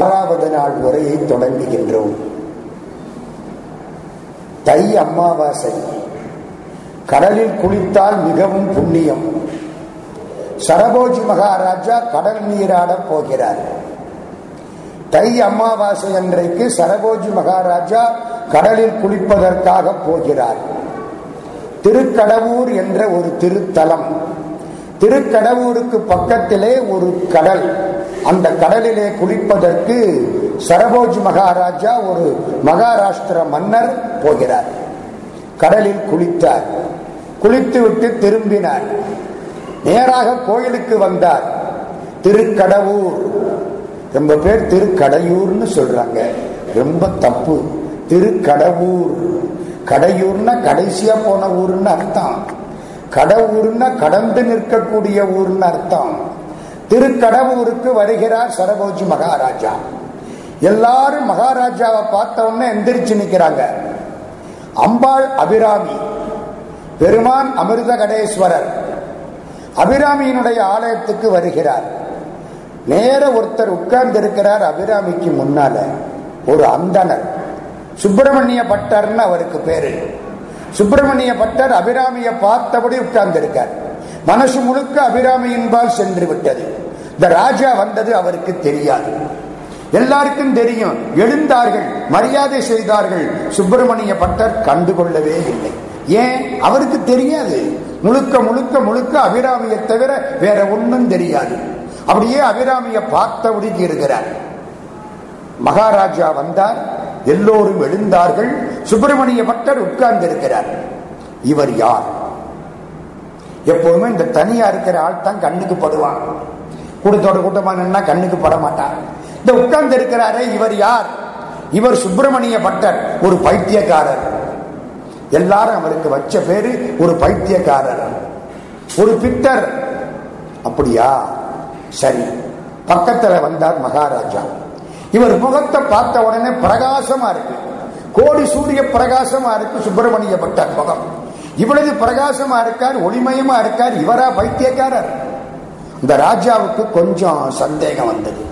ஆறாவது நாள் உரையை தொடங்குகின்றோம். தை அமாவாசை. கடலில் குளித்தால் மிகவும் புண்ணியம். சரபோஜி மகாராஜா கடல் நீராடப் போகிறார். தை அமாவாசை அன்றைக்கு சரபோஜி மகாராஜா கடலில் குளிப்பதற்காக போகிறார். திருக்கடவூர் என்ற ஒரு திருத்தலம். திருக்கடவூருக்கு பக்கத்திலே ஒரு கடல். அந்த கடலிலே குளிப்பதற்கு சரபோஜ் மகாராஜா ஒரு மகாராஷ்டிர மன்னர் போகிறார். கடலில் குளித்தார். குளித்துவிட்டு திரும்பினார். நேராக கோயிலுக்கு வந்தார். திருக்கடவூர். ரொம்ப பேர் திருக்கடையூர்னு சொல்றாங்க. ரொம்ப தப்பு. திருக்கடவூர். கடையூர்னா கடைசியா போன ஊர்னு அர்த்தம். கடவுர்னா கடந்து நிற்கக்கூடிய ஊர்னு அர்த்தம். திருக்கடவுருக்கு வருகிறார் சரபோஜி மகாராஜா. எல்லாரும் மகாராஜாவை பார்த்த உடனே எந்திரிச்சு நிக்கிறாங்க. அம்பாள் அபிராமி பெருமான் அமிர்த கடேஸ்வரர் அபிராமியினுடைய ஆலயத்துக்கு வருகிறார். நேர ஒருத்தர் உட்கார்ந்து இருக்கிறார் அபிராமிக்கு முன்னால. ஒரு அந்தனர் சுப்பிரமணிய பட்டர்னு அவருக்கு பேரு. சுப்பிரமணிய பட்டர் அபிராமியை பார்த்தபடி உட்கார்ந்து இருக்கார் மனசு முழுக்க அபிராமியின்பால் சென்று விட்டது இந்த ராஜா வந்தது அவருக்கு தெரியாது. எல்லாருக்கும் தெரியும் எழுந்தார்கள் மரியாதை செய்தார்கள் சுப்பிரமணிய பட்டர் கண்டுகொள்ளவே இல்லை. ஏன்? அவருக்கு தெரியாது. முழுக்க முழுக்க முழுக்க அபிராமியை தவிர வேற ஒன்றும் தெரியாது. அப்படியே அபிராமியை பார்த்தபடி இருக்கிறார். மகாராஜா வந்தார் எல்லோரும் எழுந்தார்கள் சுப்பிரமணிய பட்டர் உட்கார்ந்து இருக்கிறார் இவர் யார்? எப்போதுமே இந்த தனியா இருக்கிற ஆள் தான் கண்ணுக்கு படுவான். கூட்டத்தோட கூட்டமா நின்னா கண்ணுக்கு பட மாட்டான். இந்த உட்கார்ந்து இருக்கிறாரே இவர் யார்? இவர் சுப்பிரமணிய பட்டர் ஒரு பைத்தியக்காரர். எல்லாரும் அவருக்கு வச்ச பேரு ஒரு பைத்தியக்காரர். ஒரு பித்தர் அப்படியா? சரி. பக்கத்துல வந்தார் மகாராஜா. இவர் முகத்தை பார்த்த உடனே பிரகாசமா இருக்கு. கோடி சூரிய பிரகாசமா இருக்கு சுப்பிரமணிய பட்டர் முகம். இவ்வளவு பிரகாசமா இருக்கார் ஒளிமயமா இருக்கார் இவரா பைத்தியக்காரர். இந்த ராஜாவுக்கு கொஞ்சம் சந்தேகம் வந்தது.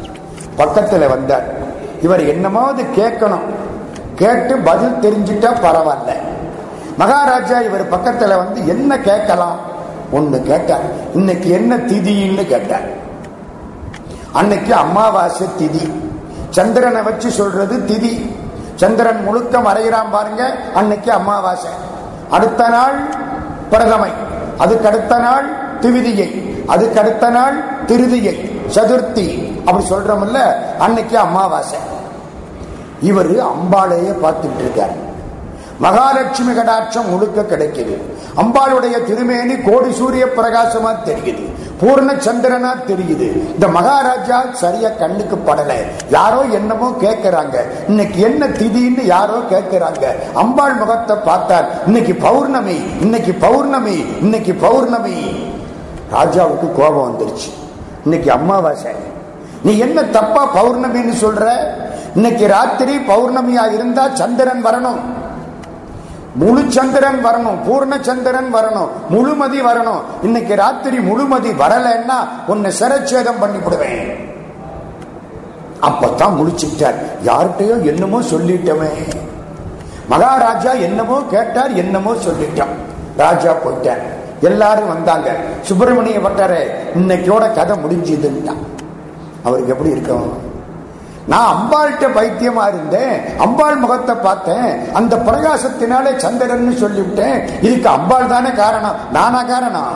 பக்கத்துல வந்தார். இவர் என்னமாவது கேட்கணும். கேட்டு பதில் தெரிஞ்சுட்டா பரவாயில்ல. மகாராஜா இவர் பக்கத்துல வந்து என்ன கேட்கலாம்? ஒண்ணு கேட்டார். இன்னைக்கு என்ன திதின்னு கேட்டார். அன்னைக்கு அமாவாசை திதி. சந்திரனை வச்சு சொல்றது திதி. சந்திரன் முழுக்க மறைகிறான் பாருங்க அன்னைக்கு அமாவாசை. அடுத்த நாள் பிரதமை அதுக்கு அடுத்த நாள் திவிதியை அதுக்கு அடுத்த நாள் திருதியை சதுர்த்தி அப்படி சொல்றோம்ல அன்னைக்கு அமாவாசை. இவர் அம்பாளைய பார்த்துட்டு இருக்காரு. மகாலட்சுமி கடாட்சம் முழுக்க கிடைக்கிறது அம்பாளுடைய திருமேனி கோடி சூரிய பிரகாசமா தெரியுது. பூர்ண சந்திரனா தெரியுது. இந்த மகாராஜா சரியா கண்ணுக்கு படல. யாரோ என்னமோ கேட்கிறாங்க இன்னைக்கு என்ன திதின்னு யாரோ கேட்கிறாங்க அம்பாள் முகத்தை பார்த்தார் இன்னைக்கு பௌர்ணமி இன்னைக்கு பௌர்ணமி இன்னைக்கு பௌர்ணமி. ராஜாவுக்கு கோபம் வந்துருச்சு. இன்னைக்கு அமாவாசை நீ என்ன தப்பா பௌர்ணமின்னு சொல்ற? இன்னைக்கு ராத்திரி பௌர்ணமியா இருந்தா சந்திரன் வரணும். முழு சந்திரன் வரணும் பூர்ண சந்திரன் வரணும் முழுமதி வரணும். இன்னைக்கு ராத்திரி முழுமதி வரலன்னா உன்னை சிரச்சேதம் பண்ணிவிடுவேன். அப்பதான் முழிச்சுட்டார் யார்கிட்டயோ என்னமோ சொல்லிட்டமே. மகாராஜா என்னமோ கேட்டார் என்னமோ சொல்லிட்டான் ராஜா போயிட்டார். எல்லாரும் வந்தாங்க. சுப்பிரமணிய பட்டாரே இன்னைக்கோட கதை முடிஞ்சதுன்ட்டான். அவருக்கு எப்படி இருக்கும்? நான் அம்பாள்கிட்ட பைத்தியமா இருந்தேன். அம்பாள் முகத்தை பார்த்தேன். அந்த பிரகாசத்தினாலே சந்திரன் சொல்லிவிட்டேன். இதுக்கு அம்பாள் தானே காரணம். நானா காரணம்?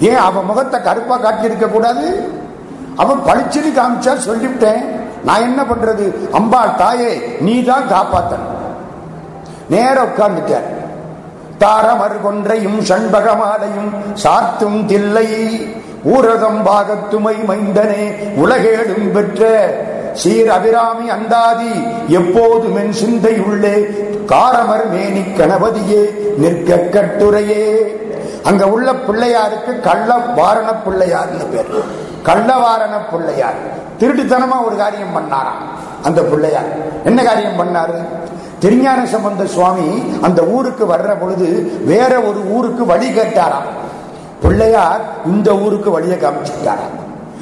ஏன் அவன் முகத்தை கருப்பா காட்டியிருக்க கூடாது? அவன் பளிச்சுன்னு காமிச்சா சொல்லிவிட்டேன். நான் என்ன பண்றது? அம்பாள் தாயே நீ தான் காப்பாத்தன் நேர உட்கார்ந்துட்டார். தாரமர் கொன்றையும் சண்பகமாலையும் சாத்தும் தில்லை. ஊரகம் பாகத்துமை மைந்தனே உலகேடும் பெற்ற சீர் அபிராமி அந்தாதி எப்போதும் என் சிந்தை உள்ளே? காரமர் மேனி கணபதியே நிற்க கட்டுரையே. அங்க உள்ள பிள்ளையாருக்கு கள்ள வாரண பிள்ளையார்னு பேர். கள்ளவாரண பிள்ளையார். திருட்டுத்தனமா ஒரு காரியம் பண்ணாராம் அந்த பிள்ளையார். என்ன காரியம் பண்ணாரு? திருஞான சம்பந்த சுவாமி அந்த ஊருக்கு வர்ற பொழுது வேற ஒரு ஊருக்கு வழி கேட்டாராம். பிள்ளையார் இந்த ஊருக்கு வழியை காமிச்சுட்டாராம்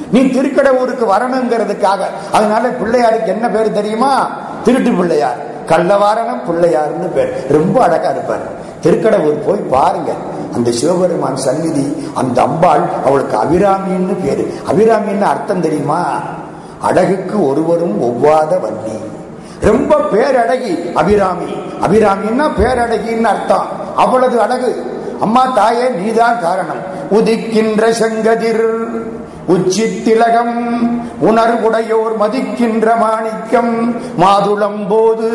நீ திருக்கடவுருக்கு வரணுங்கிறதுக்காக. அதனால பிள்ளையாருக்கு என்ன பேர் தெரியுமா? திருட்டு பிள்ளையார். கள்ளவாரணம் பிள்ளையார்னு பேர். ரொம்ப அழகா இருப்பார். திருக்கடவுர் போய் பாருங்க. அந்த சிவபெருமான் சந்நிதி அந்த அம்பாள் அவளுக்கு அபிராமின்னு பேரு. அபிராமின்னு அர்த்தம் தெரியுமா? அழகுக்கு ஒருவரும் ஒவ்வாத வள்ளி. ரொம்ப பேரழகி அபிராமி. அபிராமின்னா பேரழகின்னு அர்த்தம். அவ்வளவு அழகு. அம்மா தாயே நீதான் காரணம். உதிக்கின்ற செங்கதிர். உச்சி திலகம் உணர்வுடையோர் மதிக்கின்ற மாணிக்கம் மாதுளம் போது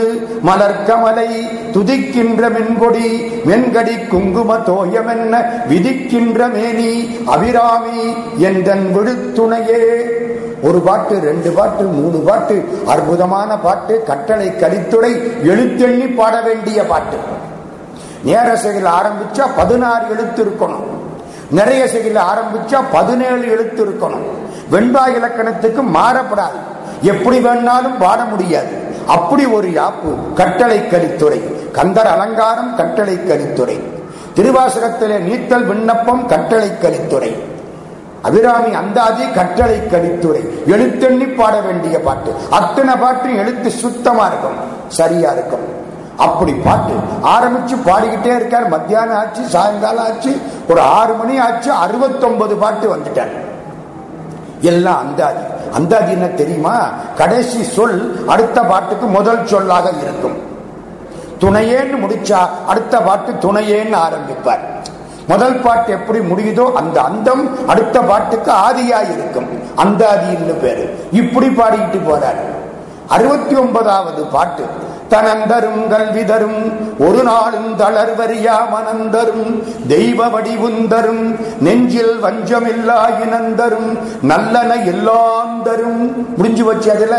மலர்கமலை துதிக்கின்ற மென்கொடி மென்கடி குங்கும தோயமென்ன விதிக்கின்ற மேனி அபிராமி என்றன் விழுத்துணையே ஒரு பாட்டு ரெண்டு பாட்டு மூணு பாட்டு அற்புதமான பாட்டு கட்டளை கலித்துறை எழுத்தெண்ணி பாட வேண்டிய பாட்டு. நேரசையில் ஆரம்பிச்சா பதினாறு எழுத்து இருக்கணும். நிறைய செயல் ஆரம்பிச்சா பதினேழு எழுத்து இருக்கணும். வெண்பா இலக்கணத்துக்கு மாறப்படாது. எப்படி வேணாலும் பாட முடியாது. அப்படி ஒரு யாப்பு கட்டளை கலித்துறை கந்தர் அலங்காரம் கட்டளை கலித்துறை திருவாசகத்திலே நீத்தல் விண்ணப்பம் கட்டளை கலித்துறை அபிராமி அந்தாதி கட்டளை கலித்துறை எழுத்தெண்ணி பாட வேண்டிய பாட்டு. அத்தனை பாட்டு எழுத்து சுத்தமா இருக்கும். சரியா இருக்கும். அப்படி பாட்டு ஆரம்பிச்சு பாடிக்கிட்டே இருக்கார். மத்தியானம் ஆச்சு சாயங்காலம் ஆச்சு ஒரு ஆறு மணி ஆச்சு அறுபத்தொன்பது பாட்டு வந்துட்டார். எல்லாம் அந்தாதி. அந்தாதி என்ன தெரியுமா? கடைசி சொல் அடுத்த பாட்டுக்கு முதல் சொல்லாக இருக்கும். துணையேன்னு முடிச்சா அடுத்த பாட்டு துணையேன்னு ஆரம்பிப்பார். முதல் பாட்டு எப்படி முடியுதோ அந்த அந்தம் அடுத்த பாட்டுக்கு ஆதியா இருக்கும். அந்தாதின்னு பேரு. இப்படி பாடிக்கிட்டு போறாரு. அறுபத்தி ஒன்பதாவது பாட்டு. தனந்தரும் கல்வி தரும் ஒரு நாளும் தளர்வரியா மனந்தரும் தெய்வ வடிவுந்தரும் நெஞ்சில் வஞ்சமில்லா இனந்தரும் நல்லன எல்லாம் தரும். முடிஞ்சு வச்சு அதுல.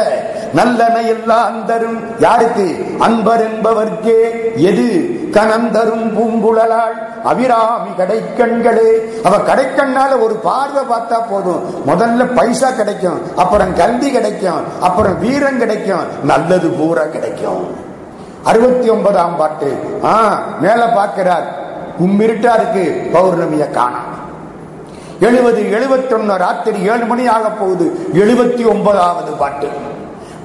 நல்லன எல்லாம் தரும். யாருக்கு? அன்பர் என்பவர்க்கே. எது? கனந்தரும் பூங்குழலாள். அபிராமி கடைக்கண்களே. அவ கடைக்கண்ணால ஒரு பார்வை பார்த்தா போதும். முதல்ல பைசா கிடைக்கும். அப்புறம் கல்வி கிடைக்கும். அப்புறம் வீரம் கிடைக்கும். நல்லது பூரா கிடைக்கும். அறுபத்தி ஒன்பதாம் பாட்டு. ஆ மேல பார்க்கிறார். கும்பிருட்டா இருக்கு. பௌர்ணமிய காணாம் எழுபது எழுபத்தொன்னு ராத்திரி ஏழு மணி ஆக போகுது. எழுபத்தி ஒன்பதாவது பாட்டு.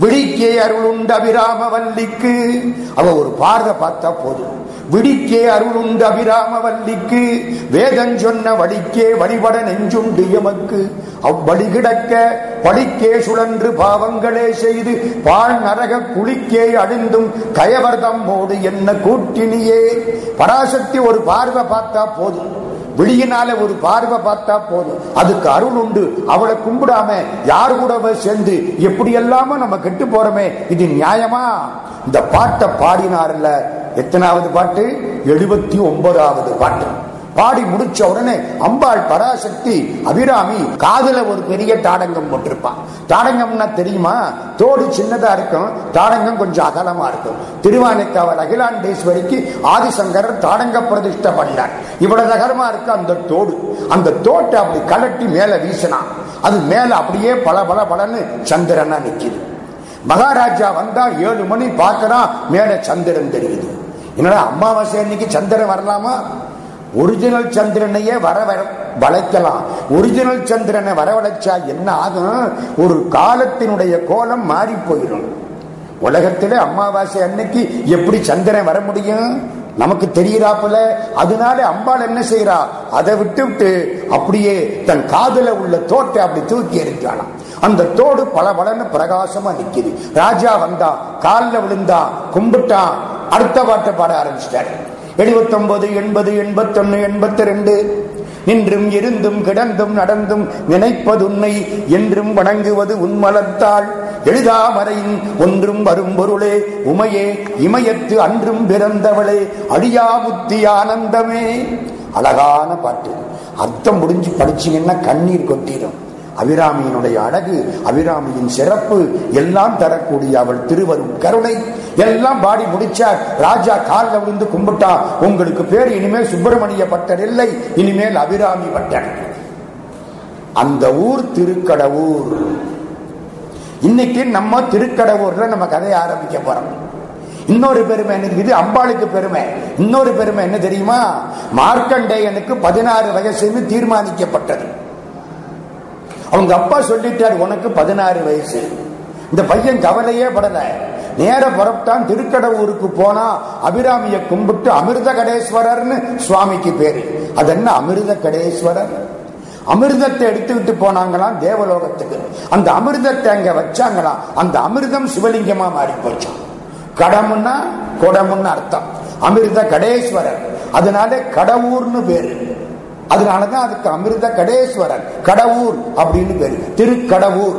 விடிக்கே அருளுண்டு அபிராம வல்லிக்கு அவ ஒரு பார்வை பார்த்தா போதும். விடிக்கே அருளுண்ட அபிராம வல்லிக்கு வேதம் சொன்ன வடிக்கே வழிபட நெஞ்சுண்டு எமக்கு. அவ்வழி கிடக்க படிக்கே சுழன்று பாவங்களே செய்து பால் நரக குளிக்கே அழிந்தும் கயவர்தம் மோடு என்ன கூட்டினியே. பராசக்தி ஒரு பார்வை பார்த்தா போதும். வெளியினால ஒரு பார்வை பார்த்தா போதும். அதுக்கு அருள் உண்டு. அவளை கும்பிடாம யாரு கூட சேர்ந்து எப்படி எல்லாமோ நம்ம கெட்டு போறோமே இது நியாயமா? இந்த பாட்டை பாடினார்ல எத்தனாவது பாட்டு? எழுபத்தி ஒன்பதாவது பாட்டு. பாடி முடிச்ச உடனே அம்பாள் பராசக்தி அபிராமி காதல ஒரு பெரிய தாடங்கம் போட்டிருப்பான் தாடங்கம்னா தெரியுமா? தோடு சின்னதா இருக்கும் தாடங்கம் கொஞ்சம் அகலமா இருக்கும். திருவானைக்காவல் அகிலாண்டேஸ்வரிக்கு ஆதிசங்கரர் தாடங்க பிரதிஷ்டை பண்ணார் இவ்வளவு அகலமா இருக்கு அந்த தோடு. அந்த தோட்டை அப்படி கலட்டி மேல வீசினான் அது மேல அப்படியே பல பல பலன்னு சந்திரனா நிற்கிது மகாராஜா வந்தா ஏழு மணி பார்க்கறான் மேல சந்திரன் தெரியுது. என்னடா அமாவாசை அன்னைக்கு சந்திரன் வரலாமா? ஒரிஜினல் சந்திரனையே வர வளைக்கலாம். ஒரிஜினல் சந்திரனை வரவழைச்சா என்ன ஆகும்? ஒரு காலத்தினுடைய கோலம் மாறி போயிடும். உலகத்திலே அமாவாசை அன்னைக்கு எப்படி சந்திரன் வர முடியும்? நமக்கு தெரியறாப்புல. அதனால அம்பாள் என்ன செய்யறா அதை விட்டு விட்டு அப்படியே தன் காதல உள்ள தோட்டை அப்படி தூக்கி எறிஞ்சாலாம் அந்த தோடு பல பலன்னு பிரகாசமா நிக்குது. ராஜா வந்தா காலில் விழுந்தான் கும்பிட்டான் அடுத்த பாட்டை பாட ஆரம்பிச்சிட்டாரு. எழுபத்தொன்பது எண்பது எண்பத்தொன்னு எண்பத்தி ரெண்டு நின்றும் இருந்தும் கிடந்தும் நடந்தும் நினைப்பதுன்னை என்றும் வணங்குவது உன்மலத்தாள் எழுதாமறையின் ஒன்றும் வரும் பொருளே உமையே இமயத்து அன்றும் பிறந்தவளே அழியா புத்தி ஆனந்தமே. அழகான பாட்டு. அர்த்தம் முடிஞ்சு படிச்சீங்கன்னா கண்ணீர் கொட்டிடும் அபிராமியினுடைய அழகு அபிராமியின் சிறப்பு எல்லாம் தரக்கூடிய அவள் திருவரும் கருணை. எல்லாம் பாடி முடிச்சார். ராஜா காலில் விழுந்து கும்பிட்டா உங்களுக்கு பேர் இனிமேல் சுப்பிரமணிய பட்டர் இல்லை. இனிமேல் அபிராமி பட்டர். அந்த ஊர் திருக்கடவுர். இன்னைக்கு நம்ம திருக்கடவுர்ல நம்ம கதையை ஆரம்பிக்க போறோம். இன்னொரு பெருமை என்ன இது அம்பாளுக்கு பெருமை. இன்னொரு பெருமை என்ன தெரியுமா? மார்க்கண்டேயனுக்கு பதினாறு வயசுன்னு தீர்மானிக்கப்பட்டது. அவங்க அப்பா சொல்லிட்டார் உனக்கு பதினாறு வயசு. இந்த பையன் கவலையே படல. நேர புறப்பட்டான் திருக்கடவுருக்கு போனா அபிராமிய கும்பிட்டு அமிர்த கடேஸ்வரர்னு சுவாமிக்கு பேரு. அது என்ன அமிர்த கடேஸ்வரர் அமிர்தத்தை எடுத்துக்கிட்டு போனாங்களாம் தேவலோகத்துக்கு. அந்த அமிர்தத்தை அங்க வச்சாங்களாம். அந்த அமிர்தம் சிவலிங்கமா மாறி போச்சான் கடமுன்னா கொடமுன்னு அர்த்தம். அமிர்த கடேஸ்வரர் அதனால கடவுர்னு பேரு. அதனாலதான் அதுக்கு அமிர்த கடேஸ்வரர் கடவுர் அப்படின்னு பேரு. திருக்கடவுர்.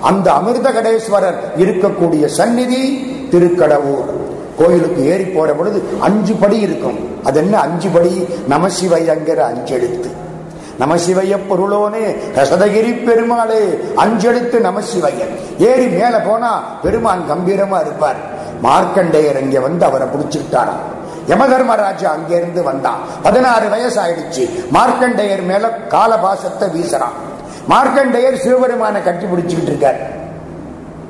அந்த அமிர்த கடேஸ்வரர் இருக்கக்கூடிய சந்நிதி திருக்கடவுர். கோயிலுக்கு ஏறி போற பொழுது அஞ்சு படி இருக்கும். அது என்ன? அஞ்சு படி நமசிவையங்கிற அஞ்செழுத்து நமசிவைய பொருளோனே ரசதகிரி பெருமாளே அஞ்செழுத்து நமசிவையன் ஏறி மேல போனா பெருமான் கம்பீரமா இருப்பார். மார்க்கண்டேயர் இங்க வந்து அவரை பிடிச்சுக்கிட்டாராம் யமதர்மராஜா அங்கிருந்து வந்தான். பதினாறு வயசு ஆயிடுச்சு மார்க்கண்டேயர் மேல காலபாசத்தை வீசுறான். மார்க்கண்டையர் சிவபெருமானை கட்டி பிடிச்சுக்கிட்டு இருக்கார்.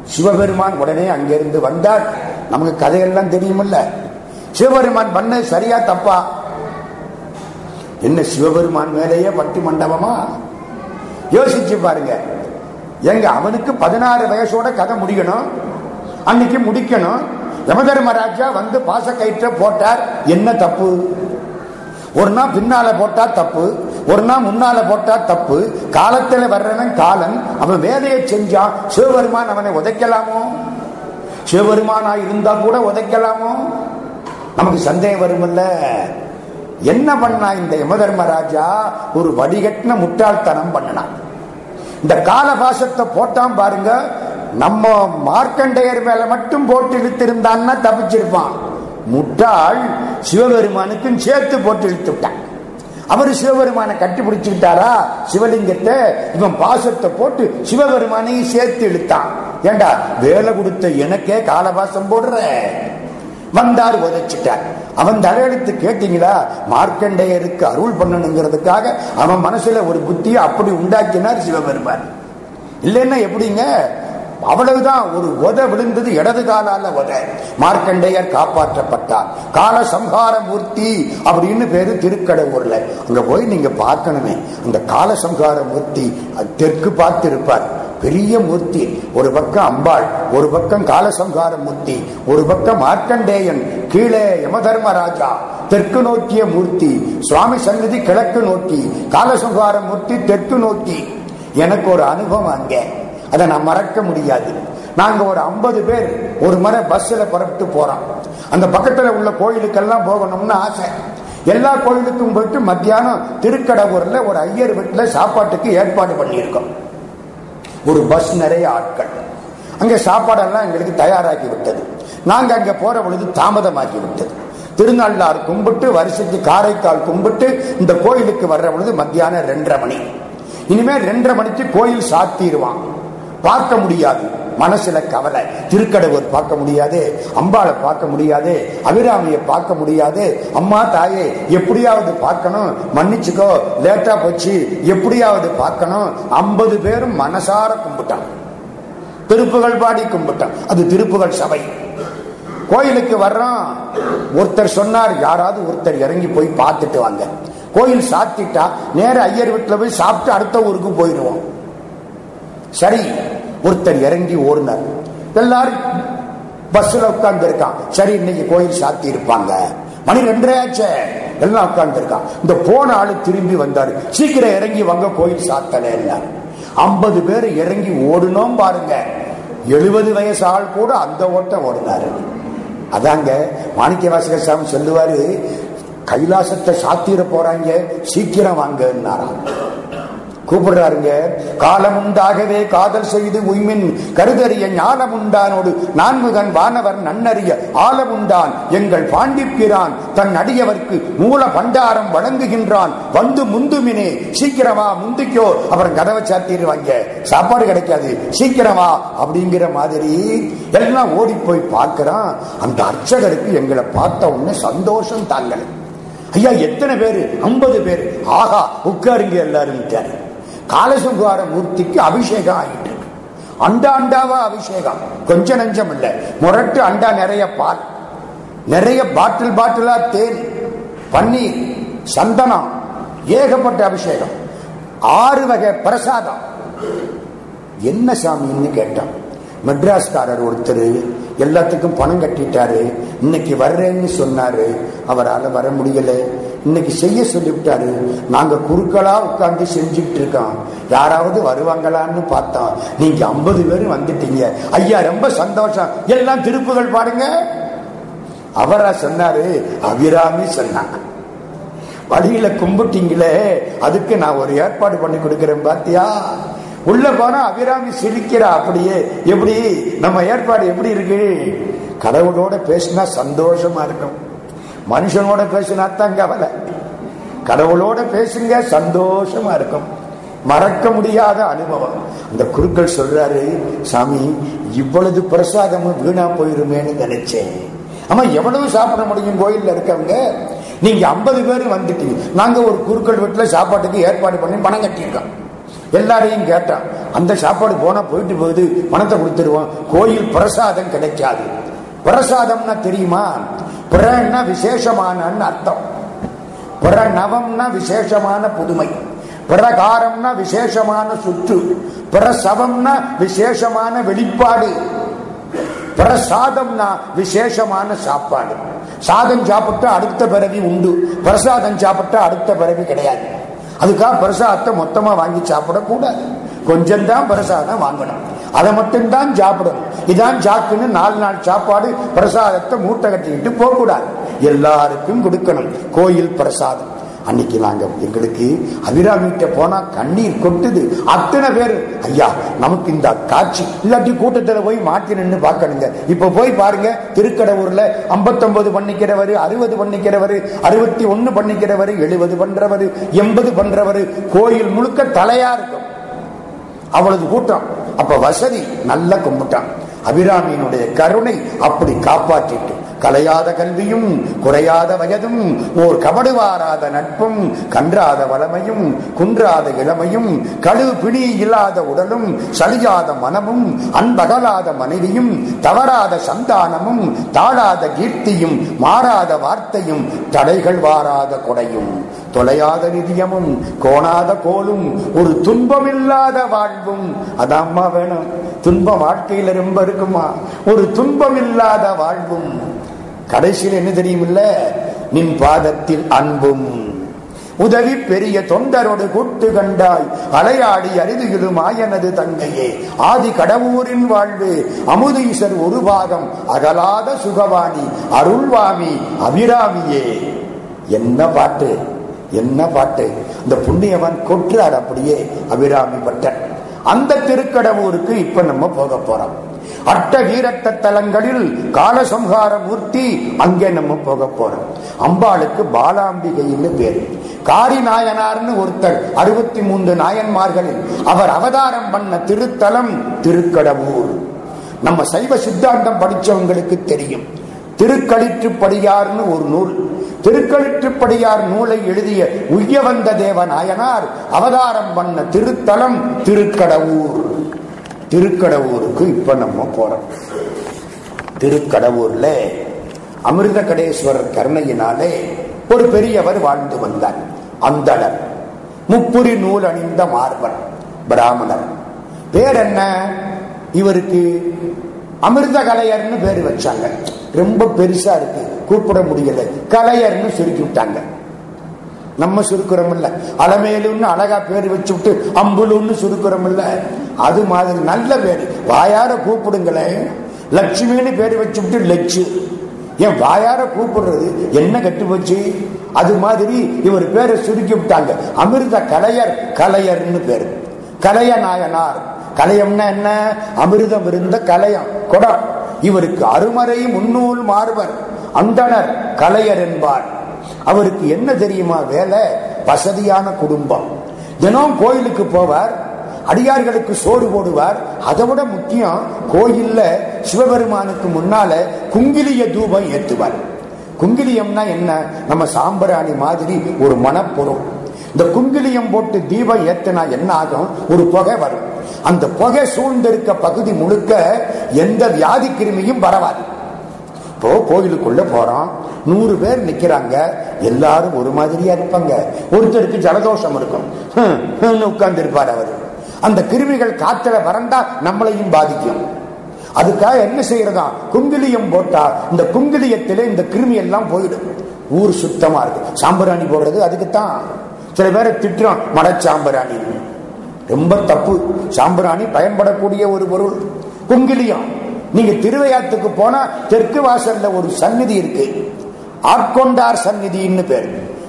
சிவபெருமான் உடனே அங்கிருந்து வந்தார். நமக்கு கதையெல்லாம் தெரியுமில்ல. சிவபெருமான் பண்ண சரியா தப்பா? என்ன சிவபெருமான் மேலேயே பட்டி மண்டபமா? யோசிச்சு பாருங்க. எங்க அவனுக்கு பதினாறு வயசோட கதை முடியணும். அன்னைக்கு முடிக்கணும். யமதர்மராஜா வந்து பாசக்கயிற்ற போட்டார். என்ன தப்பு? ஒரு நாள் பின்னால போட்டா தப்பு ஒரு நாள் முன்னால போட்டா தப்பு. காலத்துல வர்றவன் காலன் அவன் வேலையை செஞ்சான் சிவபெருமான் அவனை உதைக்கலாமோ? சிவபெருமானா இருந்தா கூட உதைக்கலாமோ? நமக்கு சந்தேகம் வருமில்ல. என்ன பண்ணா இந்த யமதர்மராஜா? ஒரு வடிகட்டின முட்டாள்தனம் பண்ணினான் இந்த கால பாசத்தை போட்டான் பாருங்க நம்ம மார்க்கண்டையர் மேல மட்டும் போட்டு இழுத்திருந்தான்னா தப்பிச்சிருப்பான். முட்டாள் சிவபெருமானுக்கும் சேர்த்து போட்டு இழுத்து விட்டான் அவர் சிவபெருமானை கட்டிபிடிச்சுக்கிட்டாரா சிவலிங்கத்தை இவன் பாசத்தை போட்டு சிவபெருமானையும் சேர்த்து இழுத்தான். ஏண்டா வேலை கொடுத்த எனக்கே காலபாசம் போடுற? வந்தார் உதச்சிட்டார். அவன் தலையெழுத்து கேட்டீங்களா? மார்க்கண்டேயருக்கு அருள் பண்ணணுங்கிறதுக்காக அவன் மனசுல ஒரு புத்தியை அப்படி உண்டாக்கினார் சிவபெருமான். இல்லைன்னா எப்படிங்க? அவ்வளவுதான் ஒரு உத விழுந்தது இடது காலால உத மார்க்கண்டேயர் காப்பாற்றப்பட்டார். கால சம்ஹார மூர்த்தி அப்படின்னு பேரு திருக்கடவுர்ல அங்க போய் நீங்க பார்க்கணுமே அந்த கால சம்ஹார மூர்த்தி தெற்கு பார்த்து இருப்பார் பெரிய மூர்த்தி ஒரு பக்கம் அம்பாள் ஒரு பக்கம் காலசம்ஹார மூர்த்தி ஒரு பக்கம் மார்க்கண்டேயன் கீழே யமதர்மராஜா. தெற்கு நோக்கிய மூர்த்தி சுவாமி சன்னதி கிழக்கு நோக்கி காலசம்ஹார மூர்த்தி தெற்கு நோக்கி. எனக்கு ஒரு அனுபவம் அங்க. அதை நான் மறக்க முடியாது. நாங்க ஒரு ஐம்பது பேர் ஒரு முறை பஸ்ல புறப்பட்டு போறோம். அந்த பக்கத்துல உள்ள கோயிலுக்கெல்லாம் போகணும்னு ஆசை. எல்லா கோயிலுக்கும் போயிட்டு மத்தியானம் திருக்கடவுரில் ஒரு ஐயர் வீட்டில் சாப்பாட்டுக்கு ஏற்பாடு பண்ணியிருக்கோம். ஒரு பஸ் நிறைய ஆட்கள். அங்கே சாப்பாடெல்லாம் எங்களுக்கு தயாராகி விட்டது. நாங்கள் அங்கே போகிற பொழுது தாமதமாகி விட்டது. திருநள்ளார் கும்பிட்டு வருஷத்துக்கு காரைக்கால் கும்பிட்டு இந்த கோயிலுக்கு வர்ற பொழுது மத்தியானம் ரெண்டரை மணி. இனிமேல் ரெண்டரை மணிக்கு கோயில் சாத்திடுவான். பார்க்க முடியாது. மனசுல கவலை. திருக்கடவுர் பார்க்க முடியாது. அம்பாளை பார்க்க முடியாது. அபிராமிய பார்க்க முடியாது. அம்மா தாயே எப்படியாவது பார்க்கணும். மன்னிச்சுக்கோ. லேட்டா போச்சு. எப்படியாவது பார்க்கணும். ஐம்பது பேரும் மனசார கும்பிட்டான் திருப்புகள் பாடி கும்பிட்டான் அது திருப்புகள் சபை. கோயிலுக்கு வர்றோம். ஒருத்தர் சொன்னார் யாராவது ஒருத்தர் இறங்கி போய் பார்த்துட்டு வாங்க. கோயில் சாத்திட்டா நேர ஐயர் வீட்டுல போய் சாப்பிட்டு அடுத்த ஊருக்கு போயிடுவோம். சரி ஒருத்தர் இறங்கி ஓடினார். எல்லாரும் பஸ்ல உட்கார்ந்து இருக்கான் சரி இன்னைக்கு கோயில் சாத்தி இருப்பாங்க. மணி ரெண்டரை எல்லாம் உட்கார்ந்து இருக்கான் இந்த போன ஆளு திரும்பி வந்தாரு. சீக்கிரம் இறங்கி வாங்க கோயில் சாத்தல ஐம்பது பேர் இறங்கி ஓடணும் பாருங்க. எழுபது வயசு ஆள் கூட அந்த ஓட்டம் ஓடினாரு. அதாங்க மாணிக்க வாசகர் சாமி சொல்லுவாரு கைலாசத்தை சாத்திர போறாங்க சீக்கிரம் வாங்கன்னாராம். கூப்பிடுறாருங்க. காலம் உண்டாகவே காதல் செய்து உய்மின் கருதறிய ஞானம் உண்டானோடு நான்முகன் வானவர் நன்னறிய ஆழம் உண்டான். எங்கள் பாண்டிப்பிரான் தன் அடியவர்க்கு மூல பண்டாரம் வழங்குகின்றான். வந்து முந்துமினே சீக்கிரமா முந்திக்கோ அப்புறம் கதவை சாத்திடுவாங்க. சாப்பாடு கிடைக்காது. சீக்கிரமா அப்படிங்கிற மாதிரி எல்லாம் ஓடி போய் பார்க்கிறான். அந்த அர்ச்சகருக்கு எங்களை பார்த்த உடனே சந்தோஷம் தாங்கல. ஐயா எத்தனை பேரு? ஐம்பது பேர். ஆகா உட்காருங்க எல்லாரும் காலசுகார மூர்த்திக்கு அபிஷேகம் ஆகிட்டு அண்டா அண்டாவா அபிஷேகம். கொஞ்ச நஞ்சம் இல்ல. முரட்டு அண்டா நிறைய பால். நிறைய பாட்டில் பாட்டிலா தேன் பன்னீர் சந்தனம் ஏகப்பட்ட அபிஷேகம். ஆறு வகை பிரசாதம். என்ன சாமின்னு கேட்டான் மெட்ராஸ்காரர் ஒருத்தர் எல்லாத்துக்கும் பணம் கட்டிட்டாரு. இன்னைக்கு வர்றேன்னு சொன்னாரு. அவரால் வர முடியல. இன்னைக்கு செய்ய சொல்லிவிட்டாரு. நாங்க குறுக்களா உட்காந்து செஞ்சுக்கிட்டு இருக்கோம் யாராவது வருவாங்களான்னு பார்த்தோம் நீங்க ஐம்பது பேர் வந்துட்டீங்க. ஐயா ரொம்ப சந்தோஷம். எல்லாம் திருப்புகள் பாருங்க அவரா சொன்னாரு அபிராமி சொன்னாங்க வழியில கும்பிட்டீங்களே அதுக்கு நான் ஒரு ஏற்பாடு பண்ணி கொடுக்கிறேன் பாத்தியா? உள்ள போனா அபிராமி சிரிக்கிறா அப்படியே. எப்படி? நம்ம ஏற்பாடு எப்படி இருக்கு? கடவுளோட பேசினா சந்தோஷமா இருக்கும் மனுஷனோட பேசினா தான் கவலை கடவுளோட பேசுங்க சந்தோஷமா இருக்கும். மறக்க முடியாத அனுபவம். அந்த குருக்கள் சொல்றாரு சாமி இவ்வளவு பிரசாதமும் வீணா போயிருமேன்னு நினைச்சேன். ஆமா எவ்வளவு சாப்பிட முடியும் கோயில்ல இருக்கவங்க? நீங்க ஐம்பது பேரும் வந்துட்டீங்க. நாங்க ஒரு குருக்கள் வீட்டுல சாப்பாட்டுக்கு ஏற்பாடு பண்ணி பணம் கட்டியிருக்கோம். எல்லாரையும் கேட்டான் அந்த சாப்பாடு போனா போயிட்டு போகுது பணத்தை கொடுத்துருவோம். கோயில் பிரசாதம் கிடைக்காது. பிரசாதம்னா தெரியுமா? பிறன்னா விசேஷமானன்னு அர்த்தம். பிறநவம்னா விசேஷமான புதுமை. பிரகாரம்னா விசேஷமான சுற்று. பிரசவம்னா விசேஷமான வெளிப்பாடு. பிரசாதம்னா விசேஷமான சாப்பாடு. சாதம் சாப்பிட்டா அடுத்த பிறவி உண்டு. பிரசாதம் சாப்பிட்டா அடுத்த பிறவி கிடையாது. அதுக்காக பிரசாதத்தை மொத்தமா வாங்கி சாப்பிடக்கூடாது கொஞ்சம் தான் பிரசாதம் வாங்கணும். அதை மட்டும்தான் சாப்பிடணும். இதான் சாக்குன்னு நாலு நாள் சாப்பாடு பிரசாதத்தை மூட்டை கட்டிக்கிட்டு போகக்கூடாது. எல்லாருக்கும் கொடுக்கணும். கோயில் பிரசாதம். அன்னைக்கு நாங்க எங்களுக்கு அபிராமிட்ட போனா கண்ணீர் கொட்டுது. அத்தனை பேர் ஐயா நமக்கு இந்த காட்சி. இல்லாட்டி கூட்டத்துல போய் மாற்றி நின்று பார்க்கணுங்க. இப்ப போய் பாருங்க திருக்கடவுர்ல ஐம்பத்தொன்பது பண்ணிக்கிறவர் அறுபது பண்ணிக்கிறவர் அறுபத்தி ஒண்ணு பண்ணிக்கிறவர் எழுபது பண்றவர் எண்பது பண்றவர் கோயில் முழுக்க தலையா இருக்கும். அவ்வளவு கூட்டம். அப்ப வசதி நல்ல கும்பிட்டான். அபிராமியினுடைய கருணை அப்படி காப்பாற்றிட்டு கலையாத கல்வியும் குறையாத வயதும் ஓர் கபடுவாராத நட்பும் கன்றாத வளமையும் குன்றாத இளமையும் கழு பிடி இல்லாத உடலும் சலியாத மனமும் அன்பகலாத மனைவியும் தவறாத சந்தானமும் தாழாத கீர்த்தியும் மாறாத வார்த்தையும் தடைகள் வாராத கொடையும். தொலையாத நிதியமும் கோணாத கோலும் ஒரு துன்பமில்லாத வாழ்வும். அதாம்மா வேணும். துன்பம் வாழ்க்கையில ரொம்ப இருக்குமா? ஒரு துன்பம் இல்லாத வாழ்வும். கடைசியில் என்ன தெரியுமில்ல? நின் பாதத்தில் அன்பும். உதவி பெரிய தொண்டரோடு கூட்டு கண்டாய். அலையாடி அரிதுகிலும் ஆயனது தங்கையே. ஆதி கடவுரின் வாழ்வு. அமுதீசர் ஒரு பாகம். அகலாத சுகவாணி. அருள்வாமி அபிராமியே. என்ன பாட்டு? என்ன பாட்டு? இந்த புண்ணியவன் கொற்றார் அப்படியே அபிராமி பட்டன் அந்த திருக்கடவுருக்கு இப்ப நம்ம போக போறோம். அட்டகீரட்ட தலங்களில் காலசம்ஹார மூர்த்தி அங்கே நம்ம போக போறோம். அம்பாளுக்கு பாலாம்பிகைன்னு பேரு. காரி நாயனார்னு ஒருத்தர் அறுபத்தி மூன்று நாயன்மார்களில் அவர் அவதாரம் பண்ண திருத்தலம் திருக்கடவுர். நம்ம சைவ சித்தாந்தம் படிச்சவங்களுக்கு தெரியும். திருக்களிற்றுப்படியார்னு ஒரு நூல். திருக்களிற்றுப்படியார் நூலை எழுதிய உய்யவந்த தேவ நாயனார் அவதாரம் பண்ண திருத்தலம் திருக்கடவுர். திருக்கடவுருக்கு இப்ப நம்ம போறோம். திருக்கடவுர்ல அமிர்த கடேஸ்வரர் கருணையினாலே ஒரு பெரியவர் வாழ்ந்து வந்தார். அந்தளர் முப்புரி நூல் அணிந்த மார்பன் பிராமணர். பேர் என்ன? இவருக்கு அமிர்த கலையர்னு பேர் வச்சாங்க. ரொம்ப பெருசா இருக்கு. கூப்பிட முடியல. கலையர்னு சுருக்கி விட்டாங்க. நம்ம சுருக்குறோம் இல்ல அலமேலுன்னு அழகா பேர் வச்சு விட்டு அம்புலுன்னு சுருக்குறோம் இல்ல அது மாதிரி நல்ல பேர். வாயார கூப்பிடுங்களேன் லட்சுமின்னு பேர் வச்சு விட்டு லட்சு. என் வாயார கூப்பிடுறது என்ன கட்டு போச்சு? அது மாதிரி இவர் பேரை சுருக்கி விட்டாங்க. அமிர்த கலையர் கலையர்னு பேர். கலைய நாயனார் கலையம்னா என்ன? அமிர்தம் இருந்த கலையம் குடம். இவருக்கு அருமறை முன்னூல் மாறுவர் அந்தனர் கலையர் என்பார். அவருக்கு என்ன தெரியுமா வேலை? வசதியான குடும்பம். தினம் கோயிலுக்கு போவார் அடியார்களுக்கு சோறு போடுவார். அதை விட முக்கியம் கோயில்ல சிவபெருமானுக்கு முன்னால குங்கிலிய தூபம் ஏற்றுவார். குங்கிலியம்னா என்ன? நம்ம சாம்பிராணி மாதிரி ஒரு மனப்பொருள். இந்த குங்கிலியம் போட்டு தீபம் ஏத்தினா என்ன ஆகும்? ஒரு புகை வரும். அந்த புகை சூழ்ந்திருக்க பகுதி முழுக்க எந்த வியாதி கிருமியும் பரவாது. இப்போ கோவிலுக்குள்ள போறோம். நூறு பேர் நிக்கிறாங்க. எல்லாரும் ஒரு மாதிரியா இருப்பாங்க. ஒருத்தருக்கு ஜலதோஷம் இருக்கும். உட்கார்ந்து இருப்பார் அவர். அந்த கிருமிகள் காத்துல வறண்டா நம்மளையும் பாதிக்கும். அதுக்காக என்ன செய்யறதா? குங்கிலியம் போட்டா இந்த குங்கிலியத்திலே இந்த கிருமி எல்லாம் போயிடும். ஊர் சுத்தமா இருக்கு. சாம்பிராணி போடுறது அதுக்குத்தான். சில பேரை திட்டுறோம். மடச்சாம்பராணி ரொம்ப தப்பு. சாம்பிராணி பயன்படக்கூடிய ஒரு பொருள். குங்கிலியம். நீங்க திருவையாத்துக்கு போனா தெற்கு வாசல்ல ஒரு சந்நிதி இருக்கு. ஆட்கொண்டார் சந்நிதின்னு பேர்.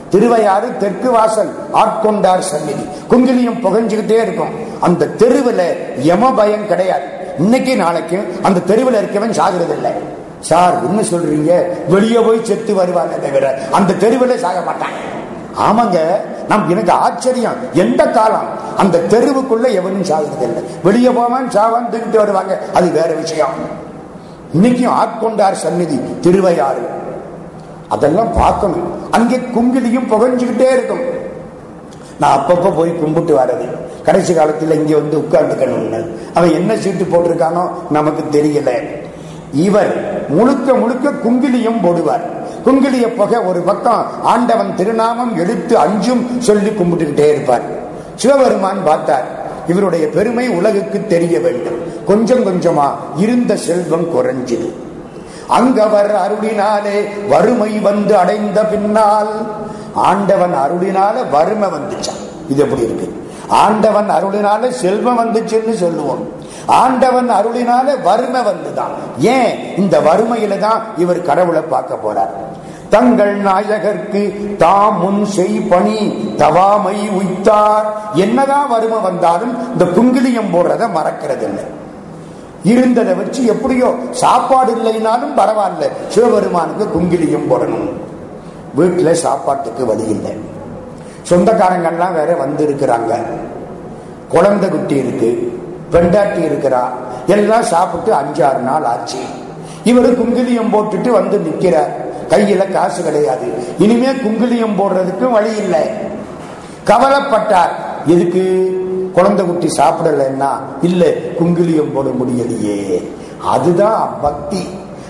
திருவையாறு தெற்கு வாசல் ஆட்கொண்டார் சந்நிதி. குங்கிலியும் புகஞ்சுக்கிட்டே இருக்கும். அந்த தெருவில் யம பயம் கிடையாது. இன்னைக்கு நாளைக்கு அந்த தெருவில் இருக்கவன் சாகிறது இல்லை. சார் என்ன சொல்றீங்க? வெளியே போய் செத்து வருவாங்க தவிர அந்த தெருவில் சாக மாட்டாங்க ஆமாங்க நம் எனக்கு ஆச்சரியம். எந்த காலம்? அந்த தெருவுக்குள்ள எவனும் சாகிறது இல்லை வெளியே போவான் சாவான் தூக்கிட்டு வருவாங்க. அது வேற விஷயம். இன்னைக்கும் ஆட்கொண்டார் சந்நிதி திருவையாறு. அதெல்லாம் பார்க்கணும். அங்கே குங்கிலியும் புகஞ்சுக்கிட்டே இருக்கும். நான் அப்பப்ப போய் கும்பிட்டு வர்றது. கடைசி காலத்தில் இங்கே வந்து உட்கார்ந்துக்கணும்னு அவன் என்ன சீட்டு போட்டிருக்கானோ நமக்கு தெரியல. இவர் முழுக்க முழுக்க குங்கிலியும் போடுவார். குங்கிலிய புகை ஒரு பக்கம் ஆண்டவன் திருநாமம் எடுத்து அஞ்சும் சொல்லி கும்பிட்டுக்கிட்டே இருப்பார். சிவபெருமான் பார்த்தார் இவருடைய பெருமை உலகுக்கு தெரிய வேண்டும். கொஞ்சம் கொஞ்சமா இருந்த செல்வம் குறைஞ்சது. அங்கவர் அருளினாலே வறுமை வந்து அடைந்த பின்னால். ஆண்டவன் அருளினால வறுமை வந்துச்சான் இது எப்படி இருக்கு? ஆண்டவன் அருளினால செல்வம் வந்துச்சுன்னு சொல்லுவோம். ஆண்டவன் அருளினால வறுமை வந்துதான். ஏன்? இந்த வறுமையில தான் இவர் கடவுளை பார்க்க போறார். தங்கள் நாயகர்க்கு தாம் முன் செய் பணி தவாமை உய்த்தார். என்னதான் வறுமை வந்தாலும் இந்த குங்கிலியம் போடுறத மறக்கிறது இல்லை இருந்ததை வச்சு எப்படியோ சாப்பாடு இல்லைனாலும் பரவாயில்ல. சிவபெருமானுக்கு குங்கிலியம் போடணும். வீட்டில் சாப்பாட்டுக்கு வழி இல்லை. சொந்தக்காரங்கள்லாம் வேற வந்து இருக்கிறாங்க குழந்தை குட்டி இருக்கு பெண்டாட்டி இருக்கிறா எல்லாம் சாப்பிட்டு அஞ்சாறு நாள் ஆச்சு. இவர் குங்கிலியம் போட்டுட்டு வந்து நிற்கிறார் கையில காசு கிடையாது. இனிமே குங்குலியம் போடுறதுக்கும் வழி இல்லை. கவலைப்பட்டார். எதுக்கு? குழந்தை குட்டி சாப்பிடலன்னா? இல்ல குங்குலியம் போட முடியலையே. அதுதான் பக்தி.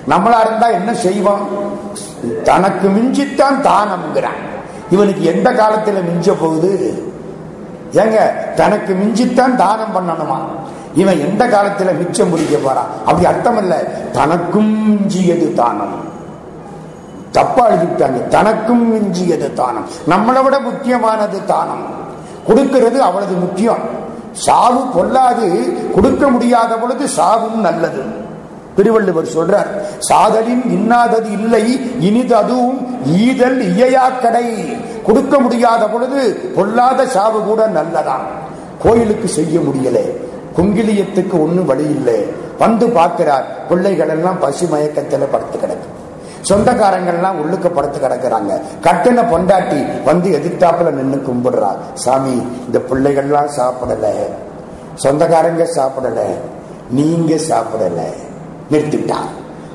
நம்மளா இருந்தா என்ன செய்வான் தனக்கு மிஞ்சித்தான் தானம்ங்கிறான். இவனுக்கு எந்த காலத்துல மிஞ்ச போகுது? ஏங்க தனக்கு மிஞ்சித்தான் தானம் பண்ணணுமா? இவன் எந்த காலத்துல மிச்சம் முடிக்க போறான்? அப்படி அர்த்தம் இல்ல. தனக்கும் மிஞ்சியது தானம். தப்பா எழுதிட்டாங்க. தனக்கும் மிஞ்சியது தானம். நம்மளை விட முக்கியமானது தானம். கொடுக்கிறது அவ்வளவு முக்கியம். சாவு பொல்லாது. கொடுக்க முடியாத பொழுது சாவும் நல்லது. திருவள்ளுவர் சொல்றார் சாதலின் இன்னாதது இல்லை இனிது அதுவும் ஈதல் இயையாக்கடை. கொடுக்க முடியாத பொழுது பொல்லாத சாவு கூட நல்லதான் கோயிலுக்கு செய்ய முடியல. குங்கிலியத்துக்கு ஒண்ணும் வழி இல்லை. வந்து பார்க்கிறார். பிள்ளைகள் எல்லாம் பசு மயக்கத்துல படுத்து கிடக்கு. சொந்தக்காரங்கள்லாம் உள்ளுக்க படுத்து கிடக்குறாங்க. கட்டின பொண்டாட்டி வந்து எதிர்த்தாப்புல நின்று கும்பிடுறா. சாமி இந்த பிள்ளைகள்லாம் சாப்பிடல. சொந்தக்காரங்க சாப்பிடல. நீங்க சாப்பிடல. நிறுத்திட்டான்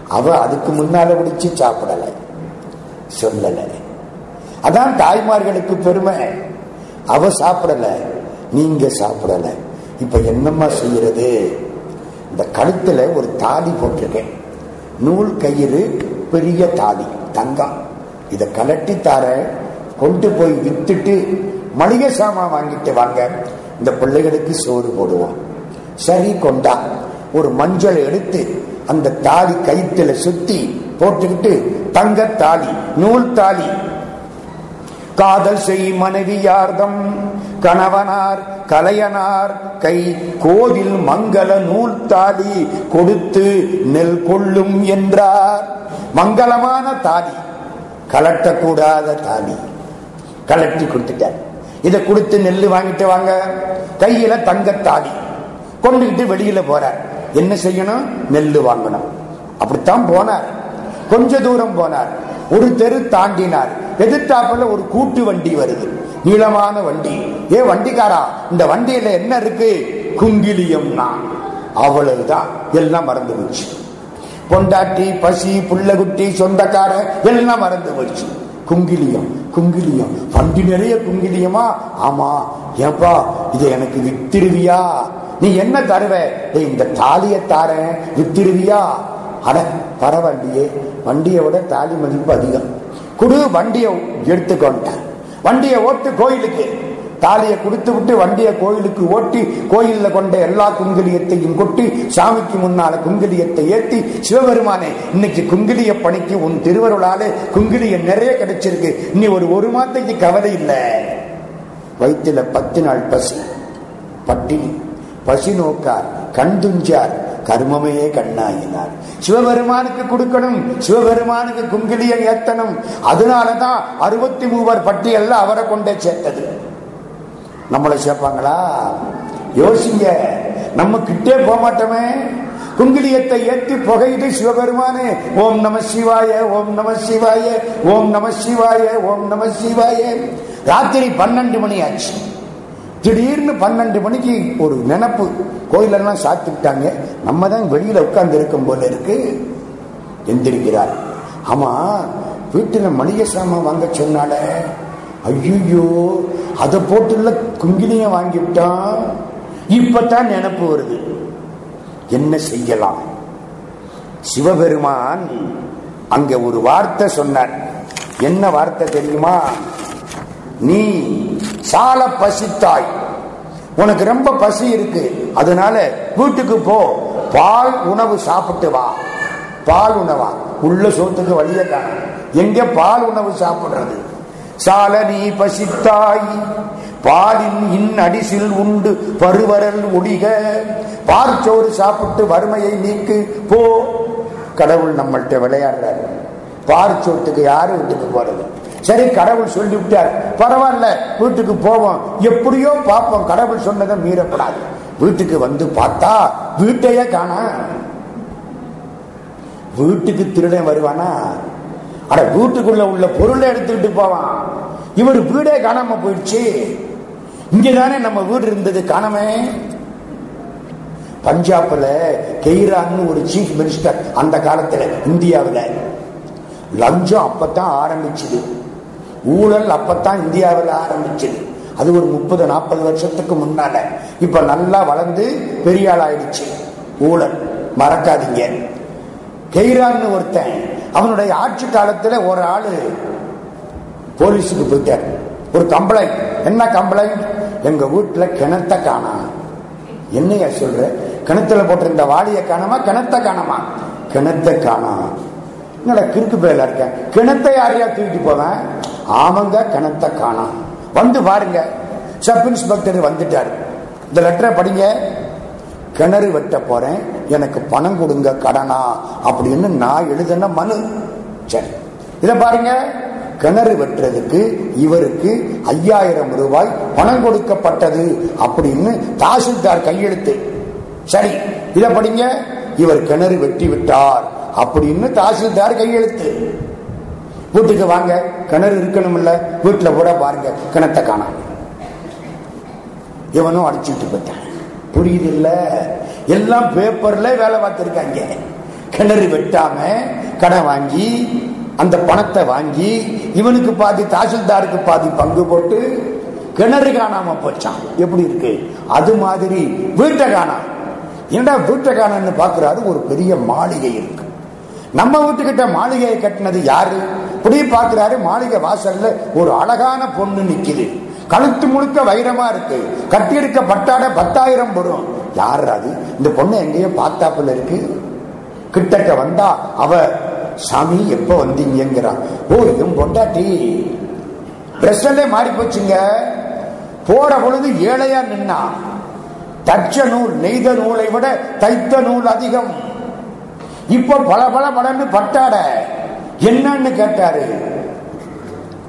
அவ அதுக்கு முன்னால பிடிச்சு சாப்பிடல. சொல்லல. அதான் தாய்மார்களுக்கு பெருமை. அவ சாப்பிடல. நீங்க சாப்பிடல. இப்ப என்னம்மா செய்யறது? இந்த கழுத்துல ஒரு தாலி போட்டிருக்கேன். நூல் கயிறு பெரிய தாலி தங்கம் இதை கலட்டி தார கொண்டு போய் வித்துட்டு மளிகை சாமான் வாங்கிட்டு வாங்க. இந்த பிள்ளைகளுக்கு சோறு போடுவோம். சரி கொண்டா. ஒரு மஞ்சள் எடுத்து அந்த தாலி கயிற்றுல சுத்தி போட்டுக்கிட்டு தங்க தாலி நூல் தாலி. காதல் செய் மனைவியார்தம். கணவனார் கலையனார் கை கோவில் மங்கள நூல்தாடி கொடுத்து நெல் கொள்ளும் என்றார். மங்களமான தாடி கலட்டக்கூடாத தாடி கலட்டி கொடுத்துட்டார். இதை கொடுத்து நெல் வாங்கிட்டு வாங்க. கையில தங்க தாலி. கொண்டுகிட்டு வெளியில போறார். என்ன செய்யணும்? நெல் வாங்கணும். அப்படித்தான் போனார். கொஞ்ச தூரம் போனார். ஒரு தெரு தாண்டினார். எதிர்த்தாப்புல ஒரு கூட்டு வண்டி வருது. நீளமான வண்டி. ஏ வண்டிக்காரா இந்த வண்டியில என்ன இருக்கு? குங்கிலியம்னா அவ்வளவுதான். எல்லாம் மறந்து போச்சு. பொண்டாட்டி பசி புள்ளகுட்டி சொந்தக்கார எல்லாம் மறந்து போச்சு. குங்கிலியம் குங்கிலியம். வண்டி நிறைய குங்கிலியமா? ஆமா. ஏப்பா இதை எனக்கு வித்திருவியா நீ என்ன தருவ? இந்த தாலியை தாரேன். வித்திருவியா அட பரவாயில்லையே வண்டியை. விட தாலி மதிப்பு அதிகம். குடு வண்டியை எடுத்துக்கொண்டேன் வண்டியை ஓட்டு கோயிலுக்கு. தாலியை கொடுத்து விட்டு வண்டியை கோயிலுக்கு ஓட்டி கோயிலில் கொண்ட எல்லா குங்கிலியத்தையும் கொட்டி சாமிக்கு முன்னால குங்கிலியத்தை ஏற்றி சிவபெருமானே இன்னைக்கு குங்கிலிய பணிக்கு உன் திருவருளாலே குங்கிலியம் நிறைய கிடைச்சிருக்கு. நீ ஒரு ஒரு மாதத்துக்கு கவலை இல்லை. வயிற்றுல பத்து நாள் பசி. பட்டினி. பசி நோக்கார். கண் துஞ்சார். கர்மமே கண்ணாயினார். சிவபெருமானுக்கு கொடுக்கணும் சிவபெருமானுக்கு குங்கிலியம் ஏத்தனும் அதனாலதான் அறுபத்தி மூவர் பட்டியல்ல அவரை கொண்டே சேர்த்தது. நம்மளை சேர்ப்பாங்களா? யோசிங்க. நம்ம கிட்டே போக மாட்டோமே. குங்கிலியத்தை ஏற்றி புகையிட்டு சிவபெருமானே ஓம் நம சிவாய ஓம் நம சிவாய ஓம் நம சிவாய ஓம் நம சிவாய. ராத்திரி பன்னெண்டு மணி ஆச்சு. திடீர்னு பன்னெண்டு மணிக்கு ஒரு நினப்பு. கோயிலெல்லாம் சாத்துக்கிட்டாங்க நம்ம தான் வெளியில உட்கார்ந்து இருக்கும் போல இருக்கு. எந்திருக்கிறார். ஆமா வீட்டுல மளிகை சாமான் வாங்க சொன்னால ஐயோ அதை போட்டுள்ள குங்கிலிய வாங்கிவிட்டான் இப்பதான் நினப்பு வருது. என்ன செய்யலாம்? சிவபெருமான் அங்க ஒரு வார்த்தை சொன்னார். என்ன வார்த்தை தெரியுமா? நீ சால பசித்தாய். உனக்கு ரொம்ப பசி இருக்கு. அதனால வீட்டுக்கு போ. பால் உணவு சாப்பிட்டு வா. பால் உணவா? உள்ள சோத்துக்கு வழிய காணும் எங்க பால் உணவு சாப்பிடுறது? சால நீ பசித்தாய். பாலின் இன் அடிசில் உண்டு பருவரல் ஒடிக. பார்ச்சோறு சாப்பிட்டு வறுமையை நீக்கு. போ. கடவுள் நம்மள்கிட்ட விளையாடுறாரு. பார்ச்சோட்டுக்கு யாரு வீட்டுக்கு போறது? சரி கடவுள் சொல்லி விட்டார். பரவாயில்ல வீட்டுக்கு போவோம். எப்படியோ பார்ப்போம். கடவுள் சொன்னதை மீறப்படாது வீட்டுக்கு வந்து பார்த்தா வீட்டையே காணா. வீட்டுக்கு திருடன் வருவானா? அட வீட்டுக்குள்ள உள்ள பொருளை எடுத்துக்கிட்டு போவான். இவர் வீடே காணாம போயிடுச்சு. இங்கதானே நம்ம வீடு இருந்தது காணமே. பஞ்சாப்ல கெய்ரான்னு ஒரு சீஃப் மினிஸ்டர் அந்த காலத்துல இந்தியாவில். லஞ்சம் அப்பதான் ஆரம்பிச்சது. ஊழல் அப்பத்தான் இந்தியாவில் ஆரம்பிச்சது. அது ஒரு முப்பது நாற்பது வருஷத்துக்கு முன்னால. இப்ப நல்லா வளர்ந்து பெரிய ஆள் ஆயிடுச்சு. ஊழல். மறக்காதீங்க. கெய்ரான்னு ஒருத்தன் அவனுடைய ஆட்சி காலத்துல ஒரு ஆளு போலீஸுக்கு போயிட்டார். ஒரு கம்ப்ளைண்ட் என்ன கம்ப்ளைண்ட் எங்க வீட்டுல கிணத்த காணா. என்னையா சொல்ற? கிணத்துல போட்டிருந்த வாளிய காணாமா? கிணத்த காணாமா? கிணத்த காணா. என்னடா கிறுக்கு பேல இருக்கேன் கிணத்தை யாரையா தூக்கிட்டு போவேன்? ஆமாங்க கணத்தை காணா. வந்து பாருங்க. சப் இன்ஸ்பெக்டர் வந்துட்டாரு. இந்த லெட்டரை படிங்க. கிணறு வெட்ட போறேன். எனக்கு பணம் கொடுங்க கடனா அப்படின்னு நான் எழுதின மனு. சரி இதை பாருங்க. கிணறு வெட்டுறதுக்கு இவருக்கு ஐயாயிரம் ரூபாய் பணம் கொடுக்கப்பட்டது அப்படின்னு தாசில்தார் கையெழுத்து. சரி இதை படிங்க. இவர் கிணறு வெட்டி விட்டார் அப்படின்னு தாசில்தார் கையெழுத்து. வீட்டுக்கு வாங்க. கிணறு இருக்கணும் இல்ல வீட்டுல கூட பாருங்க கிணத்தை காணும் இவனும் அடிச்சுட்டு போயிட்டான். புரியுது இல்ல எல்லாம் பேப்பர்ல வேலை பார்த்திருக்காங்க. கிணறு வெட்டாம கடன் வாங்கி அந்த பணத்தை வாங்கி இவனுக்கு பாதி தாசில்தாருக்கு பாதி பங்கு போட்டு கிணறு காணாம போச்சான். எப்படி இருக்கு? அது மாதிரி வீட்டை காணாம் என்னடா வீட்டை காணன்னு பாக்குறாரு ஒரு பெரிய மாளிகை இருக்கு. நம்ம வீட்டுக்கிட்ட மாளிகையை கட்டினது யாரு? இப்படி பாக்குறாரு மாளிகை வாசல்ல ஒரு அழகான பொண்ணு நிக்குது. கழுத்து முழுக்க வைரமா இருக்கு. கட்டியிருக்க பட்டாட பத்தாயிரம் வரும். யார் அது? இந்த பொண்ணு எங்கேயோ பார்த்தாப்புல இருக்கு. கிட்டக்க வந்தா அவ சாமி எப்ப வந்தீங்கிறான் ஓ இதுவும் பொண்டாட்டி ட்ரெஸ்ஸல்லே மாறி போச்சுங்க. போற பொழுது ஏழையா நின்னா. தச்ச நூல் நெய்த நூலை விட தைத்த நூல் அதிகம். இப்ப பல பல பலன்னு பட்டாட. என்னன்னு கேட்டாரு.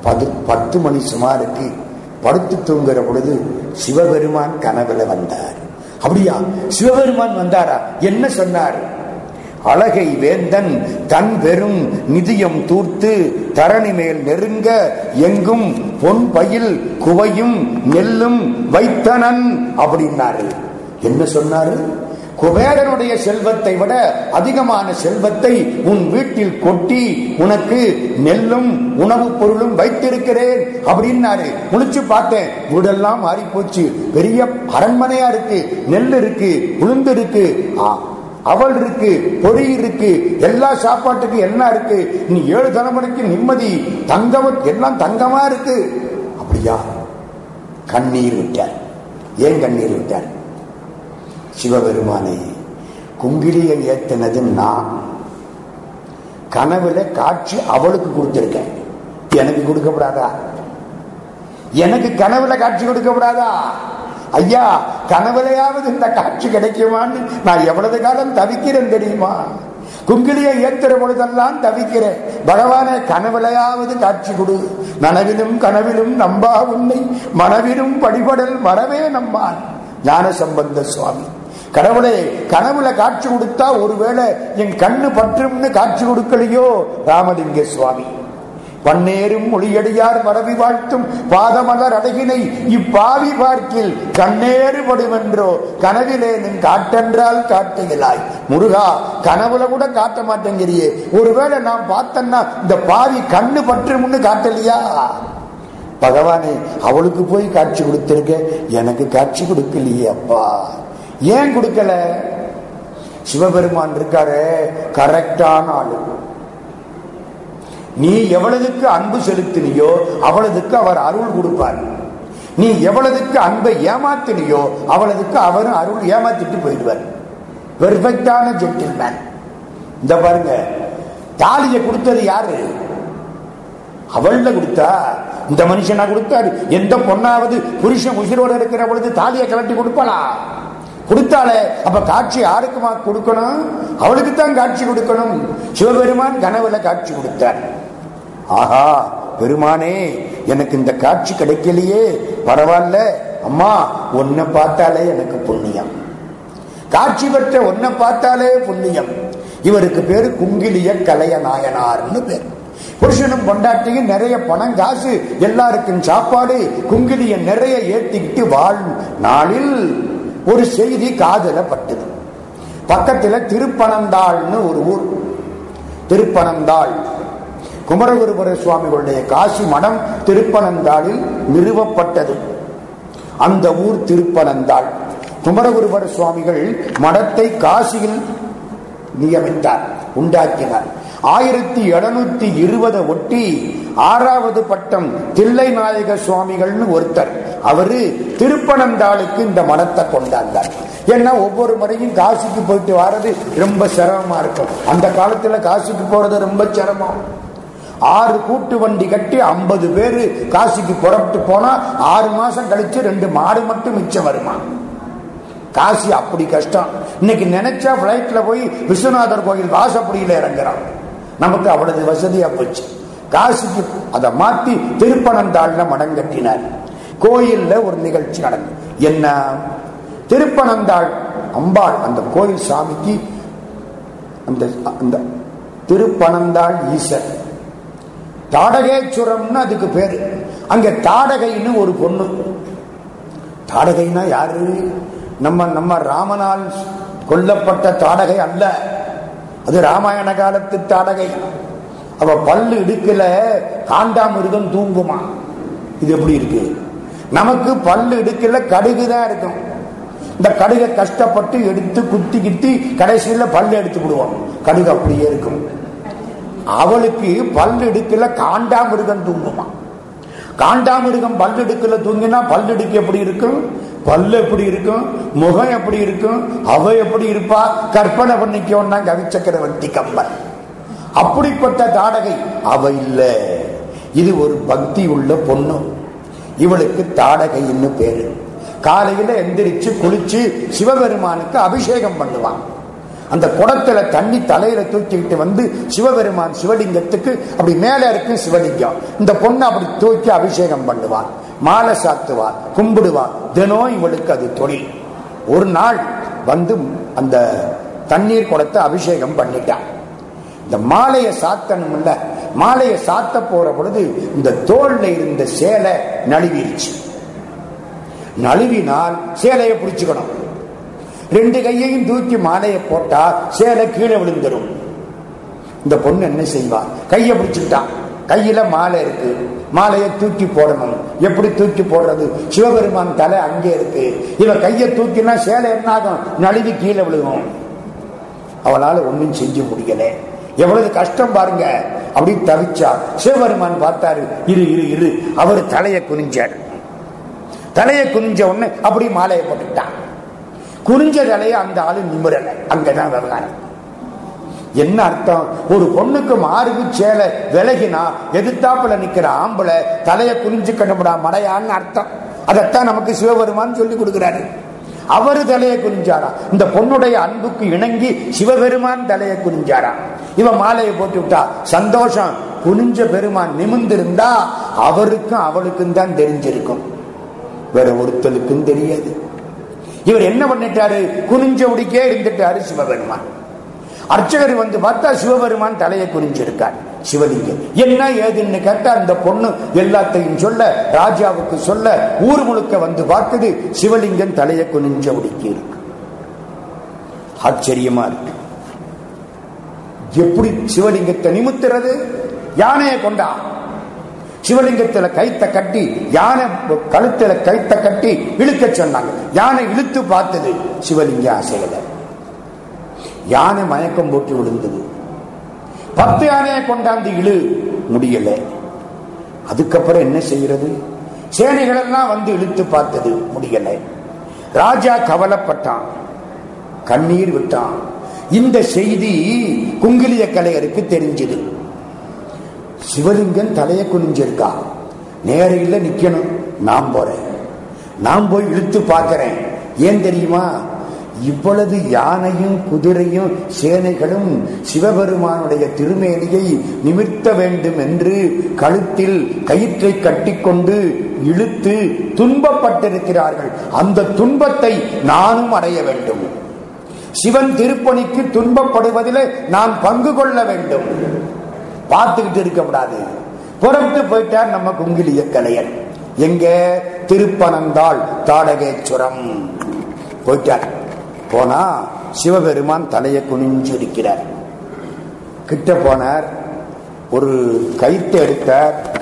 பது பத்து மணி சுமாருக்கு படுத்து தூங்குற பொழுது சிவபெருமான் கனவுல வந்தார். அப்படியா? சிவபெருமான் வந்தாரா? என்ன சொன்னார்? அழகை வேந்தன் தன் பெரும் நிதியம் தூர்த்து தரணி மேல் நெருங்க எங்கும் பொன் பயில் குவையும் நெல்லும் வைத்தனன் அப்படின்னாரு. என்ன சொன்னாரு? குபேரனுடைய செல்வத்தை விட அதிகமான செல்வத்தை உன் வீட்டில் கொட்டி உனக்கு நெல்லும் உணவுப் பொருளும் வைத்திருக்கிறேன் அப்படின்னாரு. முழிச்சு பார்த்தேன். வீடெல்லாம் மாறி போச்சு பெரிய அரண்மனையா இருக்கு. நெல் இருக்கு உளுந்து இருக்கு. ஆ, அவள் இருக்கு பொறி இருக்கு. எல்லா சாப்பாட்டுக்கு என்ன இருக்கு? நீ ஏழு தலைமுறைக்கு நிம்மதி. தங்கம் எல்லாம் தங்கமா இருக்கு. அப்படியா? கண்ணீர் விட்டார். ஏன் கண்ணீர் விட்டார்? சிவபெருமானை குங்கிலியை ஏத்தினது நான் கனவுல காட்சி அவளுக்கு கொடுத்திருக்கேன் எனக்கு கொடுக்கப்படாதா? எனக்கு கனவுல காட்சி கொடுக்கப்படாதா? ஐயா கனவுலையாவது இந்த காட்சி கிடைக்குமான்னு நான் எவ்வளவு காலம் தவிக்கிறேன் தெரியுமா? குங்கிலியை ஏத்துற பொழுதெல்லாம் தவிக்கிறேன். பகவானே கனவுலையாவது காட்சி கொடு. நனவிலும் கனவிலும் நம்பா உன்னை மனவிலும் படிபடல் மறவே நம்பான். ஞான சம்பந்த சுவாமி. கடவுளே கனவுல காட்சி கொடுத்தா ஒருவேளை என் கண்ணு பற்றும்னு காட்சி கொடுக்கலையோ? ராமலிங்க சுவாமி. பன்னேரும் மொழியடியார் மரபி வாழ்த்தும் பாதமலர் அழகினை இப்பாவி பார்க்கில் கண்ணேறு படுவென்றோ கனவிலே நின் காட்டென்றால் காட்டுகிறாய் முருகா கனவுல கூட காட்ட மாட்டேங்கிறியே. ஒருவேளை நான் பார்த்தேன்னா இந்த பாவி கண்ணு பற்றும்னு காட்டலையா? பகவானே அவளுக்கு போய் காட்சி கொடுத்திருக்க. எனக்கு காட்சி கொடுக்கலையே அப்பா. ஏன் கொடுக்கல? சிவபெருமான் இருக்காரு கரெக்டான ஆளு. நீ எவ்வளவுக்கு அன்பு செலுத்தினியோ அவ்வளவுக்கு அவர் அருள் கொடுப்பார். நீ எவ்வளவுக்கு அன்பை ஏமாத்தினியோ அவ்வளவுக்கு அவரும் அருள் ஏமாத்திட்டு போயிடுவார். பெர்ஃபெக்டான ஜென்டில்மேன் இந்த பாருங்க தாலியை கொடுத்தது யாரு? அவள்ல கொடுத்தா இந்த மனுஷனா கொடுத்தாரு. எந்த பொண்ணாவது புருஷன் உயிரோட இருக்கிற பொழுது தாலியை கலட்டி கொடுப்பாளா? கொடுத்தாலே அப்ப காட்சி யாருக்குமா கொடுக்கணும்? அவளுக்கு தான் காட்சி கொடுக்கணும். சிவபெருமான் கனவுல காட்சி கொடுத்தார். ஆஹா பெருமானே எனக்கு இந்த காட்சி கிடைக்கலையே. பரவாயில்ல. அம்மா உன்னை பார்த்தாலே எனக்கு புண்ணியம். காட்சி பெற்ற உன்னை பார்த்தாலே புண்ணியம். இவருக்கு பேரு குங்கிலிய கலைய நாயனார்னு பேர். புருஷனும் பொண்டாட்டியும் நிறைய பணம் காசு எல்லாருக்கும் சாப்பாடு குங்கிலிய நிறைய ஏத்திக்கிட்டு வாழ் நாளில் ஒரு செய்தி காதல பட்டது பக்கத்தில் திருப்பனந்தாள்னு ஒரு ஊர். திருப்பனந்தாள். குமரகுருபுர சுவாமிகளுடைய காசி மடம் திருப்பனந்தாளில் நிறுவப்பட்டது. அந்த ஊர் திருப்பனந்தாள். குமரகுருபர சுவாமிகள் மடத்தை காசியில் நியமித்தார் உண்டாக்கினார். ஆயிரத்தி எழுநூத்தி இருபதை ஒட்டி ஆறாவது பட்டம் தில்லை நாயக சுவாமிகள்னு ஒருத்தர். அவரு திருப்பனந்தாளுக்கு இந்த மடத்தை கொண்டாந்தார். ஏன்னா ஒவ்வொரு முறையும் காசிக்கு போயிட்டு வர்றது ரொம்ப சிரமமா இருக்கும். அந்த காலத்துல காசிக்கு போறது ரொம்ப சிரமம். ஆறு கூட்டு வண்டி கட்டி ஐம்பது பேரு காசிக்கு புறப்பட்டு போனா ஆறு மாசம் கழிச்சு ரெண்டு மாடு மட்டும் மிச்சம் வருமா? காசி அப்படி கஷ்டம். இன்னைக்கு நினைச்சா பிளைட்ல போய் விஸ்வநாதர் கோயில் வாசப்படியில இறங்குறான். நமக்கு அவ்வளவு வசதியா போச்சு. காசுக்கு அதை மாத்தி திருப்பனந்தாள்ல மடம் கட்டினார். கோயில்ல ஒரு நிகழ்ச்சி நடந்தது. என்ன? திருப்பனந்தாள் அம்பாள் அந்த கோயில் சாமிக்கு அந்த அந்த திருப்பனந்தாள் ஈசர். தாடகேச்சுரம்னு அதுக்கு பேரு. அங்க தாடகைன்னு ஒரு பொண்ணு. தாடகைனா யாரு? நம்ம நம்ம ராமனால் கொல்லப்பட்ட தாடகை அல்ல. அது ராமாயண காலத்து தாடகை அவ பல்லு இடுக்கல காண்டாமிருகம் தூங்குமா? இது எப்படி இருக்கு? நமக்கு பல்லு இடுக்கல கடுகுதான் இருக்கும். இந்த கடுகை கஷ்டப்பட்டு எடுத்து குத்தி கித்தி கடைசியில் பல்லு எடுத்து விடுவோம். கடுகு அப்படியே இருக்கும். அவளுக்கு பல்லு இடுக்கல காண்டாமிருகம் தூங்குமா? காண்டாமிருகம் பல்லு இடுக்கல தூங்கினா பல்லு இடுக்கு எப்படி இருக்கும்? பல்லு எப்படி இருக்கும்? முகம் எப்படி இருக்கும்? அவ எப்படி இருப்பா? கற்பனை பண்ணிக்கோன்னா கவிச்சக்கரவர்த்தி கம்பன். அப்படிப்பட்ட தாடகை அவ இல்ல. இது ஒரு பக்தி உள்ள பொண்ணு. இவளுக்கு தாடகைன்னு பேரு. காலையில எந்திரிச்சு குளிச்சு சிவபெருமானுக்கு அபிஷேகம் பண்ணுவான். அந்த குடத்துல தண்ணி தலையில தூக்கிக்கிட்டு வந்து சிவபெருமான் சிவலிங்கத்துக்கு அப்படி மேல இருக்கு சிவலிங்கம். இந்த பொண்ணு அப்படி தூக்கி அபிஷேகம் பண்ணுவான். மாலை சாத்துவார் கும்பிடுவார் தினம் இவளுக்கு அது தொழில். ஒரு நாள் வந்து அந்த தண்ணீர் குடத்தை அபிஷேகம் பண்ணிட்டான் இந்த மாலையை சாத்தணும்ல. மாலையை சாத்த போற பொழுது இந்த தோல்ல இருந்த சேலை நழுவிருச்சு நழுவினால் சேலையை பிடிச்சுக்கணும். ரெண்டு கையையும் தூக்கி மாலையை போட்டா சேலை கீழே விழுந்துடும் இந்த பொண்ணு என்ன செய்வா? கையை பிடிச்சுக்கிட்டான் கையில மாலை இருக்கு. மாலையை தூக்கி போடணும். எப்படி தூக்கி போடுறது? சிவபெருமான் தலை அங்கே இருக்கு. இவ கையை தூக்கினா சேலை என்ன ஆகும்? நழுவி கீழே விழுகும். அவளால ஒன்றும் செஞ்சு முடியல. எவ்வளவு கஷ்டம் பாருங்க. அப்படி தவிச்சா சிவபெருமான் பார்த்தாரு இரு இரு இரு. அவர் தலையை குனிஞ்சார். தலையை குனிஞ்ச உடனே அப்படி மாலையை போட்டுட்டான் குனிஞ்ச தலையை அந்த ஆளு நிமிரல. அங்கதான் விவகாரம். என்ன அர்த்தம்? ஒரு பொண்ணுக்கு மாறுக்கு சேலை விலகினா எதிர்த்தாப்புல நிக்கிற ஆம்பளை தலையை குனிஞ்சு கண்டுபிடா மடையான்னு அர்த்தம். அதைத்தான் நமக்கு சிவபெருமான் சொல்லி கொடுக்கிறாரு. அவரு தலையை குறிஞ்சாரா இந்த பொண்ணுடைய அன்புக்கு இணங்கி சிவபெருமான் தலையை குறிஞ்சாரா இவன் மாலையை போட்டு விட்டா சந்தோஷம். குனிஞ்ச பெருமான் நிமிந்திருந்தா அவருக்கும் அவளுக்கும் தான் தெரிஞ்சிருக்கும். வேற ஒருத்தலுக்கும் தெரியாது. இவர் என்ன பண்ணிட்டாரு? குனிஞ்ச உடிக்கே இருந்துட்டாரு சிவபெருமான். அர்ச்சகர் வந்து பார்த்தா சிவபெருமான் தலையை குறிஞ்சிருக்கார். சிவலிங்கம் என்ன ஏதுன்னு கேட்டா அந்த பொண்ணு எல்லாத்தையும் சொல்ல ராஜாவுக்கு சொல்ல ஊர் முழுக்க வந்து பார்க்குது சிவலிங்கம் தலையை குனிஞ்ச உடுக்கி இருக்கு. ஆச்சரியமா இருக்கு. எப்படி சிவலிங்கத்தை நிமித்துறது? யானையை கொண்டா? சிவலிங்கத்துல கைத்த கட்டி யானை கழுத்துல கைத்த கட்டி இழுக்க சொன்னாங்க. யானை இழுத்து பார்த்தது சிவலிங்கம் ஆசைகளை. யானை மயக்கம் போட்டு விழுந்தது. பத்து யானையை கொண்டாந்து இழு முடியல. அதுக்கப்புறம் என்ன செய்யறது? சேனைகள் எல்லாம் வந்து இழுத்து பார்த்தது முடியல. ராஜா கவலைப்பட்டான். கண்ணீர் விட்டான். இந்த செய்தி குங்கிலிய கலைஞருக்கு தெரிஞ்சது. சிவலிங்கன் தலைய குனிஞ்சிருக்கா? நேரையில் நிக்கணும். நான் போறேன். நான் போய் இழுத்து பார்க்கிறேன். ஏன் தெரியுமா? இவ்வளவு யானையும் குதிரையும் சேனைகளும் சிவபெருமானுடைய திருமேனியை நிமிர்த்த வேண்டும் என்று கழுத்தில் கயிற்றை கட்டிக்கொண்டு இழுத்து துன்பப்பட்டிருக்கிறார்கள். அந்த துன்பத்தை நானும் அடைய வேண்டும். சிவன் திருப்பணிக்கு துன்பப்படுவதில் நான் பங்கு கொள்ள வேண்டும். பார்த்துக்கிட்டு இருக்க கூடாது. புறப்பட்டு போயிட்டார் நம்ம குங்கிலிய கலையன் எங்க? திருப்பனந்தாள் தாடகேஸ்வரம் போயிட்டார். போனா சிவபெருமான் தலையை குனிஞ்சிருக்கிறார். கிட்ட போனார். ஒரு கயிற்று எடுத்தார்.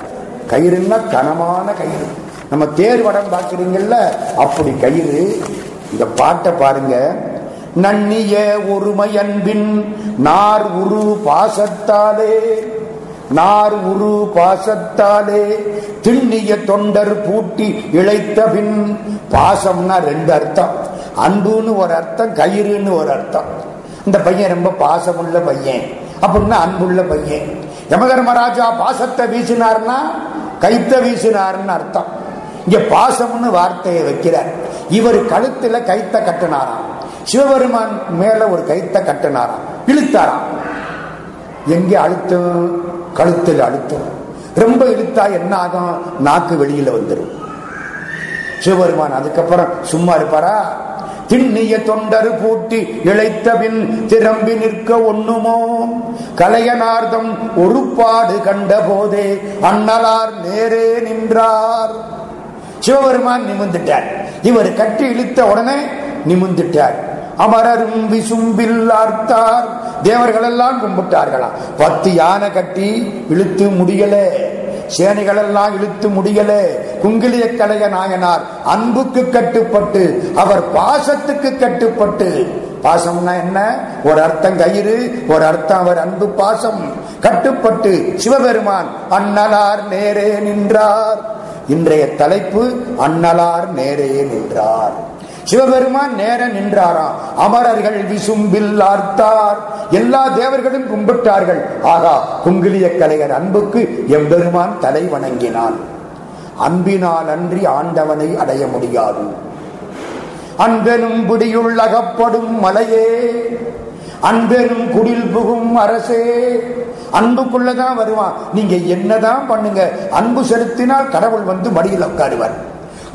கயிறுன்னா கனமான கயிறு. நம்ம தேர் வடம் பார்க்குறீங்கல்ல அப்படி கயிறு. இந்த பாட்டை பாருங்க. நன்னிய ஒருமை அன்பின் நார் உரு பாசத்தாலே நார் உரு பாசத்தாலே திண்ணிய தொண்டர் பூட்டி இழைத்த பின் பாசம்னா ரெண்டு அர்த்தம். அன்புன்னு ஒரு அர்த்தம் கயிறுன்னு ஒரு அர்த்தம். இந்த பையன் ரொம்ப பாசமுள்ள பையன். அப்படின்னா அன்புள்ள பையன். யமதர்மராஜா பாசத்தை வீசினார்னா கைத்த வீசினார்னு அர்த்தம். இங்க பாசம்னு வார்த்தையை வைக்கிறார். இவர் கழுத்துல கைத்த கட்டினாராம். சிவபெருமான் மேல ஒரு கைத்த கட்டினாராம். இழுத்தாராம். எங்க அழுத்தம்? கழுத்தில் அழுத்தம். ரொம்ப இழுத்தா என்ன ஆகும்? நாக்கு வெளியில வந்துடும் சிவபெருமான் அதுக்கப்புறம் சும்மா இருப்பாரா? திண்ணிய தொண்டரு பூட்டி இழைத்த பின் திரும்பி நிற்க ஒண்ணுமோ? கலையனார்தம் ஒருபாடு கண்ட போதே அண்ணலார் நேரே நின்றார். சிவபெருமான் நிமிந்துட்டார் இவர் கட்டி இழுத்த உடனே நிமிந்துட்டார் அமரரும் விசும்பில் ஆர்த்தார். தேவர்கள் எல்லாம் கும்பிட்டார்களாம். பத்து யானை கட்டி இழுத்து முடியல. சேனைகள் எல்லாம் இழுத்து முடியலே. குங்கிலிய கலைய நாயனார் அன்புக்கு கட்டுப்பட்டு அவர் பாசத்துக்கு கட்டுப்பட்டு. பாசம்னா என்ன? ஒரு அர்த்தம் கயிறு ஒரு அர்த்தம் அவர் அன்பு பாசம். கட்டுப்பட்டு சிவபெருமான் அண்ணலார் நேரே நின்றார். இன்றைய தலைப்பு அண்ணலார் நேரே நின்றார். சிவபெருமான் நேர நின்றாராம் அமரர்கள் விசும்பில் ஆர்த்தார். எல்லா தேவர்களும் கும்பிட்டார்கள். ஆகா குங்கிலிய கலைஞர் அன்புக்கு எம்பெருமான் தலை வணங்கினான். அன்பினால் அன்றி ஆண்டவனை அடைய முடியாது. அன்பெனும் பிடியுள் அகப்படும் மலையே. அன்பெனும் குடில் புகும் அரசே. அன்புக்குள்ளதான் வருவான். நீங்க என்னதான் பண்ணுங்க? அன்பு செலுத்தினால் கடவுள் வந்து மடியில் உட்காருவார்.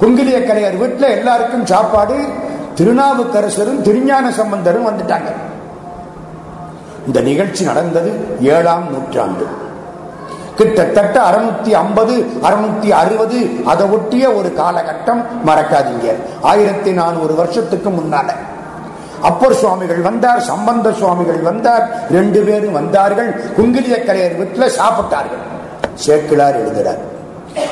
குங்கிலிய கலையர் வீட்டில் எல்லாருக்கும் சாப்பாடு திருநாவுக்கரசரும் திருஞான சம்பந்தரும் வந்துட்டாங்க. இந்த நிகழ்ச்சி நடந்தது ஏழாம் நூற்றாண்டு. கிட்டத்தட்ட அறுநூத்தி ஐம்பது அறுநூத்தி அறுபது அதை ஒட்டிய ஒரு காலகட்டம் மறக்காதீங்க. ஆயிரத்தி நானூறு வருஷத்துக்கு முன்னால. அப்பர் சுவாமிகள் வந்தார் சம்பந்த சுவாமிகள் வந்தார் ரெண்டு பேரும் வந்தார்கள் குங்கிலிய கலையர் வீட்டில் சாப்பிட்டார்கள். சேக்கிழார் எழுதுகிறார்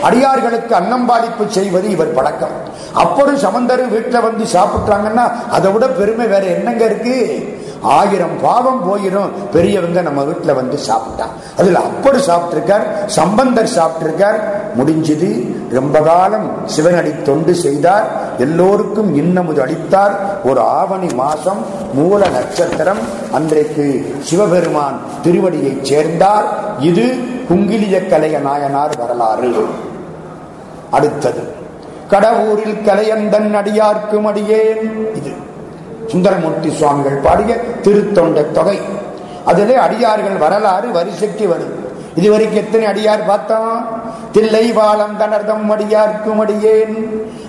அடியார்களுக்கு அன்னம்பாளிப்பு செய்வது இவர் பழக்கம். அப்பொழுது சமந்தரும் வீட்டில் வந்து சாப்பிட்டாங்கன்னா அதை விட பெருமை வேற என்னங்க இருக்கு? ஆயிரம் பாவம் போயிரும். பெரியவங்க நம்ம வீட்டுல வந்து சாப்பிட்டா. அதுல அப்படி சாப்பிட்டிருக்கார் சம்பந்தர் சாப்பிட்டிருக்கார். முடிஞ்சது. ரொம்ப காலம் சிவனடி தொண்டு செய்தார். எல்லோருக்கும் இன்னமுது அளித்தார். ஒரு ஆவணி மாதம் மூல நட்சத்திரம். அன்றைக்கு சிவபெருமான் திருவடியை சேர்ந்தார். இது குங்கிலிய கலைய நாயனார் வரலாறு. அடுத்தது கடவுரில் கலையந்தன் அடியார்க்கும் அடியேன். இது சுந்தரமூர்த்தி சுவாமிகள் பாடிய திருத்தொண்ட தொகை. அதிலே அடியார்கள் வரலாறு வரிசைக்கு வரும். இதுவரைக்கும் எத்தனை அடியார் பார்த்தோம்? தில்லை வாழம் தனர்தம் மடியார்க்கும் அடியேன்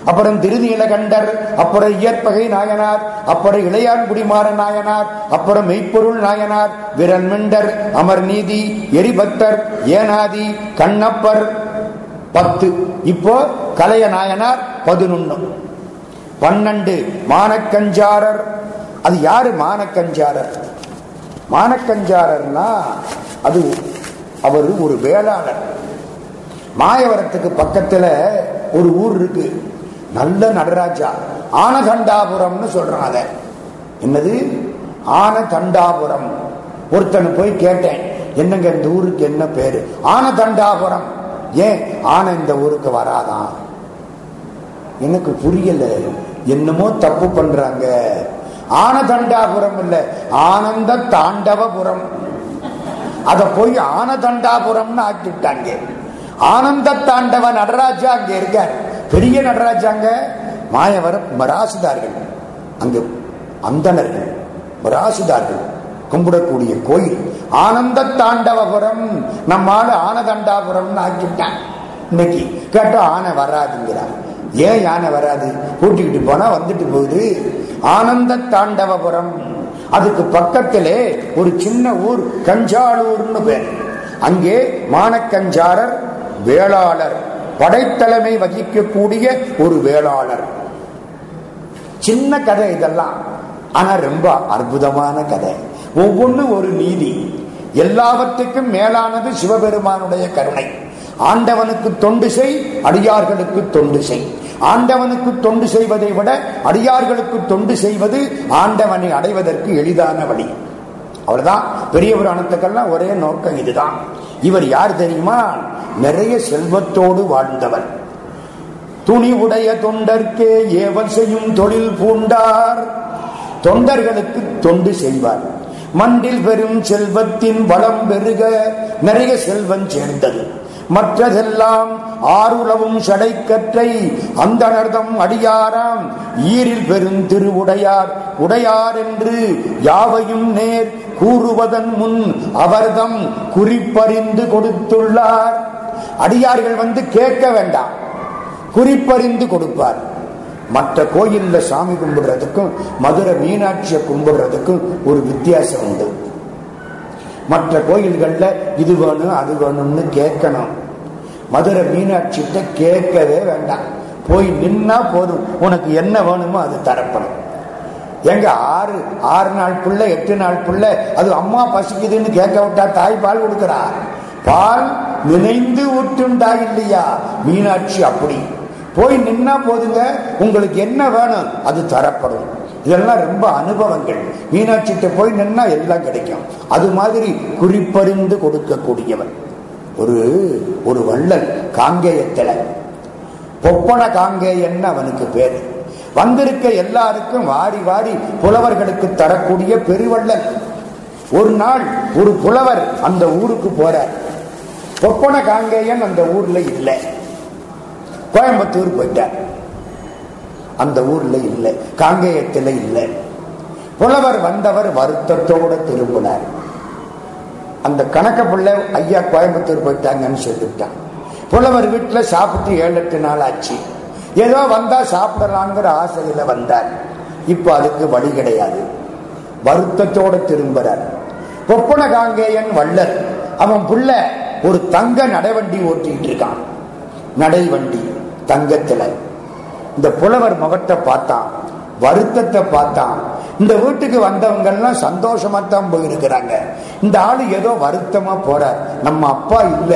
அப்புறம் திருநீலகண்டர் அப்புறம் இயற்பகை நாயனார் அப்புறம் இளையான்குடிமாற நாயனார் அப்புறம் மெய்ப்பொருள் நாயனார் விரல்மெண்டர் அமர்நீதி எரிபக்தர் ஏனாதி கண்ணப்பர். பத்து. இப்போ கலைய நாயனார் பதினொன்னு. பன்னெண்டு. மானக்கஞ்சாரர். அது யாரு மானக்கஞ்சாரர்? மானக்கஞ்சாரர்னா அது அவர் ஒரு வேளாளர். மாயவரத்துக்கு பக்கத்துல ஒரு ஊர் இருக்கு. நல்ல நடராஜா. ஆனதண்டாபுரம்னு சொல்றான் அத. என்னது? ஆனதண்டாபுரம் ஒருத்தனை போய் கேட்டேன். என்னங்க இந்த ஊருக்கு என்ன பேரு? ஆனதண்டாபுரம் ஏன்? ஆன இந்த ஊருக்கு வராதான். எனக்கு புரியல. என்னமோ தப்பு பண்றாங்க. ஆனதண்டாபுரம் இல்ல. ஆனந்த தாண்டவபுரம். அத போய் ஆனதண்டாபுரம்னு ஆக்கிட்டாங்க. ஆனந்த தாண்டவ நடராஜா அங்க இருக்கார். பெரிய நடராஜாங்க மாயவரம் மராசுதார்கள். அங்கு அந்தனர்கள் மராசுதார்கள் கும்பிடக்கூடிய கோயில். ஆனந்த தாண்டவபுரம் நம்மால ஆனதண்டாபுரம்னு ஆக்கிட்டான். இன்னைக்கு கேட்டோம் ஆனை வராதுங்கிறார். ஏன் யானை வராது? கூட்டிக்கிட்டு போனா வந்துட்டு போகுது. ஆனந்த தாண்டவபுரம் அதுக்கு பக்கத்திலே ஒரு சின்ன ஊர் கஞ்சாலூர்னு பேர். அங்கே மானக்கஞ்சாரர் வேளாளர் படைத்தலைமை வகிக்கக்கூடிய ஒரு வேளாளர். சின்ன கதை இதெல்லாம். ஆனா ரொம்ப அற்புதமான கதை. ஒவ்வொன்றும் ஒரு நீதி. எல்லாவற்றுக்கும் மேலானது சிவபெருமானுடைய கருணை. ஆண்டவனுக்கு தொண்டு செய் அடியார்களுக்கு தொண்டு செய். ஆண்டவனுக்கு தொண்டு செய்வதை விட அடியார்களுக்கு தொண்டு செய்வது ஆண்டவனை அடைவதற்கு எளிதான வழி. அவர்தான் பெரிய புராணத்துக்கெல்லாம் ஒரே நோக்கம் இதுதான். இவர் யார் தெரியுமா? நிறைய செல்வத்தோடு வாழ்ந்தவர். துணி உடைய தொண்டர்க்கே ஏவல் செய்யும் தொழில் பூண்டார். தொண்டர்களுக்கு தொண்டு செய்வார். மண்டில் பெரும் செல்வத்தின் வளம் பெருக நிறைய செல்வம் சேர்ந்தது. மற்றதெல்லாம் ஆறுலவும் சடைக்கற்றை அந்தனர்தம் அடியாராம். ஈரில் பெரும் திருவுடையார் உடையார் என்று யாவையும் நேர் கூறுவதன் முன் அவர்தம் குறிப்பறிந்து கொடுத்துள்ளார். அடியார்கள் வந்து கேட்க வேண்டாம். குறிப்பறிந்து கொடுப்பார். மற்ற கோயில்ல சாமி கும்பிடுறதுக்கும் மதுரை மீனாட்சியை கும்பிடுறதுக்கும் ஒரு வித்தியாசம் உண்டு. மற்ற கோயில்கள்ல இது வேணும் அது வேணும்னு கேட்கணும். மதுரை மீனாட்சிகிட்ட கேட்கவே வேண்டாம். போய் நின்னா போதும். உனக்கு என்ன வேணுமோ அது தரப்படும். எங்க ஆறு ஆறு நாள் புள்ள எட்டு நாள் புள்ள அது அம்மா பசிக்குதுன்னு கேட்க விட்டா தாய் பால் கொடுக்குறா. பால் நினைந்து ஊற்றுண்டா இல்லையா? மீனாட்சி அப்படி. போய் நின்னா போதுங்க. உங்களுக்கு என்ன வேணும்? அது தரப்படும். இதெல்லாம் ரொம்ப அனுபவங்கள். மீனாட்சிட்ட போய் நின்னா எல்லாம் கிடைக்கும். அது மாதிரி குறிப்பறிந்து கொடுக்கக்கூடியவர் ஒரு ஒரு வள்ளல் காங்கேயத்தில். பொப்பன காங்கேயன்னு அவனுக்கு பேரு. வந்திருக்க எல்லாருக்கும் வாரி வாரி புலவர்களுக்கு தரக்கூடிய பெருவள்ளல். ஒரு நாள் ஒரு புலவர் அந்த ஊருக்கு போறார். பொப்பன காங்கேயன் அந்த ஊர்ல இல்லை. கோயம்புத்தூர் போயிட்டார். அந்த ஊர்ல இல்லை. காங்கேயத்தில் இல்லை. புலவர் வந்தவர் வருத்தத்தோட திரும்பினார். அந்த கணக்க பிள்ளை ஐயா கோயம்புத்தூர் போயிட்டாங்கன்னு சொல்லிவிட்டான் புலவர் வீட்டில் சாப்பிட்டு ஏழு எட்டு நாள் ஆச்சு. ஏதோ வந்தா சாப்பிடலாங்கிற ஆசையில வந்தார். இப்ப அதுக்கு வழி கிடையாது. வருத்தத்தோட திரும்புறார். பொப்பன காங்கேயன் வள்ளல். அவன் புள்ள ஒரு தங்க நடைவண்டி ஓட்டிட்டு இருக்கான். நடைவண்டி தங்கத்தில். இந்த புலவர் முகத்தை பார்த்தான் வருத்தத்தை பார்த்தான். இந்த வீட்டுக்கு வந்தவங்க எல்லாம் சந்தோஷமா தான் போயிருக்கிறாங்க. இந்த ஆளு ஏதோ வருத்தமா போற நம்ம அப்பா இல்ல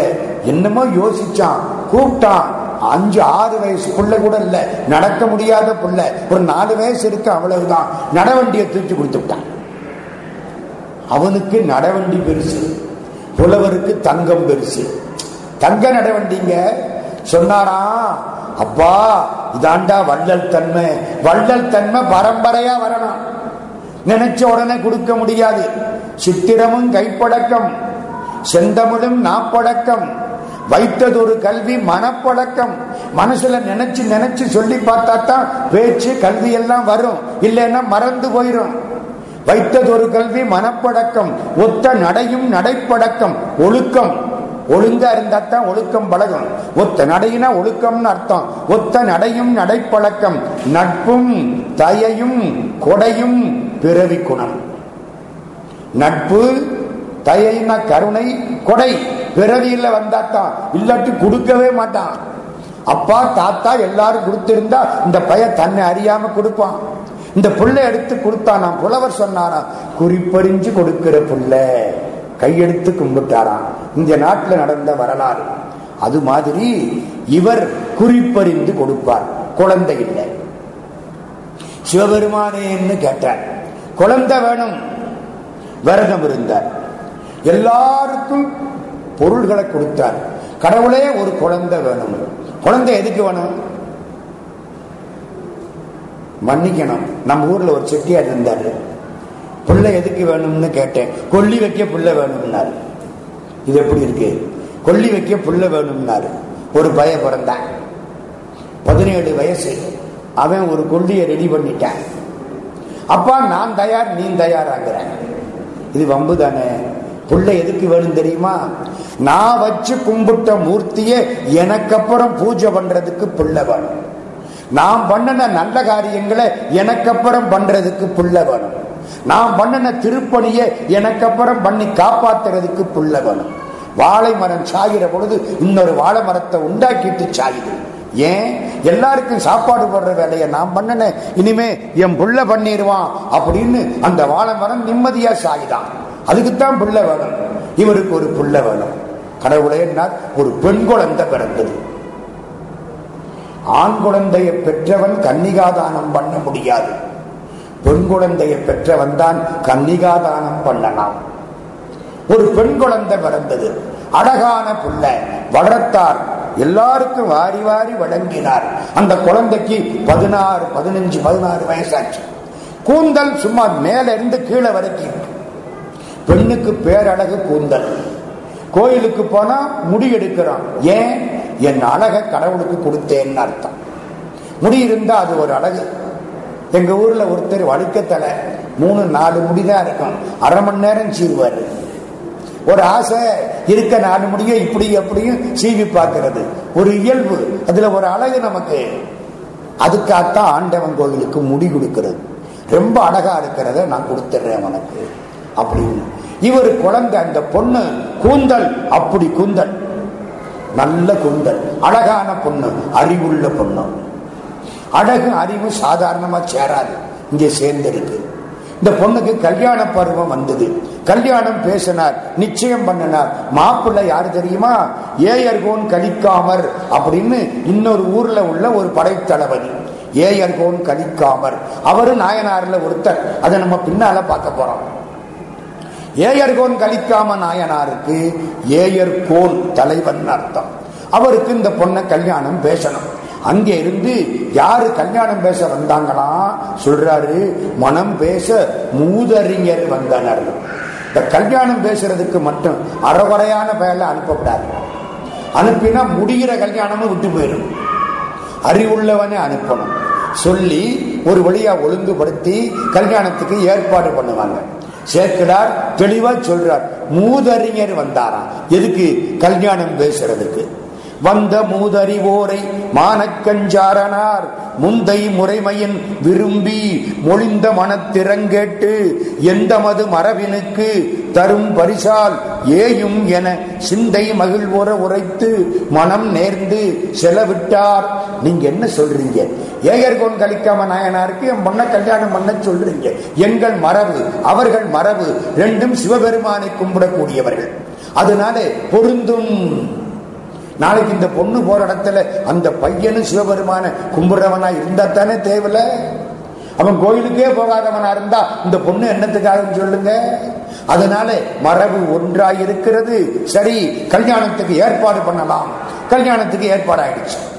என்னமோ யோசிச்சான் கூப்பிட்டான். அஞ்சு ஆறு வயசு புள்ள கூட இல்ல நடக்க முடியாத புள்ள. ஒரு நாலு வயசு இருக்கு அவ்வளவுதான். நடவண்டியை தூக்கி கொடுத்து விட்டான் அவனுக்கு நடவண்டி பெருசு புலவருக்கு தங்கம் பெருசு. தங்க நடவண்டிங்க சொன்னாரா? அப்பா இதாண்டா வள்ளல் தன்மை. வள்ளல் தன்மை பரம்பரையா வரணும். நினைச்ச உடனே கொடுக்க முடியாது. சித்திரமும் கைப்பழக்கம் செந்தமிழும் நாப்பழக்கம் வைத்ததொரு கல்வி மனப்பழக்கம் மனசுல நினைச்சு நினைச்சு சொல்லி பார்த்தா தான் பேச்சு கல்வி எல்லாம் வரும். இல்லைன்னா மறந்து போயிரும். வைத்ததொரு கல்வி மனப்பழக்கம் ஒத்த நடையும் நடைப்பழக்கம் ஒழுக்கம். ஒழுங்கா இருந்தா தான் ஒழுக்கம் பழகும். ஒத்த நடையினா ஒழுக்கம்னு அர்த்தம். ஒத்த நடையும் நடைப்பழக்கம். நட்பும் தயையும் கொடையும் பிறவி குணம். நட்பு தயைனா கருணை கொடை. பிறவியில் வந்தாத்தான் இல்லாட்டி கொடுக்கவே மாட்டான். அப்பா தாத்தா எல்லாரும் கொடுத்திருந்தா இந்த பையன் தன்னை அறியாம கொடுப்பான். இந்த புள்ள எடுத்து கொடுத்தானா புலவர் சொன்னாரா குறிப்பறிஞ்சு கொடுக்கிற புள்ள. கையெடுத்து கும்பிட்டாராம். இந்த நாட்டில் நடந்த வரலாறு. அது மாதிரி இவர் குறிப்பறிந்து கொடுப்பார். குழந்தை இல்லை. சிவபெருமானேன்னு கேட்டார். குழந்தை வேணும். விரதம் இருந்தார். எல்லாருக்கும் பொருள்களை கொடுத்தார். கடவுளே ஒரு குழந்தை வேணும். குழந்தை எதுக்கு வேணும்? மன்னிக்கணும். நம்ம ஊர்ல ஒரு செட்டியார் இருந்தாரு. பிள்ளை எதுக்கு வேணும்னு கேட்டேன். கொல்லி வைக்க புள்ள வேணும்னாரு. இது எப்படி இருக்கு? கொல்லி வைக்க புள்ள வேணும்னாரு. ஒரு பய பிறந்தான். பதினேழு வயசு. அவன் ஒரு கொல்லியை ரெடி பண்ணிட்டான். அப்பா நான் தயார் நீ தயாராகிறேன் இது வம்பு தானே? புள்ள எதுக்கு வேணும் தெரியுமா? நான் வச்சு கும்பிட்ட மூர்த்தியை எனக்கு அப்புறம் பூஜை பண்றதுக்கு புள்ள வேணும். நான் பண்ணின நல்ல காரியங்களை எனக்கு அப்புறம் பண்றதுக்கு புள்ள வேணும். நான் பண்ணின திருப்பணியை எனக்கு அப்புறம் பண்ணி காப்பாத்துறதுக்கு புள்ள வேணும் வாழை மரம் சாகிற பொழுது இன்னொரு வாழை மரத்தை உண்டாக்கிட்டு சாயுது ஏன்? எல்லாருக்கும் சாப்பாடு போடுற வேலையை நான் பண்ணன இனிமே என் புள்ள பண்ணிடுவான் அப்படின்னு அந்த வாழை மரம் நிம்மதியா சாகிதான். அதுக்குத்தான் புள்ள வேணும் இவருக்கு ஒரு புள்ள வேணும் கடவுளே ஒரு பெண் குழந்தை பிறந்தது. ஆண் குழந்தையை பெற்றவன் கன்னிகாதானம் பண்ண முடியாது. பெண் குழந்தையை பெற்றவன் தான் கன்னிகாதானம் பண்ணலாம். ஒரு பெண் குழந்தை பிறந்தது. அழகான புள்ள வளர்த்தார். எல்லாருக்கும் வாரி வாரி வழங்கினார். அந்த குழந்தைக்கு பதினாறு பதினஞ்சு பதினாறு வயசாச்சு. கூந்தல் சும்மா மேல இருந்து கீழே வரைக்கும் பெண்ணுக்கு பேரழகு கூந்தல். கோயிலுக்கு போனா முடி எடுக்கிறான். ஏன்? என் அழக கடவுளுக்கு கொடுத்தேன்னு அர்த்தம். முடி இருந்தா அது ஒரு அழகு. எங்க ஊர்ல ஒருத்தர் வலிக்கத்தலை மூணு நாலு முடிதான் இருக்கும். அரை மணி நேரம் சீருவாரு ஒரு ஆசை இருக்க நாலு முடியும் இப்படி எப்படியும் சீவி பார்க்கறது. ஒரு இயல்பு. அதுல ஒரு அழகு நமக்கு. அதுக்காகத்தான் ஆண்டவன் கோவிலுக்கு முடி கொடுக்கிறது. ரொம்ப அழகா இருக்கிறத நான் கொடுத்துட்றேன் உனக்கு. அப்படின்னு. இவர் குழந்தை அந்த பொண்ணு கூந்தல். அப்படி கூந்தல். நல்ல கூந்தல். அழகான பொண்ணு. அறிவுள்ள பொண்ணு. அழகு அறிவு சாதாரணமா சேராது. இங்கே சேர்ந்திருக்கு. இந்த பொண்ணுக்கு கல்யாண பருவம் வந்தது. கல்யாணம் பேசினார் நிச்சயம் பண்ணினார். மாப்பிள்ளை யாரு தெரியுமா? ஏயர்கோன் கலிக்காமர் அப்படின்னு இன்னொரு ஊர்ல உள்ள ஒரு படைத்தளபதி. ஏயர்கோன் கலிக்காமர். அவரு நாயனார்ல ஒருத்தர். அதை நம்ம பின்னால பார்க்க போறோம். ஏயர்கோன் கலிக்காம நாயனாருக்கு ஏயர்கோன் தலைவன் அர்த்தம். அவருக்கு இந்த பொண்ணை கல்யாணம் பேசணும். அங்கே இருந்து யாரு கல்யாணம் பேச வந்தாங்களா? சொல்றாரு மனம் பேச மூதறிஞர் வந்தனர். இந்த கல்யாணம் பேசுறதுக்கு மட்டும் அறகுறையான பெயர்ல அனுப்பக்கூடாது அனுப்பினா முடிகிற கல்யாணமும் விட்டு போயிடும். அறிவுள்ளவனே அனுப்பணும். சொல்லி ஒரு வழியா ஒழுங்குபடுத்தி கல்யாணத்துக்கு ஏற்பாடு பண்ணுவாங்க. சேர்க்கிறார் தெளிவா சொல்றார் மூதறிஞர் வந்தாராம் எதுக்கு கல்யாணம் பேசுறதுக்கு? வந்த மூதறிவோரை மானக்கஞ்சாரனார். முந்தை முறைமையின் விரும்பி மொழிந்த மனத்திறங்கேட்டு எந்த மது மரபினுக்கு தரும் பரிசால் ஏயும் என சிந்தை மகிழ்வுற உரைத்து மனம் நேர்ந்து செலவிட்டார். நீங்க என்ன சொல்றீங்க? ஏகர்கோன் கலிக்காம நாயனாருக்கு என் பொண்ண கல்யாணம் பண்ண சொல்றீங்க. எங்கள் மரபு அவர்கள் மரபு ரெண்டும் சிவபெருமானை கும்பிடக்கூடியவர்கள். அதனால பொருந்தும். நாளைக்கு இந்த பொண்ணு போற இடத்துல அந்த பையனும் சிவபெருமான கும்பிடுறவனா இருந்தா தானே தேவையில்ல? அவன் கோயிலுக்கே போகாதவனா இருந்தா இந்த பொண்ணு என்னத்துக்காக சொல்லுங்க. அதனால மரபு ஒன்றாய் இருக்கிறது. சரி கல்யாணத்துக்கு ஏற்பாடு பண்ணலாம். கல்யாணத்துக்கு ஏற்பாடு ஆயிடுச்சு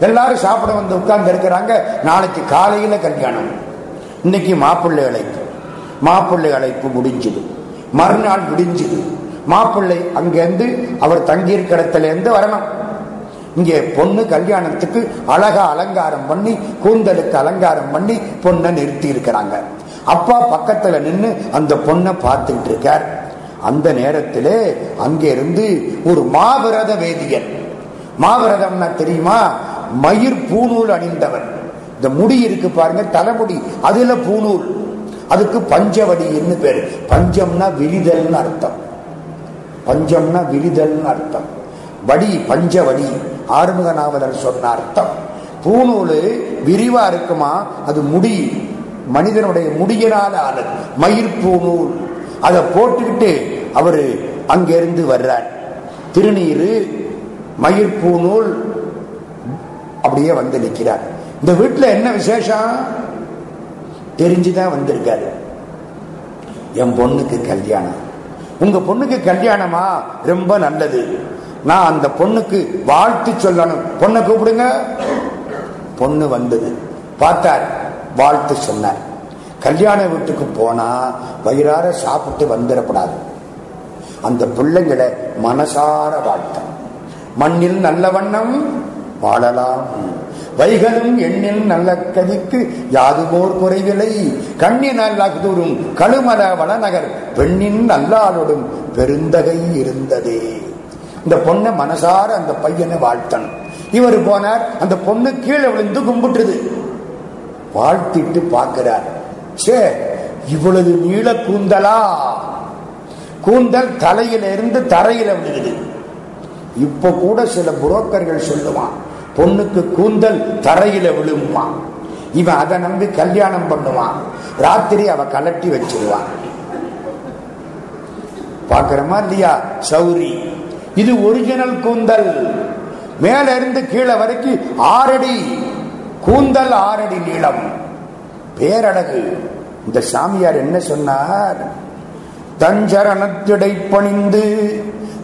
எல்லாரும் சாப்பிட வந்து உட்கார்ந்து இருக்கிறாங்க. நாளைக்கு காலையில கல்யாணம். இன்னைக்கு மாப்பிள்ளை அழைப்பு. மாப்பிள்ளை அழைப்பு முடிஞ்சுது. மறுநாள் முடிஞ்சது மாப்பிள்ளை அங்கிருந்து அவர் தங்கியிருக்கிற இருந்து வரணும். இங்கே பொண்ணு கல்யாணத்துக்கு அழகா அலங்காரம் பண்ணி கூந்தலுக்கு அலங்காரம் பண்ணி பொண்ணை நிறுத்தி இருக்கிறாங்க அப்பா பக்கத்துல நின்று அந்த பொண்ணை பார்த்துட்டு இருக்கார் அந்த நேரத்திலே அங்கிருந்து ஒரு மாவிரத வேதியன். மாவிரதம்னா தெரியுமா? மயிர் பூநூல் அணிந்தவன். இந்த முடி இருக்கு பாருங்க தலைமுடி. அதுல பூநூல். அதுக்கு பஞ்சவடின்னு பேரு. பஞ்சம்னா விரிதல்னு அர்த்தம். பஞ்சம்னா விரிதல்னு அர்த்தம். வடி பஞ்சவடி ஆறுமுக நாவலர் சொன்ன அர்த்தம். பூநூலு விரிவா இருக்குமா? அது முடி. மனிதனுடைய முடியினால் ஆனது. மயிர் பூநூல் அதை போட்டுக்கிட்டு அவரு அங்கிருந்து வர்றார். திருநீரு மயிர் பூநூல் அப்படியே வந்து நிற்கிறார். இந்த வீட்டுல என்ன விசேஷம்? தெரிஞ்சுதான் வந்திருக்காரு. என் பொண்ணுக்கு கல்யாணம். உங்க பொண்ணுக்கு கல்யாணமா? ரொம்ப நல்லது. நான் அந்த பொண்ணுக்கு வாழ்த்து சொல்லணும். பொண்ணை கூப்பிடுங்க. பொண்ணு வந்தது. பார்த்தார். வாழ்த்து சொன்னார். கல்யாண வீட்டுக்கு போனா வயிறார சாப்பிட்டு வந்துடக்கூடாது அந்த பிள்ளைங்களை மனசார வாழ்த்த மண்ணில் நல்ல வண்ணம் வாழலாம். வைகளும் எண்ணில் நல்ல கதிக்கு யாதுபோர் குறைவில்லை. கண்ணினால் அகுதூரும் கழுமல வளநகர் பெண்ணின் நல்லாளோடும் பெருந்தகை இருந்ததே. இந்த பொண்ணை மனசார அந்த பையனை வாழ்த்தன் இவர் போனார் அந்த பொண்ணு கீழே விழுந்து கும்பிட்டுது. வாழ்த்திட்டு பார்க்கிறார். சே இவ்வளவு நீள கூந்தலா? கூந்தல் தலையில இருந்து தரையில விழுகுது. இப்ப கூட சில புரோக்கர்கள் சொல்லுவான் பொண்ணுக்கு கூந்தல் தரையில விழுமா? இவன் அதை நம்பி கல்யாணம் பண்ணுவான் ராத்திரி அவ கலட்டி வச்சிருவான் பாக்குறமா இல்லையா? சௌரி. இது ஒரிஜினல் கூந்தல். மேல இருந்து கீழே வரைக்கும் ஆறடி. கூந்தல் ஆறடி நீளம். பேரழகு. இந்த சாமியார் என்ன சொன்னார்? தஞ்சரணத்திடை பணிந்து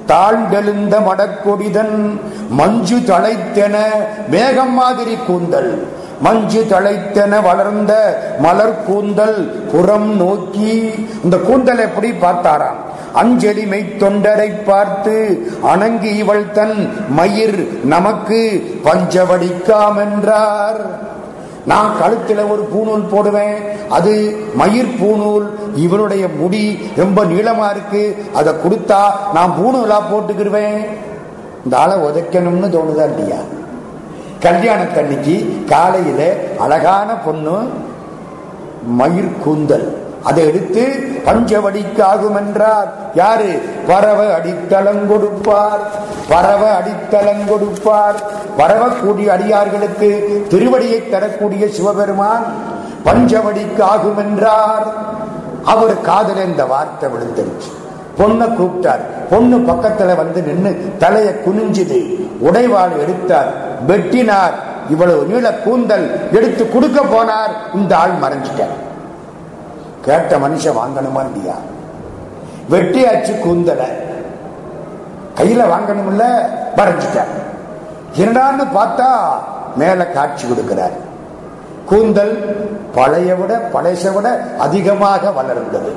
தாழ்ந்தெழுந்த மடக்கொடிதன் மஞ்சு தழைத்தென மேகம் மாதிரி கூந்தல். மஞ்சு தழைத்தென வளர்ந்த மலர் கூந்தல் புறம் நோக்கி. இந்த கூந்தல் எப்படி பார்த்தாராம்? அஞ்சலிமை தொண்டரை பார்த்து அணங்கி இவள் தன் மயிர் நமக்கு பஞ்சவடிக்காமென்றார். என்றார் நான் கழுத்தில் ஒரு பூநூல் போடுவேன். அது மயிர் பூநூல். இவனுடைய முடி ரொம்ப நீளமா இருக்கு. அதை கொடுத்தா நான் பூநூலா போட்டுக்கிடுவேன். இந்த ஆளை உதைக்கணும்னு தோணுதா இல்லையா? கல்யாணத்தன்னைக்கு காலையில அழகான பொண்ணு மயிர் கூந்தல். அதை எடுத்து பஞ்சவடிக்கு ஆகும் என்றார் யாரு? பறவ அடித்தளம் கொடுப்பார் பறவ அடித்தளம் கொடுப்பார் பரவக்கூடிய அடியார்களுக்கு திருவடியை தரக்கூடிய சிவபெருமான் பஞ்சவடிக்கு ஆகும் என்றார் அவர் காதல இந்த வார்த்தை விழுந்துருச்சு. பொண்ணை கூப்பிட்டார். பொண்ணு பக்கத்துல வந்து நின்று தலையை குனிஞ்சுது. உடைவாள் எடுத்தார். வெட்டினார். இவ்வளவு நீள கூந்தல் எடுத்து கொடுக்க போனார். இந்த ஆள் மறைஞ்சிட்டார். கேட்ட மனுஷன் வாங்கணுமா இல்லையா? வெட்டியாச்சு கூந்தல. கையில வாங்கணும்ல? மறைஞ்சிட்டார் என்னடான்னு பார்த்தா மேல காட்சி கொடுக்கிறார். கூந்தல் பழைய விட பழைய விட அதிகமாக வளர்ந்தது.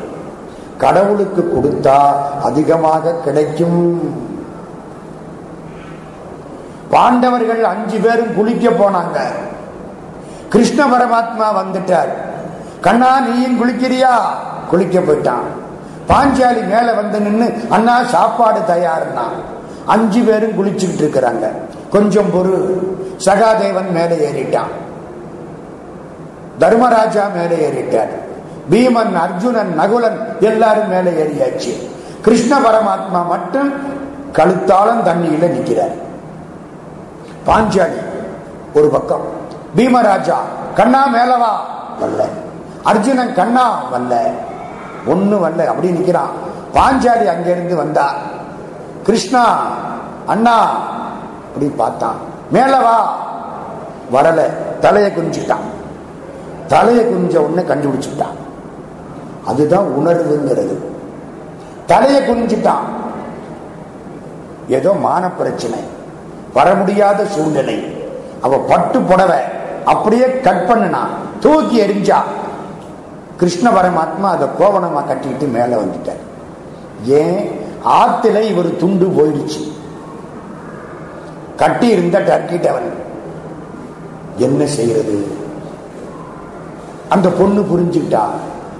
கடவுளுக்கு கொடுத்தா அதிகமாக கிடைக்கும். பாண்டவர்கள் அஞ்சு பேரும் குளிக்க போனாங்க. கிருஷ்ண பரமாத்மா வந்துட்டார். கண்ணா நீயும் குளிக்கிறியா? குளிக்க போயிட்டான். பாஞ்சாலி மேல வந்து நின்று அண்ணா சாப்பாடு தயார்னா அஞ்சு பேரும் குளிச்சுக்கிட்டு இருக்கிறாங்க. கொஞ்சம் பொறு. சகாதேவன் மேலே ஏறிட்டான். தர்மராஜா மேலே ஏறிட்டார். பீமன் அர்ஜுனன் நகுலன் எல்லாரும் மேலே ஏறியாச்சு. கிருஷ்ண பரமாத்மா மட்டும் கழுத்தாளம் தண்ணியில நிற்கிறார் பாஞ்சாலி ஒரு பக்கம். பீமராஜா கண்ணா மேலவா வரல. அர்ஜுனன் கண்ணா வல்ல ஒண்ணு வரல அப்படி நிக்கிறான். பாஞ்சாலி அங்கிருந்து வந்தா கிருஷ்ணா அண்ணா அப்படி பார்த்தான். மேலவா வரல. தலையை குஞ்சிட்டான் தலையை குஞ்ச உடனே கண்டுபிடிச்சுட்டான். அதுதான் உணர்வுங்கிறது. தலையை குனிஞ்சிட்டான். ஏதோ மான பிரச்சனை வர முடியாத சூழ்நிலை. அவ பட்டு புடவை அப்படியே கட் பண்ணினான். தூக்கி எரிஞ்சா கிருஷ்ண பரமாத்மா அதை கோவணமா கட்டிட்டு மேல வந்துட்டார். ஏன்? ஆத்துல இவர் துண்டு போயிடுச்சு. கட்டி இருந்த டர்க்கிட்டவன் என்ன செய்யறது அந்த பொண்ணு புரிஞ்சுக்கிட்டா.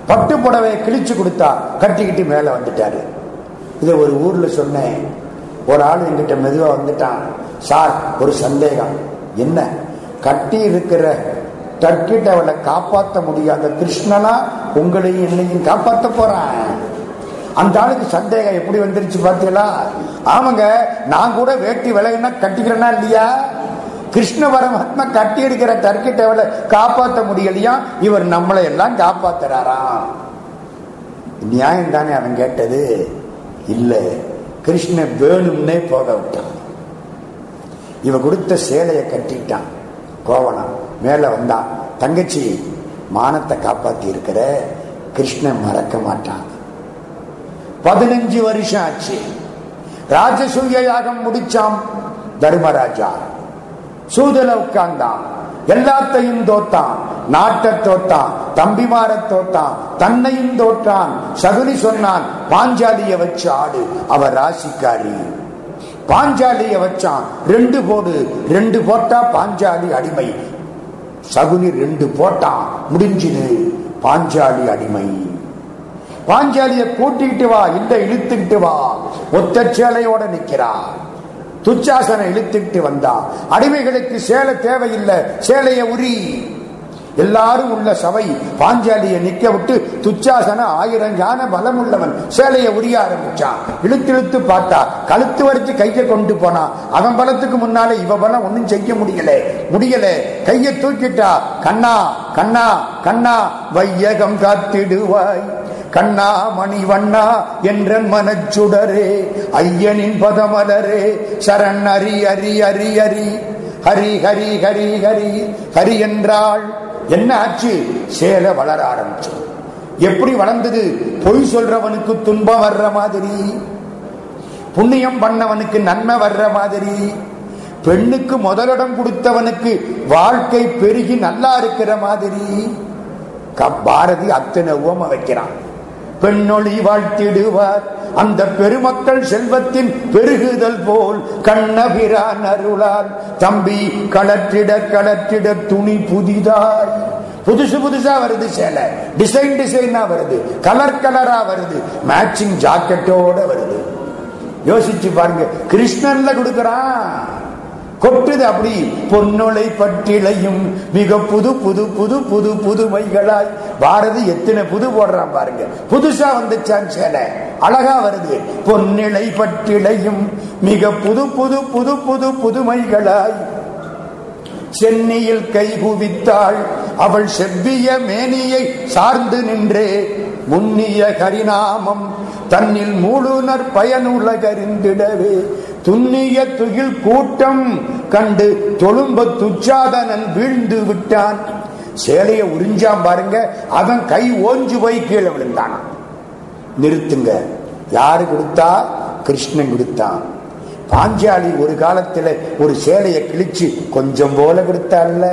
பட்டு புடவையை கிழிச்சு கொடுத்தா கட்டிக்கிட்டு மேல வந்துட்டாரு. இதை ஒரு ஊர்ல சொன்னேன். ஒரு ஆள் என்கிட்ட மெதுவா வந்துட்டான். சார் ஒரு சந்தேகம். என்ன? கட்டி இருக்கிற டர்க்கிட்டவளை காப்பாற்ற முடியாத கிருஷ்ணனா உங்களையும் என்னையும் காப்பாற்ற போறான். அந்த ஆளுக்கு சந்தேகம் எப்படி வந்துருச்சு பாத்தீங்களா? ஆமாங்க நான் கூட வேட்டி விலைன்னா கட்டிக்கிறேன்னா இல்லையா? கிருஷ்ண பரமாத்மா கட்டி எடுக்கிற டர்க்கிட்டவளை காப்பாற்ற முடியலையா? இவர் நம்மளை எல்லாம் காப்பாத்துறாராம் நியாயம் தானே அவன் கேட்டது. இல்ல கிருஷ்ண வேணும்னே போக விட்டான். இவ கொடுத்த சேலையை கட்டிட்டான். கோவணம். மேல வந்தான் தங்கச்சி மானத்தை காப்பாத்தி இருக்கிற கிருஷ்ணன் மறக்க மாட்டான். பதினஞ்சு வருஷம் ஆச்சு. ராஜசூய யாகம் முடிச்சாம் தர்மராஜா. சூதல உட்கார்ந்தான். எல்லாத்தையும் தோத்தான். நாட்டை தோத்தான். தம்பிமார தோத்தான். தன்னையும் தோற்றான். சகுனி சொன்னான் பாஞ்சாலிய வச்சு ஆடு. அவர் ராசிக்காரி. பாஞ்சாலிய வச்சான். ரெண்டு போடு. ரெண்டு போட்டா பாஞ்சாலி அடிமை. சகுனி ரெண்டு போட்டான் முடிஞ்சுது. பாஞ்சாலி அடிமை. பாஞ்சாலிய கூட்டிட்டு வா இந்த இழுத்துக்கிட்டு வா. ஒத்த சேலையோட நிக்கிறா. துச்சாசனை இழுத்துட்டு வந்தா. அடிமைகளுக்கு சேலை தேவையில்லை சேலைய உரி. எல்லாரும் உள்ள சபை பாஞ்சாலியை நிக்க விட்டு துச்சாசன ஆயிரம் ஞான பலம் உள்ளவன் சேலையை உரிய ஆரம்பிச்சான். இழுத்திழுத்து பார்த்தா கழுத்து வரைச்சு கையை கொண்டு போனான் அவன் பலத்துக்கு முன்னாலே இவ பலம் ஒன்னும் செய்ய முடியல. முடியல. கையை தூக்கிட்டா கண்ணா கண்ணா கண்ணா வையகம் காத்திடுவாய். கண்ணா மணிவண்ணா என்ற மனச்சுடரே. ஐயனின் பதமலரே. சரண் அரி அரி அரி அரி. ஹரி ஹரி ஹரி ஹரி. ஹரி என்றாள். என்ன ஆச்சு? சேலை வளர ஆரம்பிச்சு எப்படி வளர்ந்தது? பொய் சொல்றவனுக்கு துன்பம் வர்ற மாதிரி. புண்ணியம் பண்ணவனுக்கு நன்மை வர்ற மாதிரி. பெண்ணுக்கு முதலிடம் கொடுத்தவனுக்கு வாழ்க்கை பெருகி நல்லா இருக்கிற மாதிரி. பாரதி அத்தனை உவம வைக்கிறான். பெண்ணொளி வாழ்த்திடுவார். அந்த பெருமக்கள் செல்வத்தின் பெருகுதல் போல் கண்ணபிரான் அருளால் தம்பி களற்றிட களற்றிட துணி புதிதாய். புதுசு புதுசா வருது சேலை. டிசைன் டிசைனா வருது. கலர் கலரா வருது. மேட்சிங் ஜாக்கெட்டோட வருது. யோசிச்சு பாருங்க. கிருஷ்ணன்ல கொடுக்கறான். கொட்டுது அப்படி பொன்னொலை பட்டிலையும் மிக புது புது புது புது புதுமைகளாய். பாரதி எத்தனை புது போடுறான் பாருங்க. புதுசா வந்துச்சான் சேலை அழகா வருது. பொன்னிலை பட்டிலையும் மிக புது புது புது புது புதுமைகளாய். சென்னியில் கை குவித்தாள். அவள் செவ்விய மேனியை சார்ந்து நின்றே. முன்னிய கரிநாமம் தன்னில் மூழுனர் பயனுலகறிந்திடவே. துண்ணிய துகில் கூட்டம் கண்டு தொழும்ப துச்சாதனன் வீழ்ந்து விட்டான். சேலையை உறிஞ்சாம் பாருங்க அவன் கை ஓஞ்சு போய் கீழே விழுந்தான். நிறுத்துங்க. யாரு கொடுத்தா? கிருஷ்ணன் கொடுத்தான். பாஞ்சாலி ஒரு காலத்துல ஒரு சேலையை கிழிச்சு கொஞ்சம் போல கொடுத்தால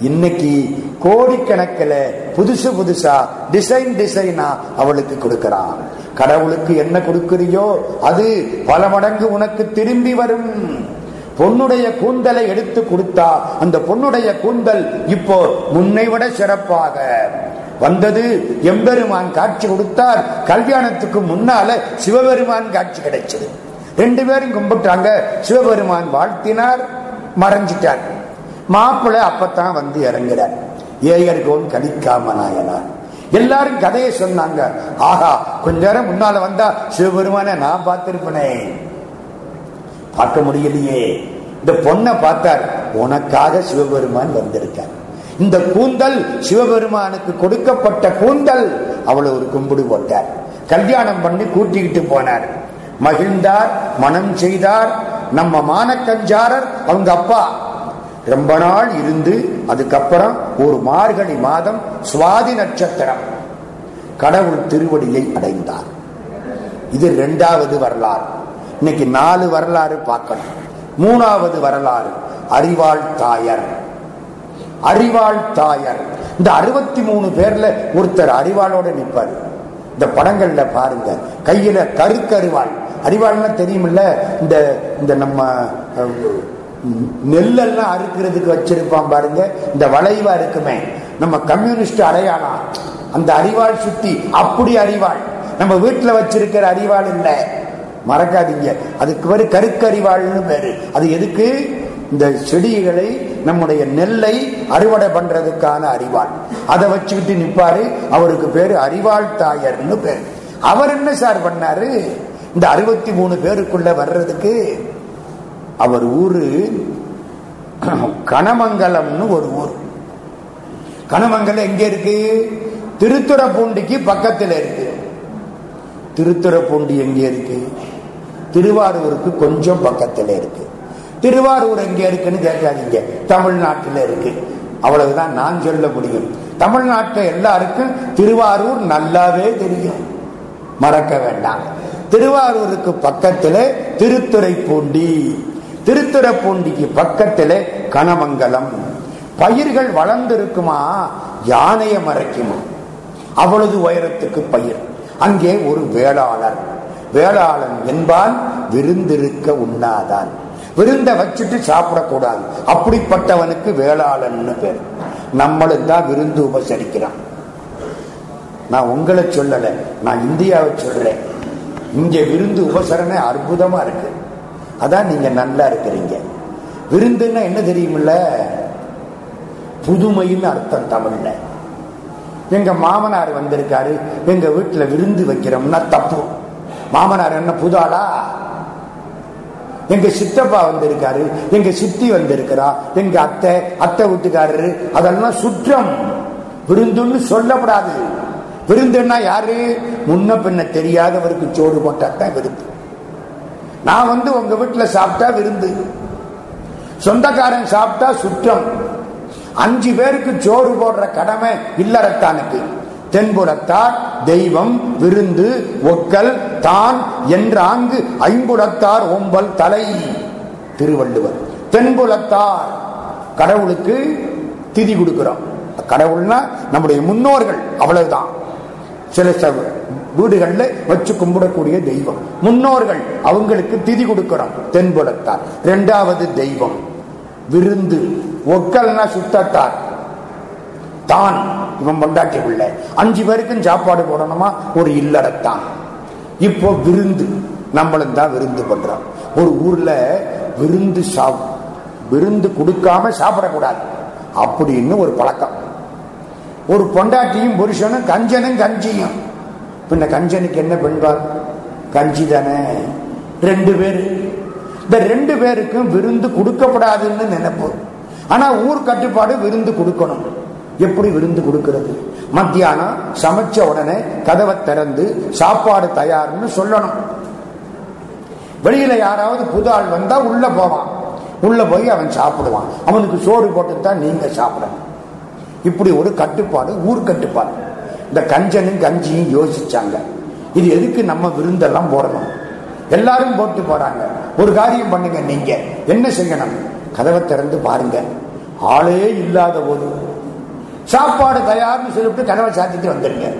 இன்னைக்கு கோடிக்கணக்கில் புதுசு புதுசா டிசைன் டிசைனா அவளுக்கு கொடுக்கிறான். கடவுளுக்கு என்ன கொடுக்கிறியோ அது பல மடங்கு உனக்கு திரும்பி வரும். பொண்ணுடைய கூந்தலை எடுத்து கொடுத்தா அந்த பொண்ணுடைய கூந்தல் இப்போ முன்னை விட சிறப்பாக. வந்தது எம்பெருமான் காட்சி கொடுத்தார். கல்யாணத்துக்கு முன்னால சிவபெருமான் காட்சி கிடைச்சது. ரெண்டு பேரும் கும்பிட்டாங்க. சிவபெருமான் வாழ்த்தினார் மறைஞ்சிட்டார். மாப்பிள்ளை அப்பத்தான் வந்து இறங்குறார். ஏகர்கோன் கலிக்காம நாயனார். எல்லாரும் கதையை சொன்னாங்க. ஆஹா கொஞ்ச நேரம் முன்னால வந்தா சிவபெருமான நான் பார்த்திருப்பனே. பார்க்க முடியலையே. இந்த பொண்ணை பார்த்தார். உனக்காக சிவபெருமான் வந்திருக்கார். இந்த கூந்தல் சிவபெருமானுக்கு கொடுக்கப்பட்ட கூந்தல். அவளை ஒரு கும்பிடு போட்டார். கல்யாணம் பண்ணி கூட்டிக்கிட்டு போனார். மகிழ்ந்தார் மனம் செய்தார். நம்ம மானக்கஞ்சாரர் அவங்க அப்பா ரொம்ப நாள் இருந்து அதுக்கப்புறம் ஒரு மார்கழி மாதம் சுவாதி நட்சத்திரம். கடவுள் திருவடியை அடைந்தார். இது ரெண்டாவது வரலாறு. இன்னைக்கு நாலு வரலாறு பார்க்கணும். மூணாவது வரலாறு அறிவாள் தாயர். அறிவாள் தாயர். இந்த அறுபத்தி மூணு பேர்ல ஒருத்தர் அறிவாளோட நிற்பார் இந்த படங்கள்ல பாருங்க. கையில கருக்கறிவாள் அறிவாள்னா தெரியுமில்ல? இந்த இந்த நம்ம நெல்லெல்லாம் அறுக்கிறதுக்கு வச்சிருப்பான் பாருங்க. இந்த வளைவா இருக்குமே. நம்ம கம்யூனிஸ்ட் அடையாளம். அந்த அறிவாள் சுத்தி அப்படி அறிவாள் நம்ம வீட்டுல வச்சிருக்கிற அறிவாள் இல்லை. மறக்காதீங்க. அதுக்கு பேரு கருக்கறிவாள்னு பேரு. அது எதுக்கு? இந்த செடிகளை நம்முடைய நெல்லை அறுவடை பண்றதுக்கான அறிவாள் அதை வச்சுக்கிட்டு நிப்பாரு. அவருக்கு பேரு அறிவாள் தாயர்னு பேரு. அவர் என்ன சார் பண்ணாரு? இந்த அறுபத்தி மூணு பேருக்குள்ள வர்றதுக்கு அவர் ஊரு கனமங்கலம்னு ஒரு ஊர். கனமங்கலம் எங்க இருக்கு? திருத்துறைப்பூண்டிக்கு பக்கத்தில் இருக்கு. திருத்துறைப்பூண்டி எங்க இருக்கு? திருவாரூருக்கு கொஞ்சம் பக்கத்தில் இருக்கு. திருவாரூர் எங்க இருக்குன்னு கேட்காதீங்க. தமிழ்நாட்டில் இருக்கு. அவ்வளவுதான் நான் சொல்ல முடியும். தமிழ்நாட்டில் எல்லாருக்கும் திருவாரூர் நல்லாவே தெரியும். மறக்க வேண்டாம். திருவாரூருக்கு பக்கத்தில் திருத்துறைப்பூண்டி. திருத்துறைப்பூண்டிக்கு பக்கத்துல கனமங்கலம். பயிர்கள் வளர்ந்து இருக்குமா மறைக்குமா? அவ்வளவு உயரத்துக்கு பயிர். அங்கே ஒரு வேளாளர். வேளாளன் என்பால் விருந்திருக்க உண்ணாதான். விருந்த வச்சுட்டு சாப்பிடக்கூடாது. அப்படிப்பட்டவனுக்கு வேளாளன்னு பேர். நம்மளும் தான் விருந்து உபசரிக்கிறான் நான் உங்களை சொல்லலை நான் இந்தியாவை சொல்றேன். இங்க விருந்து உபசரணை அற்புதமா இருக்கு. அதான் நீங்க நல்லா இருக்கிறீங்க. விருந்துன்னா என்ன தெரியுமில்ல? புதுமைன்னு அர்த்தம் தமிழ்ல. எங்க மாமனார் வந்திருக்காரு. எங்க வீட்டுல விருந்து வைக்கிறோம்னா தப்பு. மாமனார் என்ன புதாளா எங்க சித்தப்பா வந்திருக்காரு. எங்க சித்தி வந்திருக்கிறா. எங்க அத்தை அத்தை வீட்டுக்காரரு. அதெல்லாம் சுற்றம். விருந்துன்னு சொல்லப்படாது. விருந்துன்னா யாரு? முன்ன பின்ன தெரியாதவருக்கு சோறு போட்டாதான் விருந்து. நான் வந்து உங்க வீட்டில் சாப்பிட்டா விருந்து. சொந்தக்காரன் சாப்பிட்டா சுற்றம். அஞ்சு பேருக்கு சோறு போடுற கடமை இல்லறத்தானுக்கு. தென்புலத்தார் தெய்வம் விருந்து ஒக்கல் தான் என்றாங்கு ஐம்புலத்தார் ஒம்பல் தலை. திருவள்ளுவர். தென்புலத்தார் கடவுளுக்கு திதி கொடுக்கிறோம். கடவுள்னா நம்முடைய முன்னோர்கள். அவ்வளவுதான். சில ச- வீடுகள்ல வச்சு கும்பிடக்கூடிய தெய்வம். முன்னோர்கள் அவங்களுக்கு திதி கொடுக்கிறோம் தென்புலத்தார். இரண்டாவது தெய்வம் விருந்து. ஒக்கல்னா சுத்தத்தார். தான் இவன் பொண்டாட்டி உள்ள அஞ்சு பேருக்கும் சாப்பாடு போடணுமா? ஒரு இல்லறத்தான். இப்போ விருந்து நம்மளும் தான் விருந்து பண்றோம். ஒரு ஊர்ல விருந்து சாப் விருந்து கொடுக்காம சாப்பிடக்கூடாது. அப்படின்னு ஒரு பழக்கம். ஒரு பொண்டாட்டியும் புருஷனும் கஞ்சனும் கஞ்சியும். பின்ன கஞ்சனுக்கு என்ன பெண்பார் கஞ்சி தானே. ரெண்டு பேர். இந்த ரெண்டு பேருக்கும் விருந்து கொடுக்கப்படாதுன்னு நினைப்பு. ஆனா ஊர் கட்டுப்பாடு விருந்து கொடுக்கணும். எப்படி விருந்து கொடுக்கிறது? மத்தியானம் சமைச்ச உடனே கதவை திறந்து சாப்பாடு தயார்னு சொல்லணும். வெளியில யாராவது புது ஆள் வந்தா உள்ள போவான். உள்ள போய் அவன் சாப்பிடுவான். அவனுக்கு சோறு போட்டு தான் நீங்க சாப்பிடணும். இப்படி ஒரு கட்டுப்பாடு ஊர் கட்டுப்பாடு. இந்த கஞ்சனும் கஞ்சியும் யோசிச்சாங்க. இது எதுக்கு நம்ம விருந்தெல்லாம் போடணும்? எல்லாரும் போட்டு போறாங்க. ஒரு காரியம் பண்ணுங்க நீங்க. என்ன செய்யணும்? கதவை திறந்து பாருங்க. ஆளே இல்லாத போது. சாப்பாடு தயார்னு சொல்லிட்டு கதவை சாத்திட்டு வந்துருங்க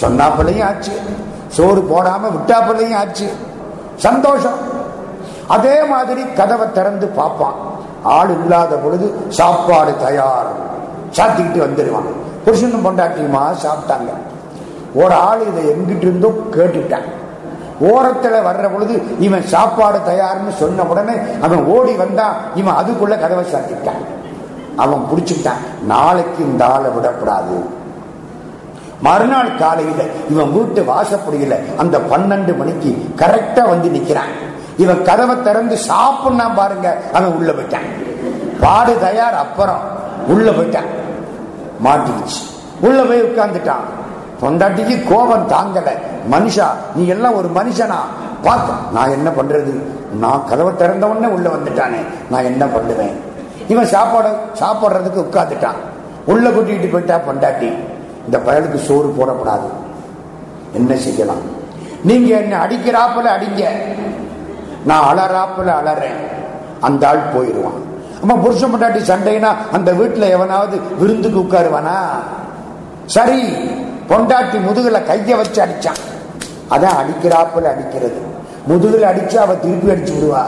சொன்னாப்பிள்ளையும் ஆச்சு. சோறு போடாம விட்டாப்பிள்ளையும் ஆச்சு. சந்தோஷம். அதே மாதிரி கதவை திறந்து பார்ப்பான். ஆள் இல்லாத பொழுது சாப்பாடு தயார். சாத்திக்கிட்டு வந்துடுவான். புருஷனும் பொண்டாட்டியுமா சாப்பிட்டாங்க. ஒரு ஆள் இதை எங்கிட்டு இருந்தோ கேட்டுட்டான். ஓரத்துல வர்ற பொழுது இவன் சாப்பாடு தயார்னு சொன்ன உடனே அவன் ஓடி வந்தான் இவன் அதுக்குள்ள கதவை சாத்திட்டான். அவன் பிடிச்சிட்டான் நாளைக்கு இந்த ஆளை விடக்கூடாது. மறுநாள் காலையில இவன் வீட்டு வாசப்படியில அந்த பன்னெண்டு மணிக்கு கரெக்டா வந்து நிக்கிறான். இவன் கதவை திறந்து சாப்பிடனா பாருங்க அவன் உள்ள போயிட்டான். பாடு தயார் அப்புறம் உள்ள போயிட்டான். மாட்டிக்கிச்சு. உள்ள போய் உட்கார்ந்துட்டான். பொண்டாட்டிக்கு கோபம் தாங்கல. மனுஷா நீ எல்லாம் ஒரு மனுஷனா? பார்த்த நான் என்ன பண்றது? நான் கதவை திறந்த உடனே உள்ள வந்துட்டானே. நான் என்ன பண்ணுவேன்? இவன் சாப்பாடு சாப்பிடுறதுக்கு உட்காந்துட்டான் உள்ள கூட்டிட்டு போயிட்டா பொண்டாட்டி. இந்த பயலுக்கு சோறு போடக்கூடாது. என்ன செய்யலாம்? நீங்க என்ன அடிக்கிறாப்புல அடிங்க. நான் அலறாப்புல அலறேன். அந்த ஆள் போயிடுவான். அம்மா புருஷன் பொண்டாட்டி சண்டைனா அந்த வீட்டுல எவனாவது விருந்துக்கு உட்காருவானா? சரி பொண்டாட்டி முதுகுல கைய வச்சு அடிச்சான். அதான் அடிக்கிறாப்புல அடிக்கிறது. முதுகுல அடிச்சு அவ திருப்பி அடிச்சு விடுவா.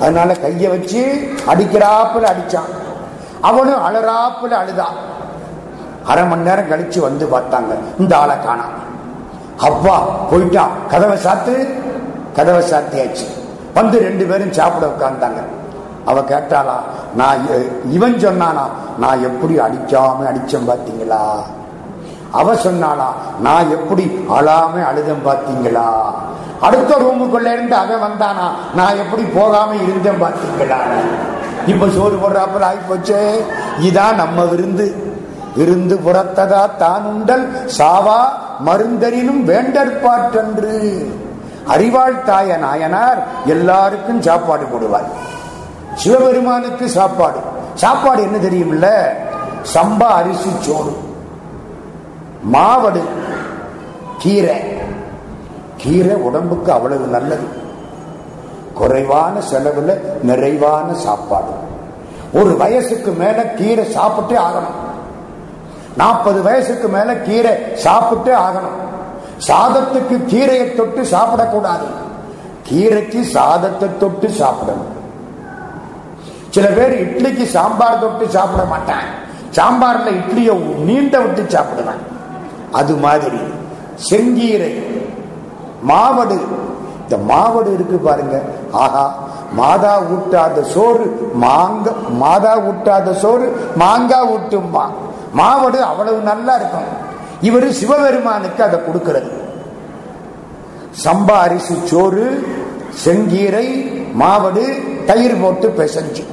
அதனால கைய வச்சு அடிக்கிறாப்புல அடிச்சான். அவனும் அலறாப்புல அழுதான். அரை மணி நேரம் கழிச்சு வந்து பார்த்தாங்க. இந்த ஆளை காணாம் அப்பா போயிட்டான். கதவை சாத்து கதவை சாத்தியாச்சு. வந்து ரெண்டு பேரும் சாப்பிட உட்கார்ந்தாங்க. அவ கேட்டாளா நான் இவன் சொன்னானா நான் எப்படி அடிக்காம அடிச்சேன் பாத்தீங்களா? அவ சொன்னாளா நான் எப்படி அழாம அழுதம் பாத்தீங்களா? அடுத்த ரூமுக்குள்ள இருந்து அவன் வந்தானா நான் எப்படி போகாம இருந்தேன் பாத்தீங்களா? இப்ப சோறு போடுறாப்புல ஆகி போச்சே இதான் நம்ம விருந்து. விருந்து புறத்ததா தான் உண்டல் சாவா மருந்தரினும் வேண்டற்பாற்றன்று. அறிவாள் தாய நாயனார் எல்லாருக்கும் சாப்பாடு போடுவார். சிவபெருமானுக்கு சாப்பாடு. சாப்பாடு என்ன தெரியும்ல சம்பா அரிசி சோறு. மாவடு. கீரை. கீரை உடம்புக்கு அவ்வளவு நல்லது. குறைவான செலவுல நிறைவான சாப்பாடு. ஒரு வயசுக்கு மேல கீரை சாப்பிட்டே ஆகணும். நாற்பது வயசுக்கு மேல கீரை சாப்பிட்டே ஆகணும். சாதத்துக்கு கீரையை தொட்டு சாப்பிடக்கூடாது. கீரைக்கு சாதத்தை தொட்டு சாப்பிடணும். சில பேர் இட்லிக்கு சாம்பார் தொட்டு சாப்பிட மாட்டான் சாம்பார்ல இட்லியை நீண்ட விட்டு சாப்பிடுவேன் அது மாதிரி செங்கீரை மாவடு. இந்த மாவடு இருக்கு பாருங்க. ஆஹா மாதா ஊட்டாத சோறு மாங்க மாதா ஊட்டாத சோறு மாங்காய் ஊட்டும்மா மாவடு அவ்வளவு நல்லா இருக்கும். இவர் சிவபெருமானுக்கு அதை கொடுக்கிறது. சம்பா அரிசி சோறு செங்கீரை மாவடு தயிர் போட்டு பிசைஞ்சு.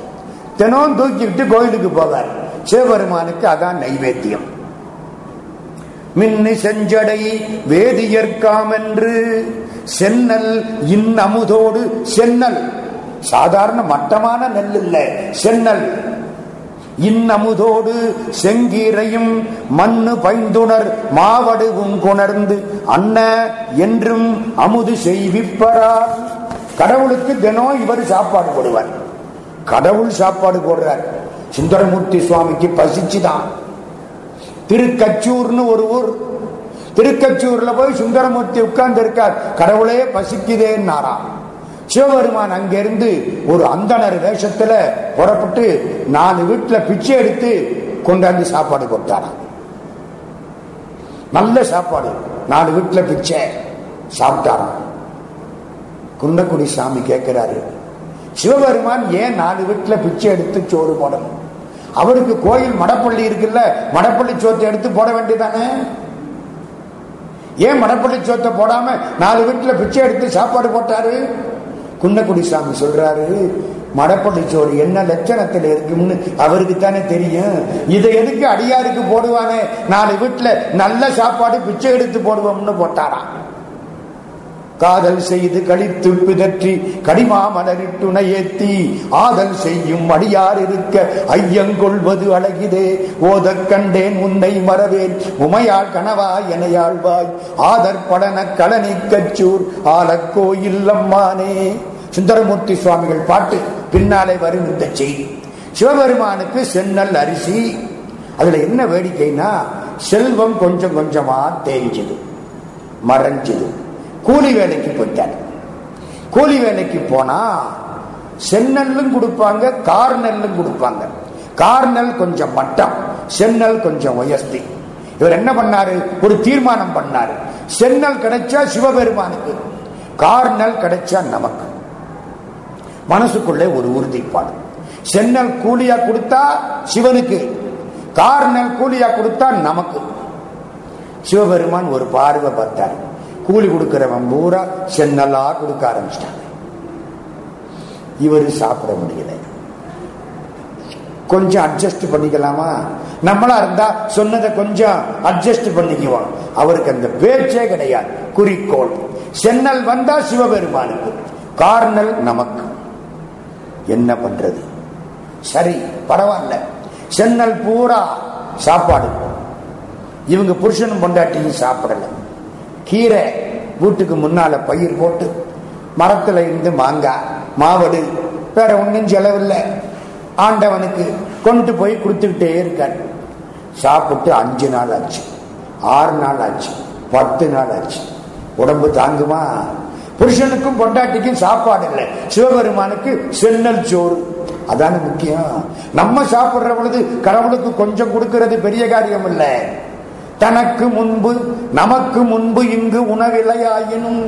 தினம் தூக்கிவிட்டு கோயிலுக்கு போவார். சிவபெருமானுக்கு அதான் நைவேத்தியம். மின்னு செஞ்சடை வேதியற்காம் என்று சென்னல் இன்னமுதோடு சென்னல். சாதாரண மட்டமான நெல் இல்ல சென்னல். இன்னமுதோடு செங்கீரையும் மண்ணு பைந்துணர் மாவடுவும் கொணர்ந்து அன்ன என்றும் அமுது செய்விப்பரார் கடவுளுக்கு தினம் இவர் சாப்பாடு போடுவார். கடவுள் சாப்பாடு போடுறார். சுந்தரமூர்த்தி சுவாமிக்கு பசிச்சுதான். திருக்கச்சூர்னு ஒரு ஊர். திருக்கச்சூர்ல போய் சுந்தரமூர்த்தி உட்கார்ந்து இருக்கார் கடவுளே பசிக்குதேன்னாராம். சிவபெருமான் அங்கிருந்து ஒரு அந்தனர் வேஷத்துல புறப்பட்டு நாலு வீட்டுல பிச்சை எடுத்து கொண்டாந்து சாப்பாடு கொடுத்தாராம். நல்ல சாப்பாடு. நாலு வீட்டுல பிச்சை. சாப்பிட்டாராம். குன்னக்குடி சாமி கேட்கிறாரு சிவபெருமான் ஏன் நாலு வீட்டுல பிச்சை எடுத்து சோறு போடணும் அவருக்கு கோயில் மடப்பள்ளி இருக்குல்ல மடப்பள்ளி சோத்தை எடுத்து போட வேண்டியதானே? ஏன் மடப்பள்ளி சோத்தை போடாம நாலு வீட்டுல பிச்சை எடுத்து சாப்பாடு போட்டாரு? குன்னக்குடி சாமி சொல்றாரு மடப்பள்ளி என்ன லட்சணத்தில் இருக்கும்னு அவருக்கு தானே தெரியும். இதை எதுக்கு அடியாருக்கு போடுவானே? நாலு வீட்டுல நல்ல சாப்பாடு பிச்சை எடுத்து போடுவோம்னு போட்டாரான் காதல் செய்து கழித்து பிதற்றி கடிமாமலரிட்டுணை ஏத்தி ஆதல் செய்யும் அடியார் இருக்க ஐயங்கொள்வது அழகிதே. ஓதக் கண்டேன் உன்னை மறவேன். உமையாள் கனவா எனையாழ்வாய். ஆதர் படன களனி கச்சூர். ஆலக்கோயில் அம்மானே. சுந்தரமூர்த்தி சுவாமிகள் பாட்டு. பின்னாலே வரும் இந்த செய்தி சிவபெருமானுக்கு சென்னல் அரிசி. அதுல என்ன வேடிக்கைனா செல்வம் கொஞ்சம் கொஞ்சமா தேஞ்சது மறைஞ்சது. கூலி வேலைக்கு போயிட்டார். கூலி வேலைக்கு போனா செந்நெல்லும் கொடுப்பாங்க கார் நெல்லும் கொடுப்பாங்க. கார் நெல் கொஞ்சம் மட்டம் செந்நெல் கொஞ்சம் உயர்த்தி. இவர் என்ன பண்ணாரு? ஒரு தீர்மானம் பண்ணாரு. செந்நெல் கிடைச்சா சிவபெருமானுக்கு கார் நெல் கிடைச்சா நமக்கு. மனசுக்குள்ளே ஒரு உறுதிப்பாடு. செந்நெல் கூலியா கொடுத்தா சிவனுக்கு கார் நெல் கூலியா கொடுத்தா நமக்கு. சிவபெருமான் ஒரு பார்வை பார்த்தாரு. கூலி கொடுக்கிறவன் பூரா சென்னலா கொடுக்க ஆரம்பிச்சிட்டாங்க. இவரு சாப்பிட முடியல. கொஞ்சம் அட்ஜஸ்ட் பண்ணிக்கலாமா? நம்மளா இருந்தா சொன்னதை கொஞ்சம் அட்ஜஸ்ட் பண்ணிக்குவோம் அவருக்கு அந்த பேச்சே கிடையாது. குறிக்கோள். சென்னல் வந்தா சிவபெருமானுக்கு. கார்னல் நமக்கு. என்ன பண்றது? சரி பரவாயில்ல. சென்னல் பூரா சாப்பாடு. இவங்க புருஷனும் பொண்டாட்டியும் சாப்பிடல. கீரை வீட்டுக்கு முன்னால பயிர் போட்டு மரத்துல இருந்து மாங்காய் மாவடு வேற ஒன்றும் செலவில்லை. ஆண்டவனுக்கு கொண்டு போய் கொடுத்துக்கிட்டே இருக்கார். சாப்பிட்டு அஞ்சு நாள் ஆச்சு ஆறு நாள் ஆச்சு பத்து நாள் ஆச்சு. உடம்பு தாங்குமா? புருஷனுக்கும் பொண்டாட்டிக்கும் சாப்பாடு இல்லை. சிவபெருமானுக்கு சென்னல் சோறு. அதான முக்கியம். நம்ம சாப்பிடுற பொழுது கடவுளுக்கு கொஞ்சம் கொடுக்கறது பெரிய காரியம் இல்லை. தனக்கு முன்பு நமக்கு முன்பு இங்கு உணவில்லையாயினும்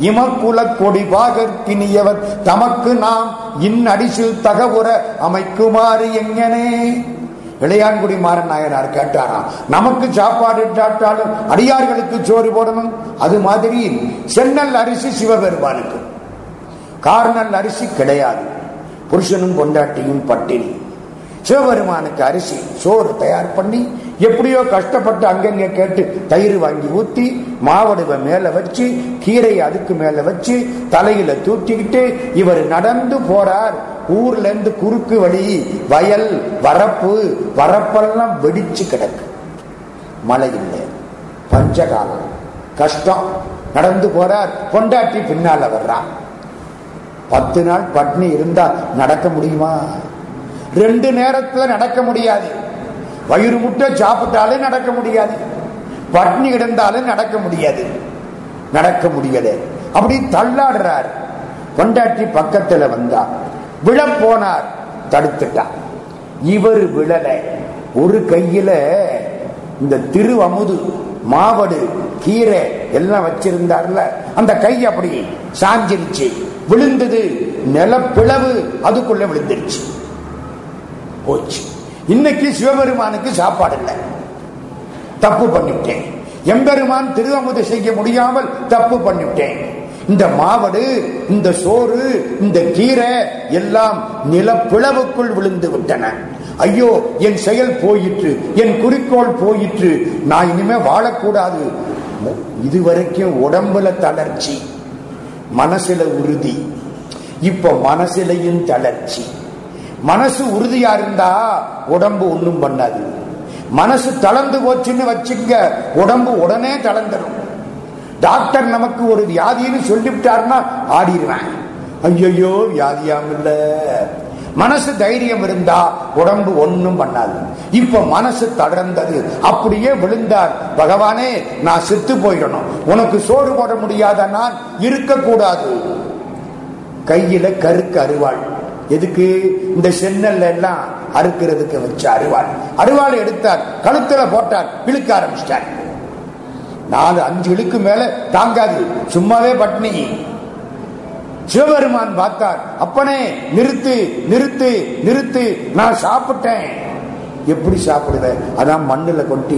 இமக்குல கொடி பாகற்கினியவர் தமக்கு நாம் இன்னடிசில் தகவுற அமைக்குமாறு எங்கனே? இளையான்குடி மாறன் நாயனார் கேட்டாராம் நமக்கு சாப்பாடு சாப்பிட்டாலும் அடியார்களுக்கு சோறு போடணும்? அது மாதிரி சென்னல் அரிசி சிவபெருமானுக்கு. கார்னல் அரிசி கிடையாது. புருஷனும் பொண்டாட்டியும் பட்டினி. சிவபெருமானுக்கு அரிசி சோறு தயார் பண்ணி எப்படியோ கஷ்டப்பட்டு அங்கங்க கேட்டு தயிர் வாங்கி ஊத்தி மாவடுவை மேல வச்சு கீரை அதுக்கு மேல வச்சு தலையில தூக்கிக்கிட்டு இவர் நடந்து போறார். ஊர்ல இருந்து குறுக்கு வழி வயல் வரப்பு வரப்பெல்லாம் வெடிச்சு கிடக்கு. மழை இல்லை. பஞ்சகாலம். கஷ்டம். நடந்து போறார். பொண்டாட்டி பின்னால வர்றான் பத்து நாள் பட்னி இருந்தா நடக்க முடியுமா? ரெண்டு நேரத்துல நடக்க முடியாது. வயிறு முட்டை சாப்பிட்டாலே நடக்க முடியாது. பட்னி கிடந்தாலே நடக்க முடியாது. நடக்க முடியல. அப்படி தள்ளாடுறார். கொண்டாட்டி பக்கத்துல வந்தா விழ போனார் தடுத்துட்டார் இவர் விழல. ஒரு கையில இந்த திரு அமுது மாவடு கீரை எல்லாம் வச்சிருந்தார்ல அந்த கை அப்படி சாஞ்சிருச்சு. விழுந்தது நிலப்பிளவு அதுக்குள்ள விழுந்துருச்சு. போச்சு. இன்னைக்கு சிவபெருமானுக்கு சாப்பாடு இல்லை தப்பு பண்ணிவிட்டேன். எம்பெருமான் திருவமுது செய்ய முடியாமல் தப்பு பண்ணிவிட்டேன். இந்த மாவடு இந்த சோறு இந்த கீரை எல்லாம் நிலப்பிளவுக்குள் விழுந்து விட்டன. ஐயோ என் செயல் போயிற்று என் குறிக்கோள் போயிற்று. நான் இனிமே வாழக்கூடாது. இதுவரைக்கும் உடம்புல தளர்ச்சி மனசுல உறுதி இப்ப மனசிலையும் தளர்ச்சி. மனசு உறுதியா இருந்தா உடம்பு ஒண்ணும் பண்ணாது. மனசு தளர்ந்து போச்சுன்னு வச்சுக்க உடம்பு உடனே தளர்ந்துடும் டாக்டர் நமக்கு ஒரு வியாதின்னு சொல்லிவிட்டாருன்னா ஆடிடுவேன் ஐயோ வியாதியாம் இல்ல. மனசு தைரியம் இருந்தா உடம்பு ஒன்றும் பண்ணாது. இப்ப மனசு தளர்ந்தது. அப்படியே விழுந்தார். பகவானே நான் செத்து போயிடணும். உனக்கு சோறு போட முடியாத நான்? இருக்கக்கூடாது. கையில கருக்கு அருவாள். எதுக்கு? இந்த சென்னல்ல எல்லாம் அறுக்கிறதுக்கு வச்ச அருவாள் அருவாளை எடுத்தார் கழுத்துல போட்டார் இழுக்க ஆரம்பிச்சிட்டார். நாலு அஞ்சு இழுக்கு மேல தாங்காது. சும்மாவே பட்னி சிவபெருமான் பார்த்தார் அப்பனே நிறுத்து நிறுத்து நிறுத்து. நான் சாப்பிட்டேன். எப்படி சாப்பிடுவேன் அதான் மண்ணுல கொண்டு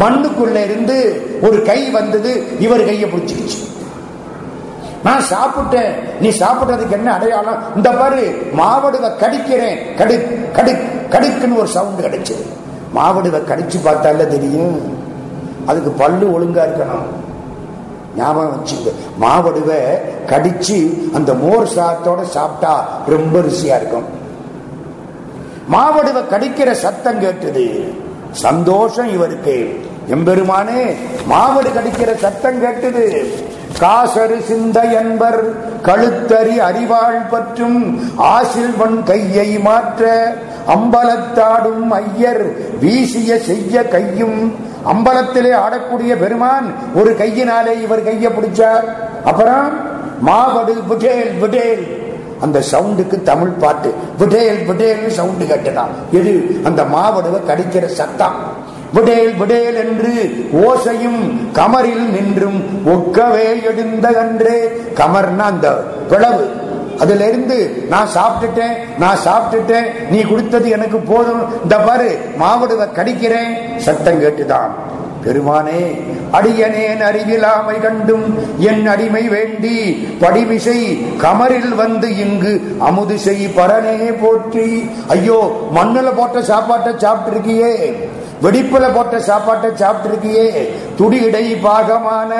மண்ணுக்குள்ள இருந்து ஒரு கை வந்தது இவர் கையை பிடிச்சிருச்சு. நான் சாப்பிட்டேன். நீ சாப்பிட்டதுக்கு என்ன அடையாளம்? இந்த பாரு மாவடுவை கடிக்கிறேன். கடு கடு கடுக்குன்னு ஒரு சவுண்ட் கிடைச்சது மாவடுவை கடிச்சு பார்த்தால தெரியும். அதுக்கு பல்லு ஒழுங்கா இருக்கணும். ஞாபகம் வச்சுங்க மாவடுவை கடிச்சு அந்த மோர் சாத்தோட சாப்பிட்டா ரொம்ப ருசியா இருக்கும். மாவடுவை கடிக்கிற சத்தம் கேட்டது. சந்தோஷம் இவருக்கு. எம்பெருமானே மாவடு கடிக்கிற சத்தம் கேட்டது. காசரு சிந்த என்பர் கழுத்தறி அறிவாள் பற்றும் ஆசில்வன் கையை மாற்ற அம்பலத்தாடும் ஐயர் வீசிய செய்ய கையும் அம்பலத்திலே ஆடக்கூடிய பெருமான் ஒரு கையினாலே இவர் கையை பிடிச்சார். அப்புறம் மாவடு விடேல் விடேல். அந்த சவுண்டுக்கு தமிழ் பாட்டு. விடேல் விடேல்னு சவுண்டு கேட்டதான் எது? அந்த மாவடுவை கடிக்கிற சத்தம். விடேல் விடேல் என்று ஓசையும் கமரில் நின்றும் ஒக்கவே எழுந்த அன்றே. கமர்னா அந்த பிளவு அதுல இருந்து நான் சாப்பிட்டுட்டேன் நான் சாப்பிட்டுட்டேன். நீ கொடுத்தது எனக்கு போதும். இந்த பாரு மாவடுவை கடிக்கிறேன். சத்தம் கேட்டுதான். பெருமானே அடியனேன் அறிவிலாமை கண்டும். என் அடிமை வேண்டி படிமிசை கமரில் வந்து இங்கு அமுது செய் பரனே போற்றி. ஐயோ மண்ணுல போட்ட சாப்பாட்டை சாப்பிட்டு இருக்கியே வெடிப்புல போட்ட சாப்பாட்டை சாப்பிட்டிருக்கியே. துடியடை பாகமான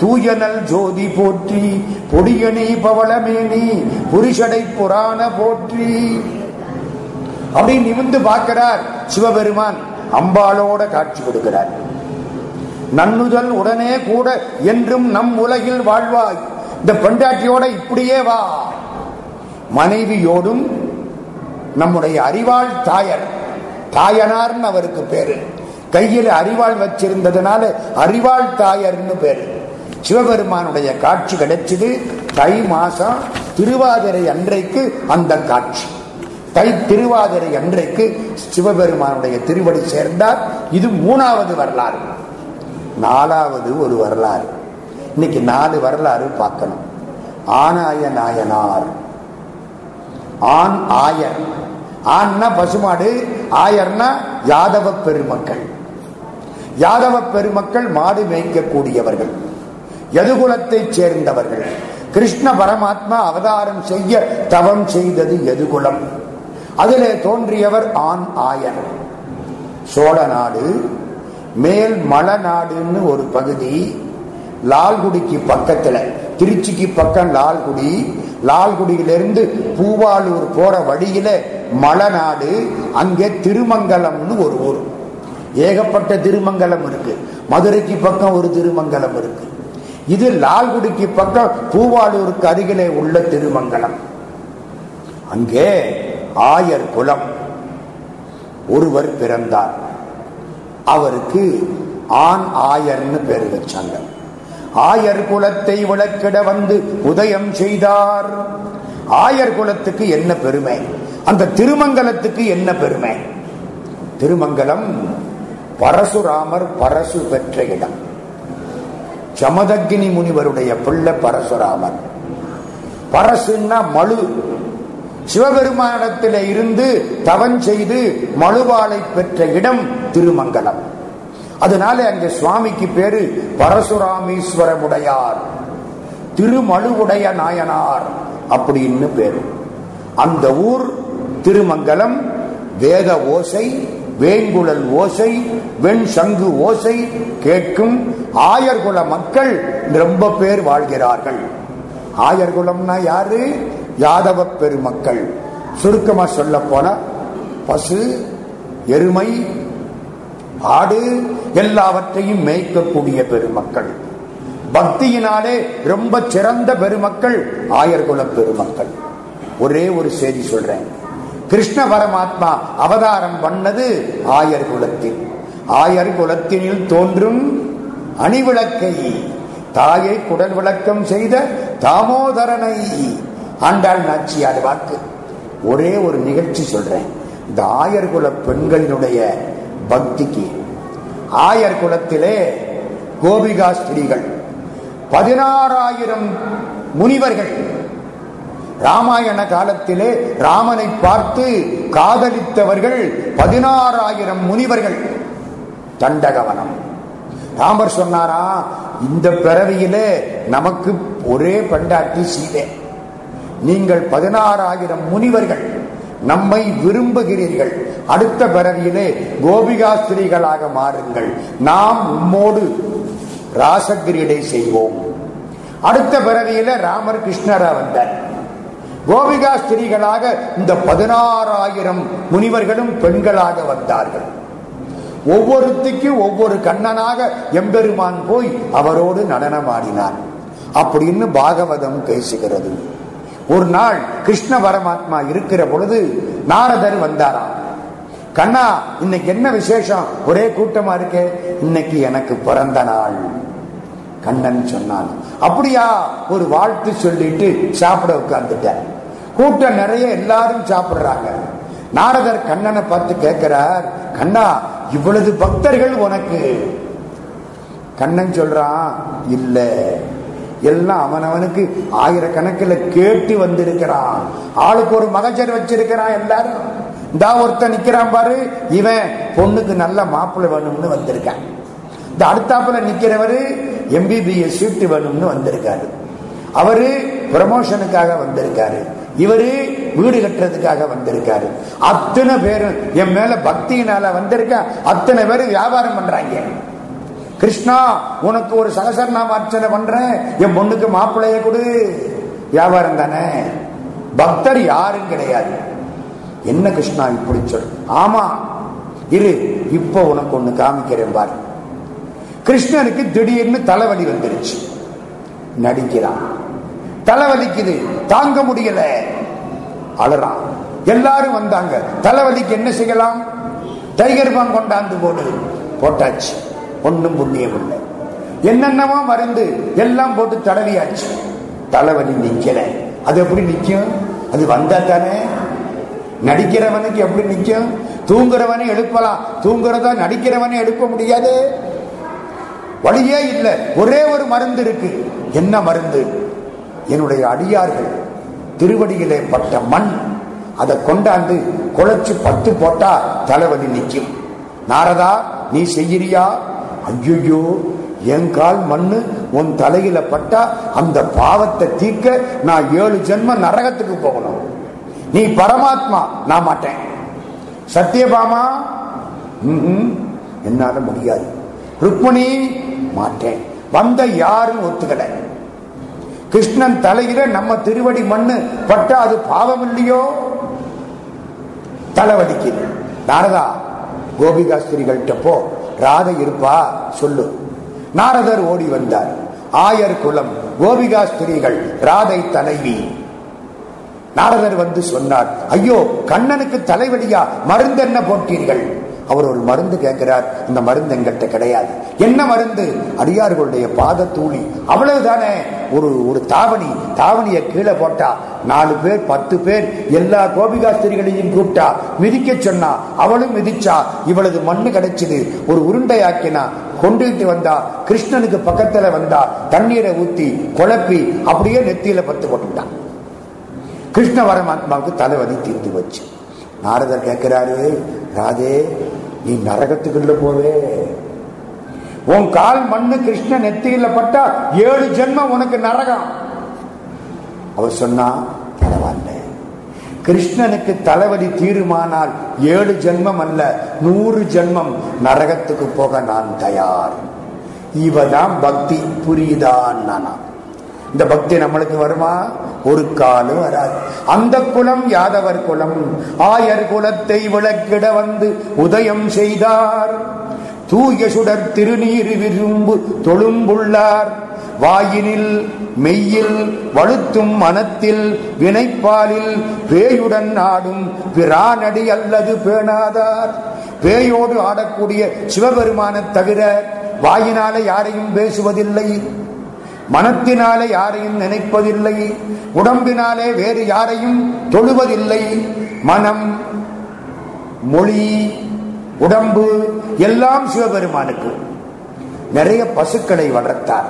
தூயனல் ஜோதி போற்றி பொடியணி பவளமேனி புரிஷடை புராண போற்றி. அப்படி நிமிந்து பார்க்கிறார் சிவபெருமான். அம்பாளோட காட்சி கொடுக்கிறார். நன்னுதல் உடனே கூட என்றும் நம் உலகில் வாழ்வாய். இந்த பெண்டாட்டியோட இப்படியே வா. மனைவியோடும் நம்முடைய அறிவாள் தாயர். தாயனார்னு அவருக்கு பேரு. கையில் அறிவாள் வச்சிருந்ததுனால அறிவாள் தாயர்னு பேரு. சிவபெருமானுடைய காட்சி கிடைச்சது தை மாசம் திருவாதிரை அன்றைக்கு அந்த காட்சி. தை திருவாதிரை அன்றைக்கு சிவபெருமானுடைய திருவடி சேர்ந்தார். இது மூணாவது வரலாறு. நாலாவது ஒரு வரலாறு. இன்னைக்கு நாலு வரலாறு பார்க்கணும். ஆனாய நாயனார். ஆண் ஆயர். ஆண்னா பசுமாடு ஆயர்னா யாதவ பெருமக்கள். யாதவ பெருமக்கள் மாடு மேய்க்கக்கூடியவர்கள். எதுகுலத்தைச் சேர்ந்தவர்கள். கிருஷ்ண பரமாத்மா அவதாரம் செய்ய தவம் செய்தது எதுகுலம் அதிலே தோன்றியவர் ஆண் ஆயர். சோழ நாடு மேல் மலநாடுன்னு ஒரு பகுதி லால்குடிக்கு பக்கத்துல திருச்சிக்கு பக்கம் லால்குடி லால்குடியிலிருந்து பூவாலூர் போற வழியில மலநாடு அங்கே திருமங்கலம்னு ஒரு ஊர். ஏகப்பட்ட திருமங்கலம் இருக்கு. மதுரைக்கு பக்கம் ஒரு திருமங்கலம் இருக்கு. இது லால்குடிக்கு பக்கம் பூவாலூருக்கு அருகிலே உள்ள திருமங்கலம். அங்கே ஆயர் குலம். ஒருவர் பிறந்தார். அவருக்கு ஆண் ஆயர்னு பேர் வச்சாங்க. ஆயர் குலத்தை விளக்கிட வந்து உதயம் செய்தார். ஆயர் குலத்துக்கு என்ன பெருமை? அந்த திருமங்கலத்துக்கு என்ன பெருமை? திருமங்கலம் பரசுராமர் பரசு பெற்ற இடம். சமதக்கினி முனிவருடைய பிள்ளை பரசுராமர். பரசுன்னா மழு. சிவபெருமானிடத்தில் இருந்து தவன் செய்து மழுவாளை பெற்ற இடம் திருமங்கலம். அதனால அங்க சுவாமிக்கு பேரு பரசுராமீஸ்வரமுடையார். திருமழுவுடைய நாயனார். அப்படின்னு பேரு அந்த ஊர் திருமங்கலம் வேத ஓசை வேங்குழல் ஓசை வெண் சங்கு ஓசை கேட்கும் ஆயர்குல மக்கள் ரொம்ப பேர் வாழ்கிறார்கள். ஆயர்குலம்னா யாரு? யாதவ பெருமக்கள். சுருக்கமா சொல்ல போன பசு எருமை ஆடு எல்லாவற்றையும் மேய்க்கக்கூடிய பெருமக்கள். பக்தியினாலே ரொம்ப சிறந்த பெருமக்கள் ஆயர்குல பெருமக்கள். ஒரே ஒரு செய்தி சொல்றேன். கிருஷ்ண பரமாத்மா அவதாரம் பண்ணது ஆயர் குலத்தில் ஆயர் குலத்தினில் தோன்றும் அணிவிளக்கை தாயை குடல் விளக்கம் செய்த தாமோதரனை. ஆண்டாள் நாச்சியார் வாக்கு. ஒரே ஒரு நிகழ்ச்சி சொல்றேன். இந்த ஆயர் குல பெண்களினுடைய பக்திக்கு. ஆயர் குலத்திலே கோபிகா ஸ்திரீகள் பதினாறாயிரம் முனிவர்கள். ராமாயண காலத்திலே ராமனை பார்த்து காதலித்தவர்கள் பதினாறாயிரம் முனிவர்கள். தண்டகவனம். ராமர் சொன்னாரா இந்த பிறவியிலே நமக்கு ஒரே பெண்டாட்டி சீதே. நீங்கள் பதினாறாயிரம் முனிவர்கள். நம்மை விரும்புகிறீர்கள். அடுத்த பிறவியிலே கோபிகாஸ்திரிகளாக மாறுங்கள். நாம் உம்மோடு ராசக்கிரீடை செய்வோம். அடுத்த பிறவியில ராமர் கிருஷ்ணரா வந்தார். கோபிகா ஸ்திரீகளாக இந்த பதினாறாயிரம் முனிவர்களும் பெண்களாக வந்தார்கள். ஒவ்வொருத்திக்கும் ஒவ்வொரு கண்ணனாக எம்பெருமான் போய் அவரோடு நடனமாடினார். அப்படின்னு பாகவதம் பேசுகிறது. ஒரு நாள் கிருஷ்ண பரமாத்மா இருக்கிற பொழுது நாரதர் வந்தாராம். கண்ணா இன்னைக்கு என்ன விசேஷம்? ஒரே கூட்டமா இருக்கே. இன்னைக்கு எனக்கு பிறந்த நாள். கண்ணன் சொன்னான். அப்படியா? ஒரு வாழ்த்து சொல்லிட்டு சாப்பிட உட்கார்ந்துட்டேன் கூட்டம் நிறைய எல்லாரும் சாப்பிடுறாங்க. நாரதர் கண்ணனை பார்த்து கேட்கிறார் கண்ணா இவ்வளவு பக்தர்கள் உனக்கு. கண்ணன் சொல்றான் இல்ல. எல்லாம் அவனவனுக்கு ஆயிரக்கணக்கில் கேட்டு வந்திருக்கிறான். ஆளுக்கு ஒரு மகஜர் வச்சிருக்கிறான் எல்லாரும். இந்த ஒருத்தன் நிக்கிறான் பாரு இவன் பொண்ணுக்கு நல்ல மாப்பிள்ளை வேணும்னு வந்திருக்கான். இந்த அடுத்தாப்புல நிக்கிறவரு எம்பிபிஎஸ் சீட்டு வேணும்னு வந்திருக்காரு. அவரு ப்ரமோஷனுக்காக வந்திருக்காரு. இவரு வீடு கட்டுறதுக்காக வந்திருக்காரு. அத்தனை பேரும் என் மேல பக்தியினால வந்திருக்க அத்தனை பேரும் வியாபாரம் பண்றாங்க. கிருஷ்ணா உனக்கு ஒரு சகசரநாம அர்ச்சனை பண்றேன். என் பொண்ணுக்கு மாப்பிள்ளைய கொடு. வியாபாரம் தானே? பக்தர் யாரும் கிடையாது. என்ன கிருஷ்ணா இப்படி சொல்? ஆமா. இரு இப்ப உனக்கு ஒண்ணு காமிக்கிறேன் பாரு. கிருஷ்ணனுக்கு திடீர்னு தலைவலி வந்துருச்சு. நடிக்கிறான். தலைவலிக்குது. தாங்க முடியல. அழறான். எல்லாரும் வந்தாங்க. தலைவலிக்கு என்ன செய்யலாம்? டைகர் பாம் கொண்டாந்து போடு. போட்டாச்சு. ஒன்னும் புண்ணியம் இல்லை. என்னென்னவோ மருந்து எல்லாம் போட்டு தடவியாச்சு. தலைவலி நிக்கல. அது எப்படி நிக்கும்? அது வந்தா தானே? நடிக்கிறவனுக்கு எப்படி நிக்கும்? தூங்குறவனை எழுப்பலாம். தூங்குறதா நடிக்கிறவனை எழுப்ப முடியாது. வழியே இல்லை. ஒரே ஒரு மருந்து இருக்கு. என்ன மருந்து? என்னுடைய அடியார்கள் திருவடியிலே பட்ட மண். அதை கொண்டாந்து குழைச்சு பத்து போட்டா தலைவலி நிற்கும். நாரதா நீ செய்யறியா? ஐயோ என் கால் மண்ணு உன் தலையில பட்டா அந்த பாவத்தை தீர்க்க நான் ஏழு ஜென்ம நரகத்துக்கு போகணும். நீ பரமாத்மா நான் மாட்டேன். சத்தியபாமா என்னால முடியாது. ருக்மணி மாட்டேன். வந்த யாரும் ஒத்துக்கல. கிருஷ்ணன் தலையில நம்ம திருவடி மண்ணு பட்டா அது பாவம் இல்லையோ? தலைவலிக்குது நாரதா கோபிகாஸ்திரிகள்கிட்ட போ. ராதை இருப்பா சொல்லு. நாரதர் ஓடி வந்தார். ஆயர் குலம் கோபிகாஸ்திரிகள் ராதை தலைவி. நாரதர் வந்து சொன்னார் ஐயோ கண்ணனுக்கு தலைவலியா? மருந்து என்ன போட்டீர்கள்? அவர் ஒரு மருந்து கேட்கிறார் அந்த மருந்து எங்கிட்ட கிடையாது. என்ன மருந்து? அடியார்களுடைய பாத தூளி அவ்வளவுதானே? ஒரு ஒரு தாவணி. தாவணியை கீழே போட்டா நாலு பேர் பத்து பேர் எல்லா கோபிகாஸ்திரிகளையும் கூப்பிட்டா மிதிக்க சொன்னா அவளும் மிதிச்சா இவளது மண்ணு கிடைச்சது. ஒரு உருண்டையாக்கினா கொண்டுகிட்டு வந்தா கிருஷ்ணனுக்கு பக்கத்துல வந்தா தண்ணீரை ஊத்தி குழப்பி அப்படியே நெத்தியில பத்து போட்டுட்டான் கிருஷ்ண பரமாத்மாவுக்கு தலைவலி தீர்த்து வச்சு நாரதர் கேட்கிறாரு ராதே நீ நரகத்துக்குள்ள போவே. உன் கால் மண்ணு கிருஷ்ண நெத்தியில பட்டா ஏழு ஜென்மம் உனக்கு நரகம். அவர் சொன்னா பரவாயில்ல. கிருஷ்ணனுக்கு தலைவலி தீருமானால் ஏழு ஜென்மம் அல்ல நூறு ஜென்மம் நரகத்துக்கு போக நான் தயார். இவதான் பக்தி புரியுதான் நானா இந்த பக்தி நம்மளுக்கு வருமா? ஒரு காலம் வராது. அந்த குலம் யாதவர் குலம்? ஆயர் குலத்தை விளக்கிட வந்து உதயம் செய்தார். தூய சுடர் திருநீர் விரும்பு தொழும்புள்ளார். வாயினில் மெய்யில் வழுத்தும் மனத்தில் வினைப்பாலில் பேயுடன் ஆடும் பிரானடி அல்லது பேணாதார். பேயோடு ஆடக்கூடிய சிவபெருமானத் தவிர வாயினால யாரையும் பேசுவதில்லை. மனத்தினாலே யாரையும் நினைப்பதில்லை உடம்பினாலே வேறு யாரையும் தொழுவதில்லை. மனம் மொழி உடம்பு எல்லாம் சிவபெருமானுக்கு. நிறைய பசுக்களை வளர்த்தார்.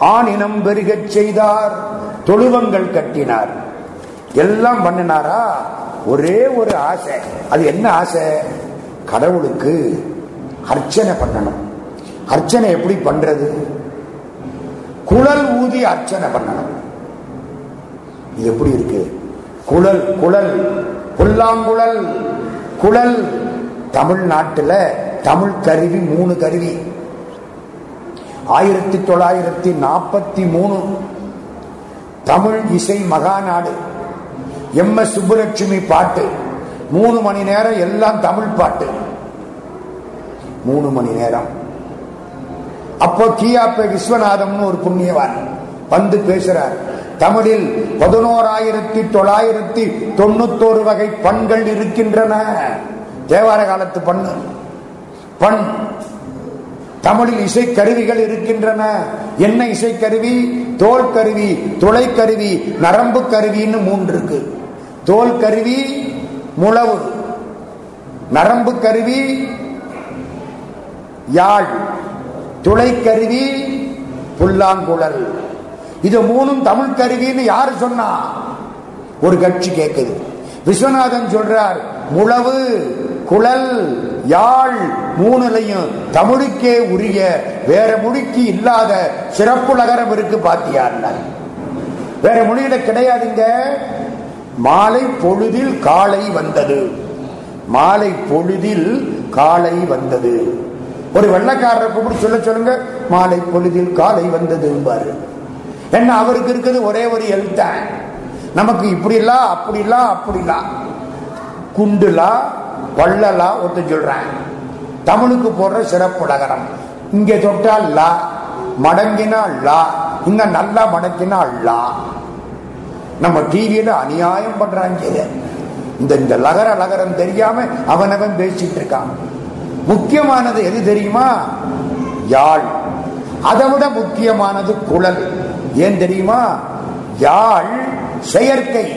ஆணினம் பெருகச் செய்தார் தொழுவங்கள் கட்டினார். எல்லாம் பண்ணினாரா? ஒரே ஒரு ஆசை. அது என்ன ஆசை? கடவுளுக்கு அர்ச்சனை பண்ணணும். அர்ச்சனை எப்படி பண்றது? குழல் ஊதி அர்ச்சனை பண்ணணும். இது எப்படி இருக்கு? குழல் குழல் புல்லாங்குழல் குழல். தமிழ்நாட்டில் தமிழ் கருவி மூணு கருவி. ஆயிரத்தி தொள்ளாயிரத்தி நாற்பத்தி மூணு. தமிழ் இசை மகாநாடு. எம் எஸ் சுப்புலட்சுமி பாட்டு. மூணு மணி நேரம் எல்லாம் தமிழ் பாட்டு. மூணு மணி நேரம். அப்போ கியாப்பை விஸ்வநாதம்னு ஒரு புண்ணியவான் வந்து பேசுறார். தமிழில் பதினோராயிரத்தி தொள்ளாயிரத்தி தொண்ணூத்தோரு வகை பண்கள் இருக்கின்றன. தேவார காலத்து பண்ணு. பண். தமிழில் இசைக்கருவிகள் இருக்கின்றன. என்ன இசைக்கருவி? தோல் கருவி துளை கருவி நரம்பு கருவின்னு மூன்று இருக்கு. தோல் கருவி முழவு. நரம்பு கருவி யாழ். துளை கருவி புல்லாங்குழல். இது மூணும் தமிழ் கருவின்னு யாரு சொன்னா? ஒரு கட்சி கேட்குது விஸ்வநாதன் சொல்றார் முழவு குழல் யாழ் மூணுலையும் தமிழுக்கே உரிய வேற மொழிக்கு இல்லாத சிறப்புலகரம் இருக்கு பாத்தியார் வேற மொழியில கிடையாதுங்க. மாலை பொழுதில் காலை வந்தது. மாலை பொழுதில் காலை வந்தது. ஒரு வெள்ளக்காரரை கூப்பிட்டு சொல்ல சொல்லுங்க மாலை பொழுதில் காலை வந்தது என்ன அவருக்கு இருக்கிறது ஒரே ஒரு எழுத்தான் நமக்கு இப்படிலாம் அப்படிலாம் அப்படிலாம் குண்டுலா வள்ளலா ஒத்து சொல்றேன். தமிழுக்கு போடுற சிறப்பு நகரம் இங்கே தொட்டால் லா மடங்கினா லா இங்க நல்லா மடக்கினா லா. நம்ம டிவியில அநியாயம் பண்றாங்க இந்த இந்த லகர லகரம் தெரியாம அவனவன் பேசிட்டு இருக்கான். முக்கியமானது எது தெரியுமா? யாழ். அதை விட முக்கியமானது குழல். ஏன் தெரியுமா? யாழ் செயற்கை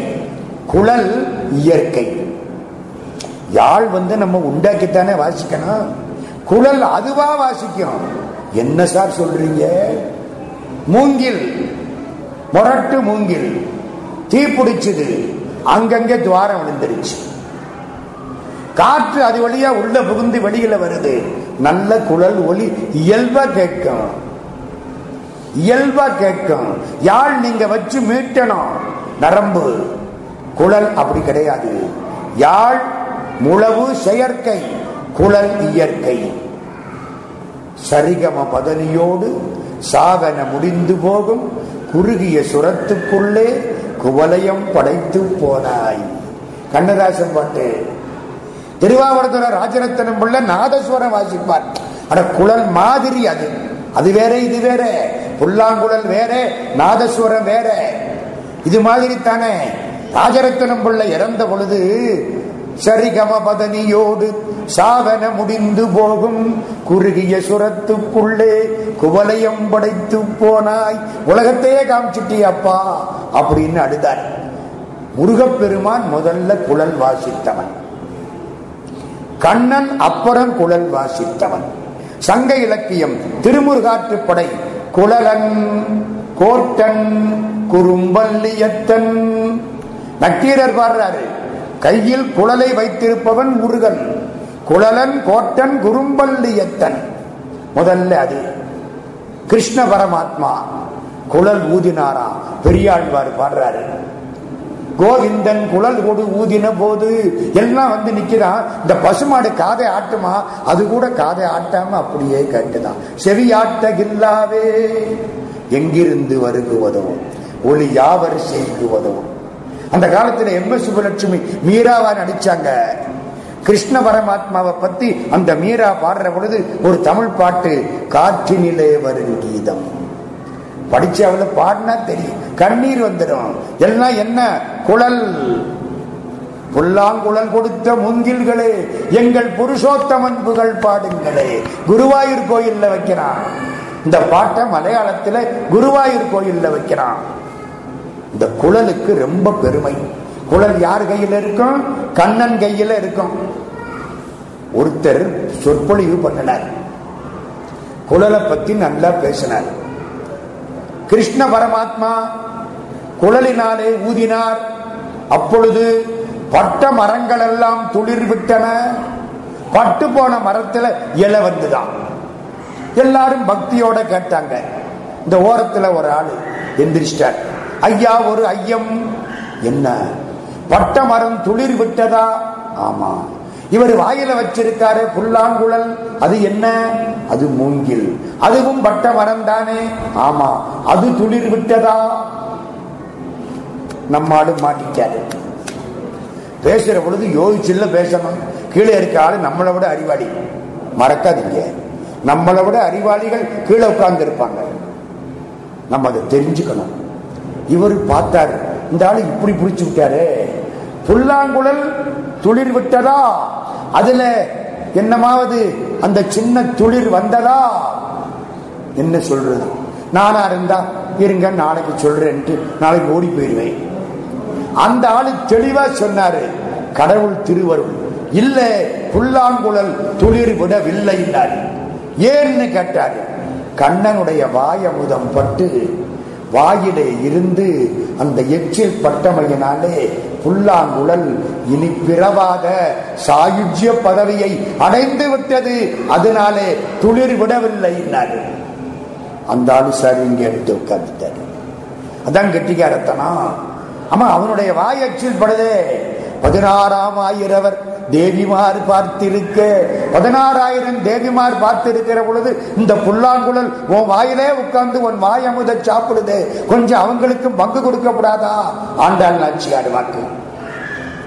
குழல் இயற்கை. யாழ் வந்து நம்ம உண்டாக்கித்தானே வாசிக்கணும். குழல் அதுவா வாசிக்கும் என்ன சார் சொல்றீங்க? மூங்கில் முரட்டு மூங்கில். தீ பிடிச்சது. அங்கங்கே துவாரம் விழுந்துருச்சு. காற்று அது வழியா உள்ள புகுந்து வெளியில வருது. நல்ல குழல் ஒளி இயல்பா கேட்கும். இயல்பா கேட்கும். யாழ் நீங்க வச்சு மீட்டணும். நரம்பு. குழல் அப்படி கிடையாது. யாழ் முழவு செயற்கை குழல் இயற்கை. சரிகம பதனியோடு சாகன முடிந்து போகும். குறுகிய சுரத்துக்குள்ளே குவலயம் படைத்து போனாய். கண்ணதாசன் பாட்டு திருவாவூரத்துல ராஜரத்னம் பிள்ளை நாதஸ்வரம் வாசிப்பார். ஆனா குழல் மாதிரி அது. அது வேற இது வேற. புல்லாங்குழல் வேற நாதஸ்வரம் வேற. இது மாதிரி தானே ராஜரத்னம் பிள்ளை இறந்த பொழுது சரிகம பதனியோடு முடிந்து போகும். குறுகிய சுரத்துக்குள்ளே குவலயம் படைத்து போனாய். உலகத்தையே காமிச்சிட்டியப்பா அப்படின்னு அழுதார் முருகப்பெருமான் முதல்ல குழல் வாசித்தவன். கண்ணன் அப்புறம் குழல் வாசித்தவன். சங்க இலக்கியம் திருமுருகாற்றுப்படை குழலன் கோட்டன் குறும்பல்லியத்தன் நக்கீரர் பாடுறாரு கையில் குழலை வைத்திருப்பவன் முருகன் குழலன் கோட்டன் குறும்பல்லியத்தன் முதல்ல அது கிருஷ்ண பரமாத்மா குழல் ஊதினாரா? பெரியாழ்வார் பாடுறாரு. கோவிந்தன் குழல் கொடு ஊதின போது எல்லாம் வந்து நிக்கிறான் இந்த பசுமாடு காதை ஆட்டுமா? அது கூட காதை ஆட்டாம அப்படியே கேட்டுதான் செவியாட்டகில்லாவே எங்கிருந்து வருகுவதோ ஒளி யாவர் செய்குவதோ அந்த காலத்துல எம் எஸ் சுபலட்சுமி மீராவா நடிச்சாங்க. கிருஷ்ண பரமாத்மாவை பத்தி அந்த மீரா பாடுற பொழுது ஒரு தமிழ் பாட்டு காற்றினிலே வரும் கீதம். படிச்சு அவளை பாடினா தெரியும். கண்ணீர் வந்துடும். எல்லாம் என்ன? குழல். புல்லாங்குழல் கொடுத்த முங்கில்களே எங்கள் புருஷோத்தமன் புகழ் பாடுங்களே. குருவாயூர் கோயில்ல வைக்கிறான். இந்த பாட்டை மலையாளத்துல குருவாயூர் கோயில்ல வைக்கிறான். இந்த குழலுக்கு ரொம்ப பெருமை. குழல் யார் கையில இருக்கும்? கண்ணன் கையில இருக்கும். ஒருத்தர் சொற்பொழிவு பண்ணினார் குழலை பத்தி நல்லா பேசினார். கிருஷ்ண பரமாத்மா குழலினாலே ஊதினார். அப்பொழுது பட்ட மரங்கள் எல்லாம் துளிர் விட்டன பட்டு போன மரத்துல இலை வந்துதான். எல்லாரும் பக்தியோட கேட்டாங்க. இந்த ஓரத்துல ஒரு ஆளு எந்திரிச்சிட்டார். ஐயா ஒரு ஐயம். என்ன? பட்ட மரம் துளிர் விட்டதா ஆமா. இவர் வாயில வச்சிருக்காரு புல்லாங்குழல். அது என்ன? அது மூங்கில். அதுவும் பட்ட மரம் தானே? ஆமா. அது துளிர் விட்டதா? நம்மாடு மாட்டிட்டாரு பேசுற பொழுது யோசிச்சுல பேசணும் கீழே இருக்க ஆளு நம்மளை விட அறிவாளி. மறக்காதீங்க. நம்மளை விட அறிவாளிகள் கீழே உட்கார்ந்து இருப்பாங்க. நம்ம அதை தெரிஞ்சுக்கணும். இவர் பார்த்தாரு. இந்த ஆளு இப்படி பிடிச்சு விட்டாரு. புல்லாங்குழல் துளிர் விட்டதா? அதுல என்னமாவது அந்த சின்ன துளிர் வந்ததா? என்ன சொல்றது? நானா இருந்தா இருங்க நாளைக்கு சொல்றேன்ட்டு நாளைக்கு ஓடி போயிருவேன் அந்த ஆளு தெளிவா சொன்னாரு கடவுள் திருவருள் இல்ல புல்லாங்குழல் துளிர் விடவில்லை ஏன்னு கேட்டாரு கண்ணனுடைய வாயமுதம் பட்டு வாயிலே இருந்து அந்த எச்சில் பட்டமையினாலே புல்லாங்குழல் இனி பிறவாத சாயுஜ்ய பதவியை அடைந்து விட்டது. அதனாலே துளிர் விடவில்லை அந்த ஆளு சார் இங்க எடுத்து உட்கார்ந்துட்டாரு. அதான் கெட்டிக்காரத்தனா ஆமா அவனுடைய வாய் எச்சில் படுதே. பதினாறாம் ஆயிரவர் தேவிமார் பார்த்திருக்க பதினாறாயிரம் தேவிமார் பார்த்திருக்கிற பொழுது இந்த புல்லாங்குழல் உன் வாயிலே உட்கார்ந்து உன் வாய் அமுத சாப்பிடுது கொஞ்சம் அவங்களுக்கும் பங்கு கொடுக்கப்படாதா? ஆண்டாள் நாச்சியார் வாக்கு.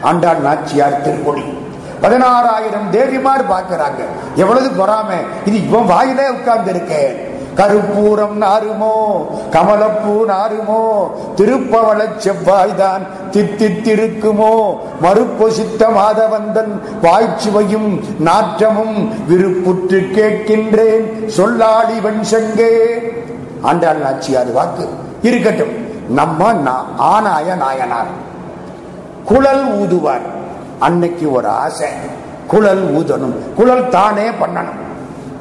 ஆண்டாள் நாச்சியார் திருப்பொடி பதினாறாயிரம் தேவிமார் பார்க்கிறாங்க. எவ்வளவு பொறாம. இது இவன் வாயிலே உட்கார்ந்து இருக்கேன் கருப்பூரம் நாருமோ கமலப்பூ நாருமோ திருப்பவள செவ்வாய்தான் தித்தித்திருக்குமோ. மறுப்பொசித்த மாதவந்தன் வாய்ச்சுவையும் நாற்றமும் விருப்புற்று கேட்கின்றேன். சொல்லாளி வன்சங்கே. ஆண்டாள் நாச்சியார் வாக்கு. இருக்கட்டும் நம்ம நா- ஆனாய நாயனார். குழல் ஊதுவார். அன்னைக்கு ஒரு ஆசை. குழல் ஊதணும். குழல் தானே பண்ணணும்.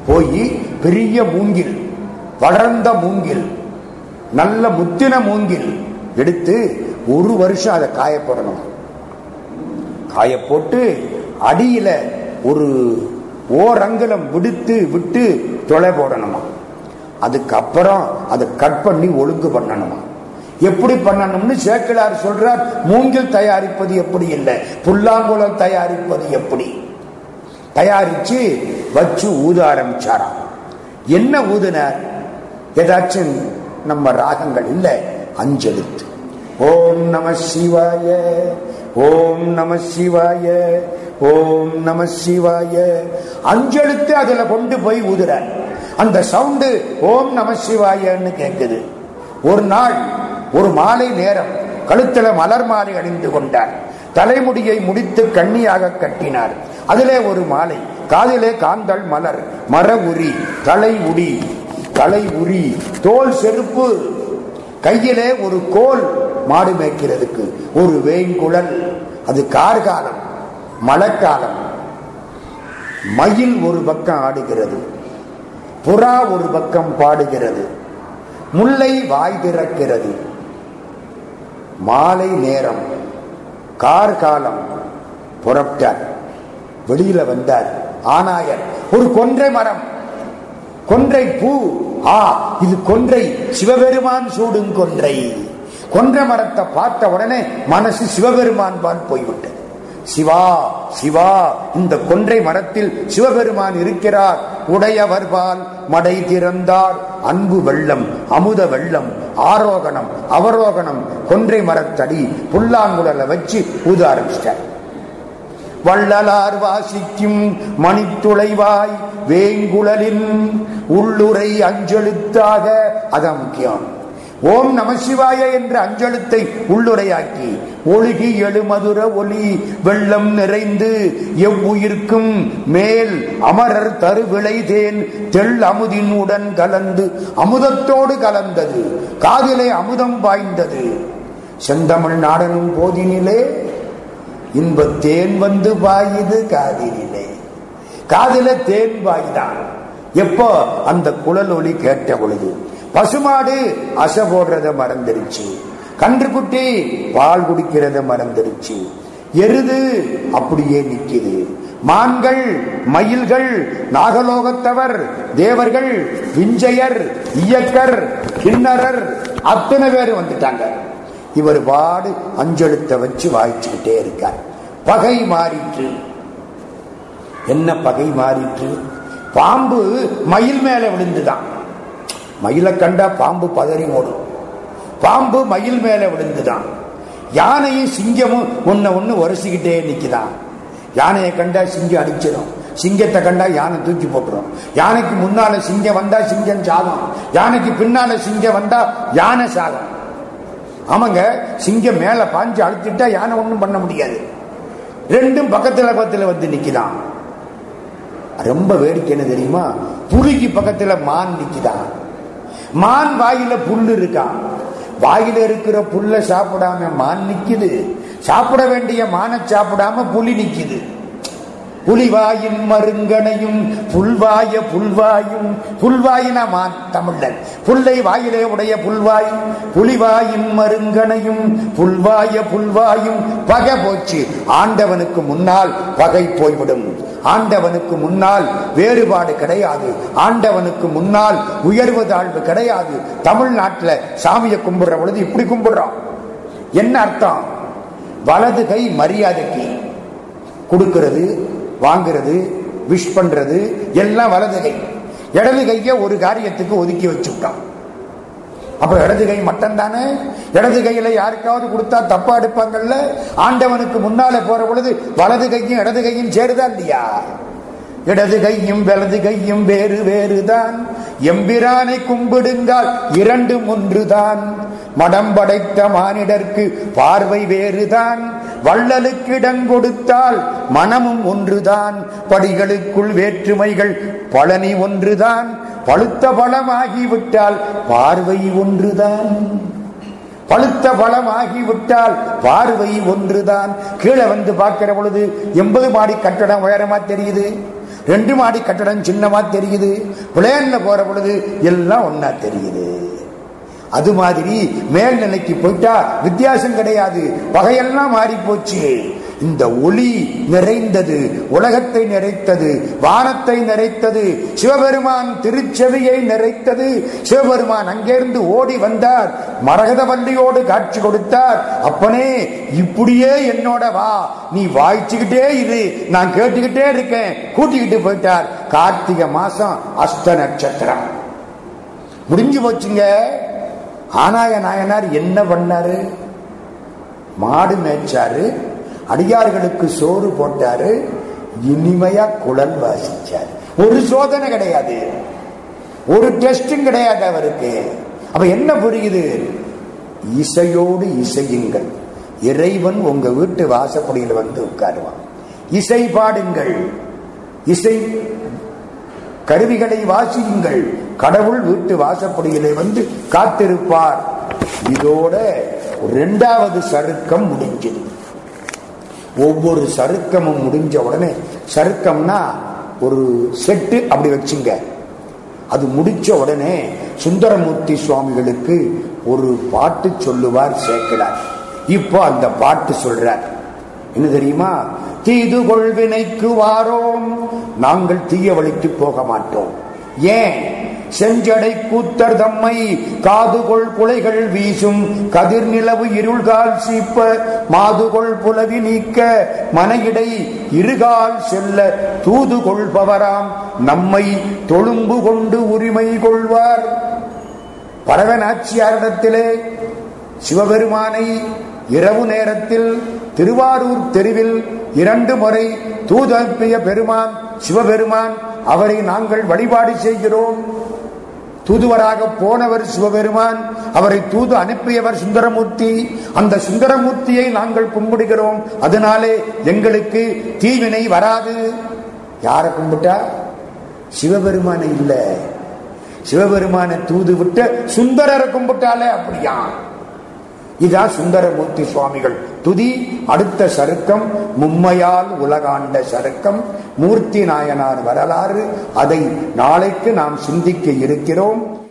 போய் பெரிய மூங்கில். வளர்ந்த மூங்கில் நல்ல முத்தின மூங்கில் எடுத்து ஒரு வருஷம் அதை காய போடணும் காய போட்டு அடியில ஒரு ஓரங்கலம் விடுத்து விட்டு தொலை போடணுமா? அதுக்கப்புறம் அதை கட் பண்ணி ஒழுங்கு பண்ணணுமா? எப்படி பண்ணணும்னு சேக்கிழார் சொல்றார் மூங்கில் தயாரிப்பது எப்படி இல்லை? புல்லாங்குளம் தயாரிப்பது எப்படி? தயாரிச்சு வச்சு ஊத ஆரம்பிச்சாராம். என்ன ஊதினார்? ஏதாச்சும் நம்ம ராகங்கள் இல்ல அஞ்செழுத்து. ஓம் நம சிவாய ஓம் நம சிவாய ஓம் நம சிவாய. அஞ்செழுத்து அதுல கொண்டு போய் ஊதுறார் அந்த சவுண்டு ஓம் நம சிவாயன்னு கேட்குது ஒரு நாள் ஒரு மாலை நேரம் கழுத்துல மலர் மாலை அணிந்து கொண்டார். தலைமுடியை முடித்து கண்ணியாக கட்டினார். அதிலே ஒரு மாலை காதிலே காந்தள் மலர் மர உரி தலை உடி. தலை உரி. தோல் செருப்பு. கையிலே ஒரு கோல் மாடு மேய்க்கிறதுக்கு. ஒரு வேங்குழல். அது கார்காலம். மழைக்காலம். மயில் ஒரு பக்கம் ஆடுகிறது. புறா ஒரு பக்கம் பாடுகிறது. முல்லை வாய் திறக்கிறது. மாலை நேரம். கார்காலம். புறப்பட்டார். வெளியில வந்தார். ஆனாயர் ஒரு கொன்றை மரம். கொன்றை பூ. ஆ இது கொன்றை. சிவபெருமான் சூடும் கொன்றை. கொன்றை மரத்தை பார்த்த உடனே மனசு சிவபெருமான் பால் போய்விட்டது. சிவா சிவா இந்த கொன்றை மரத்தில் சிவபெருமான் இருக்கிறார். உடையவர்பால் மடை திறந்தார். அன்பு வெள்ளம் அமுத வெள்ளம் ஆரோகணம் அவரோகணம். கொன்றை மரத்தடி புல்லாங்குழல வச்சு ஊத ஆரம்பிச்சிட்டார். வள்ளலார் வாசிக்கும் மணித்துளைவாய் வேங்குழலின் உள்ளுரை அஞ்செழுத்தாக அதான் முக்கியம். ஓம் நமசிவாய என்ற அஞ்செழுத்தை உள்ளுரையாக்கி ஒழுகி எழுமதுர ஒளி வெள்ளம் நிறைந்து எவ்வுயிர்க்கும் மேல் அமரர் தருவிளை தேன் தெள் அமுதின் உடன் கலந்து அமுதத்தோடு கலந்தது. காதிலே அமுதம் பாய்ந்தது. செந்தமிழ் நாடனும் போதினிலே இன்ப தேன் வந்து பாயுது காதிலே காதில தேன் பாய்தான் எப்போ அந்த குழல் ஒளி கேட்ட பொழுது பசுமாடு அசை போடுறத மறந்துருச்சு. கன்றுக்குட்டி பால் குடிக்கிறத மறந்துருச்சு. எருது அப்படியே நிக்குது. மான்கள் மயில்கள் நாகலோகத்தவர் தேவர்கள் விஞ்சையர் இயக்கர் கிண்ணறர் அத்தனை பேர் வந்துட்டாங்க. இவர் பாடு அஞ்செழுத்த வச்சு வாய்ச்சுக்கிட்டே இருக்கார். பகை மாறிற்று. என்ன பகை மாறிற்று? பாம்பு மயில் மேல விழுந்துதான். மயிலை கண்டா பாம்பு பதறி ஓடும். பாம்பு மயில் மேல விழுந்துதான். யானையும் சிங்கமும் ஒன்ன ஒண்ணு உரசிக்கிட்டே நிக்குதான். யானையை கண்டா சிங்கம் அடிச்சிடும் சிங்கத்தை கண்டா யானை தூக்கி போட்டுரும். யானைக்கு முன்னால சிங்கம் வந்தா சிங்கம் சாதம் யானைக்கு பின்னால சிங்கம் வந்தா யானை சாதம் ஆமாங்க சிங்கம் மேல பாஞ்சு அழுத்திட்டா யானை ஒண்ணும் பண்ண முடியாது. ரெண்டும் பக்கத்துல பக்கத்துல வந்து நிக்குதான். ரொம்ப வேடிக்கை என்ன தெரியுமா? புலிக்கு பக்கத்துல மான் நிக்குதான். மான் வாயில புல் இருக்கான் வாயில இருக்கிற புல்ல சாப்பிடாம மான் நிக்குது. சாப்பிட வேண்டிய மானை சாப்பிடாம புலி நிக்குது. புலிவாயின் மருங்கனையும் புல்வாய புல்வாயும் புல்வாயினா மான் தமிழன். புல்லை வாயிலே உடைய புல்வாய் புலிவாயின் மருங்கனையும் புல்வாய புல்வாயும் பகை போச்சு. ஆண்டவனுக்கு முன்னால் பகை போய்விடும். ஆண்டவனுக்கு முன்னால் வேறுபாடு கிடையாது. ஆண்டவனுக்கு முன்னால் உயர்வு தாழ்வு கிடையாது. தமிழ்நாட்டில் சாமியை கும்பிடுற பொழுது இப்படி கும்பிடுறோம் என்ன அர்த்தம்? வலது கை மரியாதைக்கு கொடுக்கிறது வாங்குறது விஷ் பண்றது எல்லாம் வலது கை. இடது கைய ஒரு காரியத்துக்கு ஒதுக்கி வச்சுட்டான் அப்ப இடது கை மட்டும் தானே இடது கையில யாருக்காவது கொடுத்தா தப்பா எடுப்பாங்கல்ல? ஆண்டவனுக்கு முன்னால போற பொழுது வலது கையும் இடது கையும் சேருதா இல்லையா? இடது கையும் வலது கையும் வேறு வேறுதான். எம்பிரானை கும்பிடுங்கால் இரண்டும் ஒன்றுதான். மடம் படைத்த மானிடர்க்கு பார்வை வேறுதான். வள்ளலுக்கு இடம் கொடுத்தால் மனமும் ஒன்றுதான் படிகளுக்குள் வேற்றுமைகள் பழனி ஒன்றுதான் பழுத்த பழமாகிவிட்டால் பார்வை ஒன்றுதான். பழுத்த பழமாகிவிட்டால் பார்வை ஒன்றுதான். கீழே வந்து பார்க்கிற பொழுது எண்பது மாடி கட்டடம் உயரமா தெரியுது ரெண்டு மாடி கட்டடம் சின்னமா தெரியுது பிளேன்ல போற பொழுது எல்லாம் ஒன்னா தெரியுது. அது மாதிரி மேல்நிலைக்கு போயிட்டா வித்தியாசம் கிடையாது. பகையெல்லாம் மாறி போச்சு இந்த ஒளி நிறைந்தது உலகத்தை நிறைத்தது வானத்தை நிறைத்தது சிவபெருமான் திருச்செவியை நிறைத்தது. சிவபெருமான் அங்கிருந்து ஓடி வந்தார் மரகத வண்டியோடு காட்சி கொடுத்தார். அப்பனே இப்படியே என்னோட வா நீ வாய்ச்சிக்கிட்டே இரு. நான் கேட்டுக்கிட்டே இருக்கேன். கூட்டிக்கிட்டு போயிட்டார். கார்த்திகை மாசம் அஸ்த நட்சத்திரம். முடிஞ்சு போச்சுங்க. ஆனாய நாயனார் என்ன பண்ணாரு? மாடு மேய்ச்சாரு அடியார்களுக்கு சோறு போட்டாரு இனிமையா குழல் வாசிச்சார். ஒரு சோதனை கிடையாது. ஒரு டெஸ்டும் கிடையாது அவருக்கு. அப்ப என்ன புரியுது? இசையோடு இசையுங்கள். இறைவன் உங்க வீட்டு வாசப்படியில் வந்து உட்காருவான். இசை பாடுங்கள். இசை கருவிகளை வாசியுங்கள். கடவுள் வீட்டு வாசப்படியிலே வந்து காத்திருப்பார். இதோட இரண்டாவது சருக்கம் முடிஞ்சது ஒவ்வொரு சருக்கமும் முடிஞ்ச உடனே சருக்கம்னா ஒரு செட்டு அப்படி வச்சுங்க. அது முடிச்ச உடனே சுந்தரமூர்த்தி சுவாமிகளுக்கு ஒரு பாட்டு சொல்லுவார் சேர்க்கிறார். இப்போ அந்த பாட்டு சொல்றார். என்ன தெரியுமா? தீது கொள்வினைக்கு வாரோம். நாங்கள் தீய வழிக்கு போக மாட்டோம் ஏன்? செஞ்சடை கூத்தர் தம்மை காதுகொள் குலைகள் வீசும். கதிர் நிலவு இருள்கால் சீப்ப. மாதுகொள் புலவி நீக்க. மனையிடை இருகால் செல்ல. தூது கொள்பவராம் நம்மை தொழும்பு கொண்டு உரிமை கொள்வார். பரவநாச்சியாரிடத்திலே சிவபெருமானை இரவு நேரத்தில் திருவாரூர் தெருவில் இரண்டு முறை தூதப்பிய பெருமான் சிவபெருமான் அவரை நாங்கள் வழிபாடு செய்கிறோம். தூதுவராக போனவர் சிவபெருமான் அவரை தூது அனுப்பியவர் சுந்தரமூர்த்தி. அந்த சுந்தரமூர்த்தியை நாங்கள் கும்பிடுகிறோம். அதனாலே எங்களுக்கு தீவினை வராது. யாரை கும்பிட்டா? சிவபெருமான இல்ல. சிவபெருமான தூது விட்டு சுந்தரரை கும்பிட்டாலே அப்படியா? இதான் சுந்தரமூர்த்தி சுவாமிகள். துதி அடுத்த சருக்கம் மும்மையால் உலகாண்ட சருக்கம் மூர்த்தி நாயனார் வரலாறு அதை நாளைக்கு நாம் சிந்திக்க இருக்கிறோம்.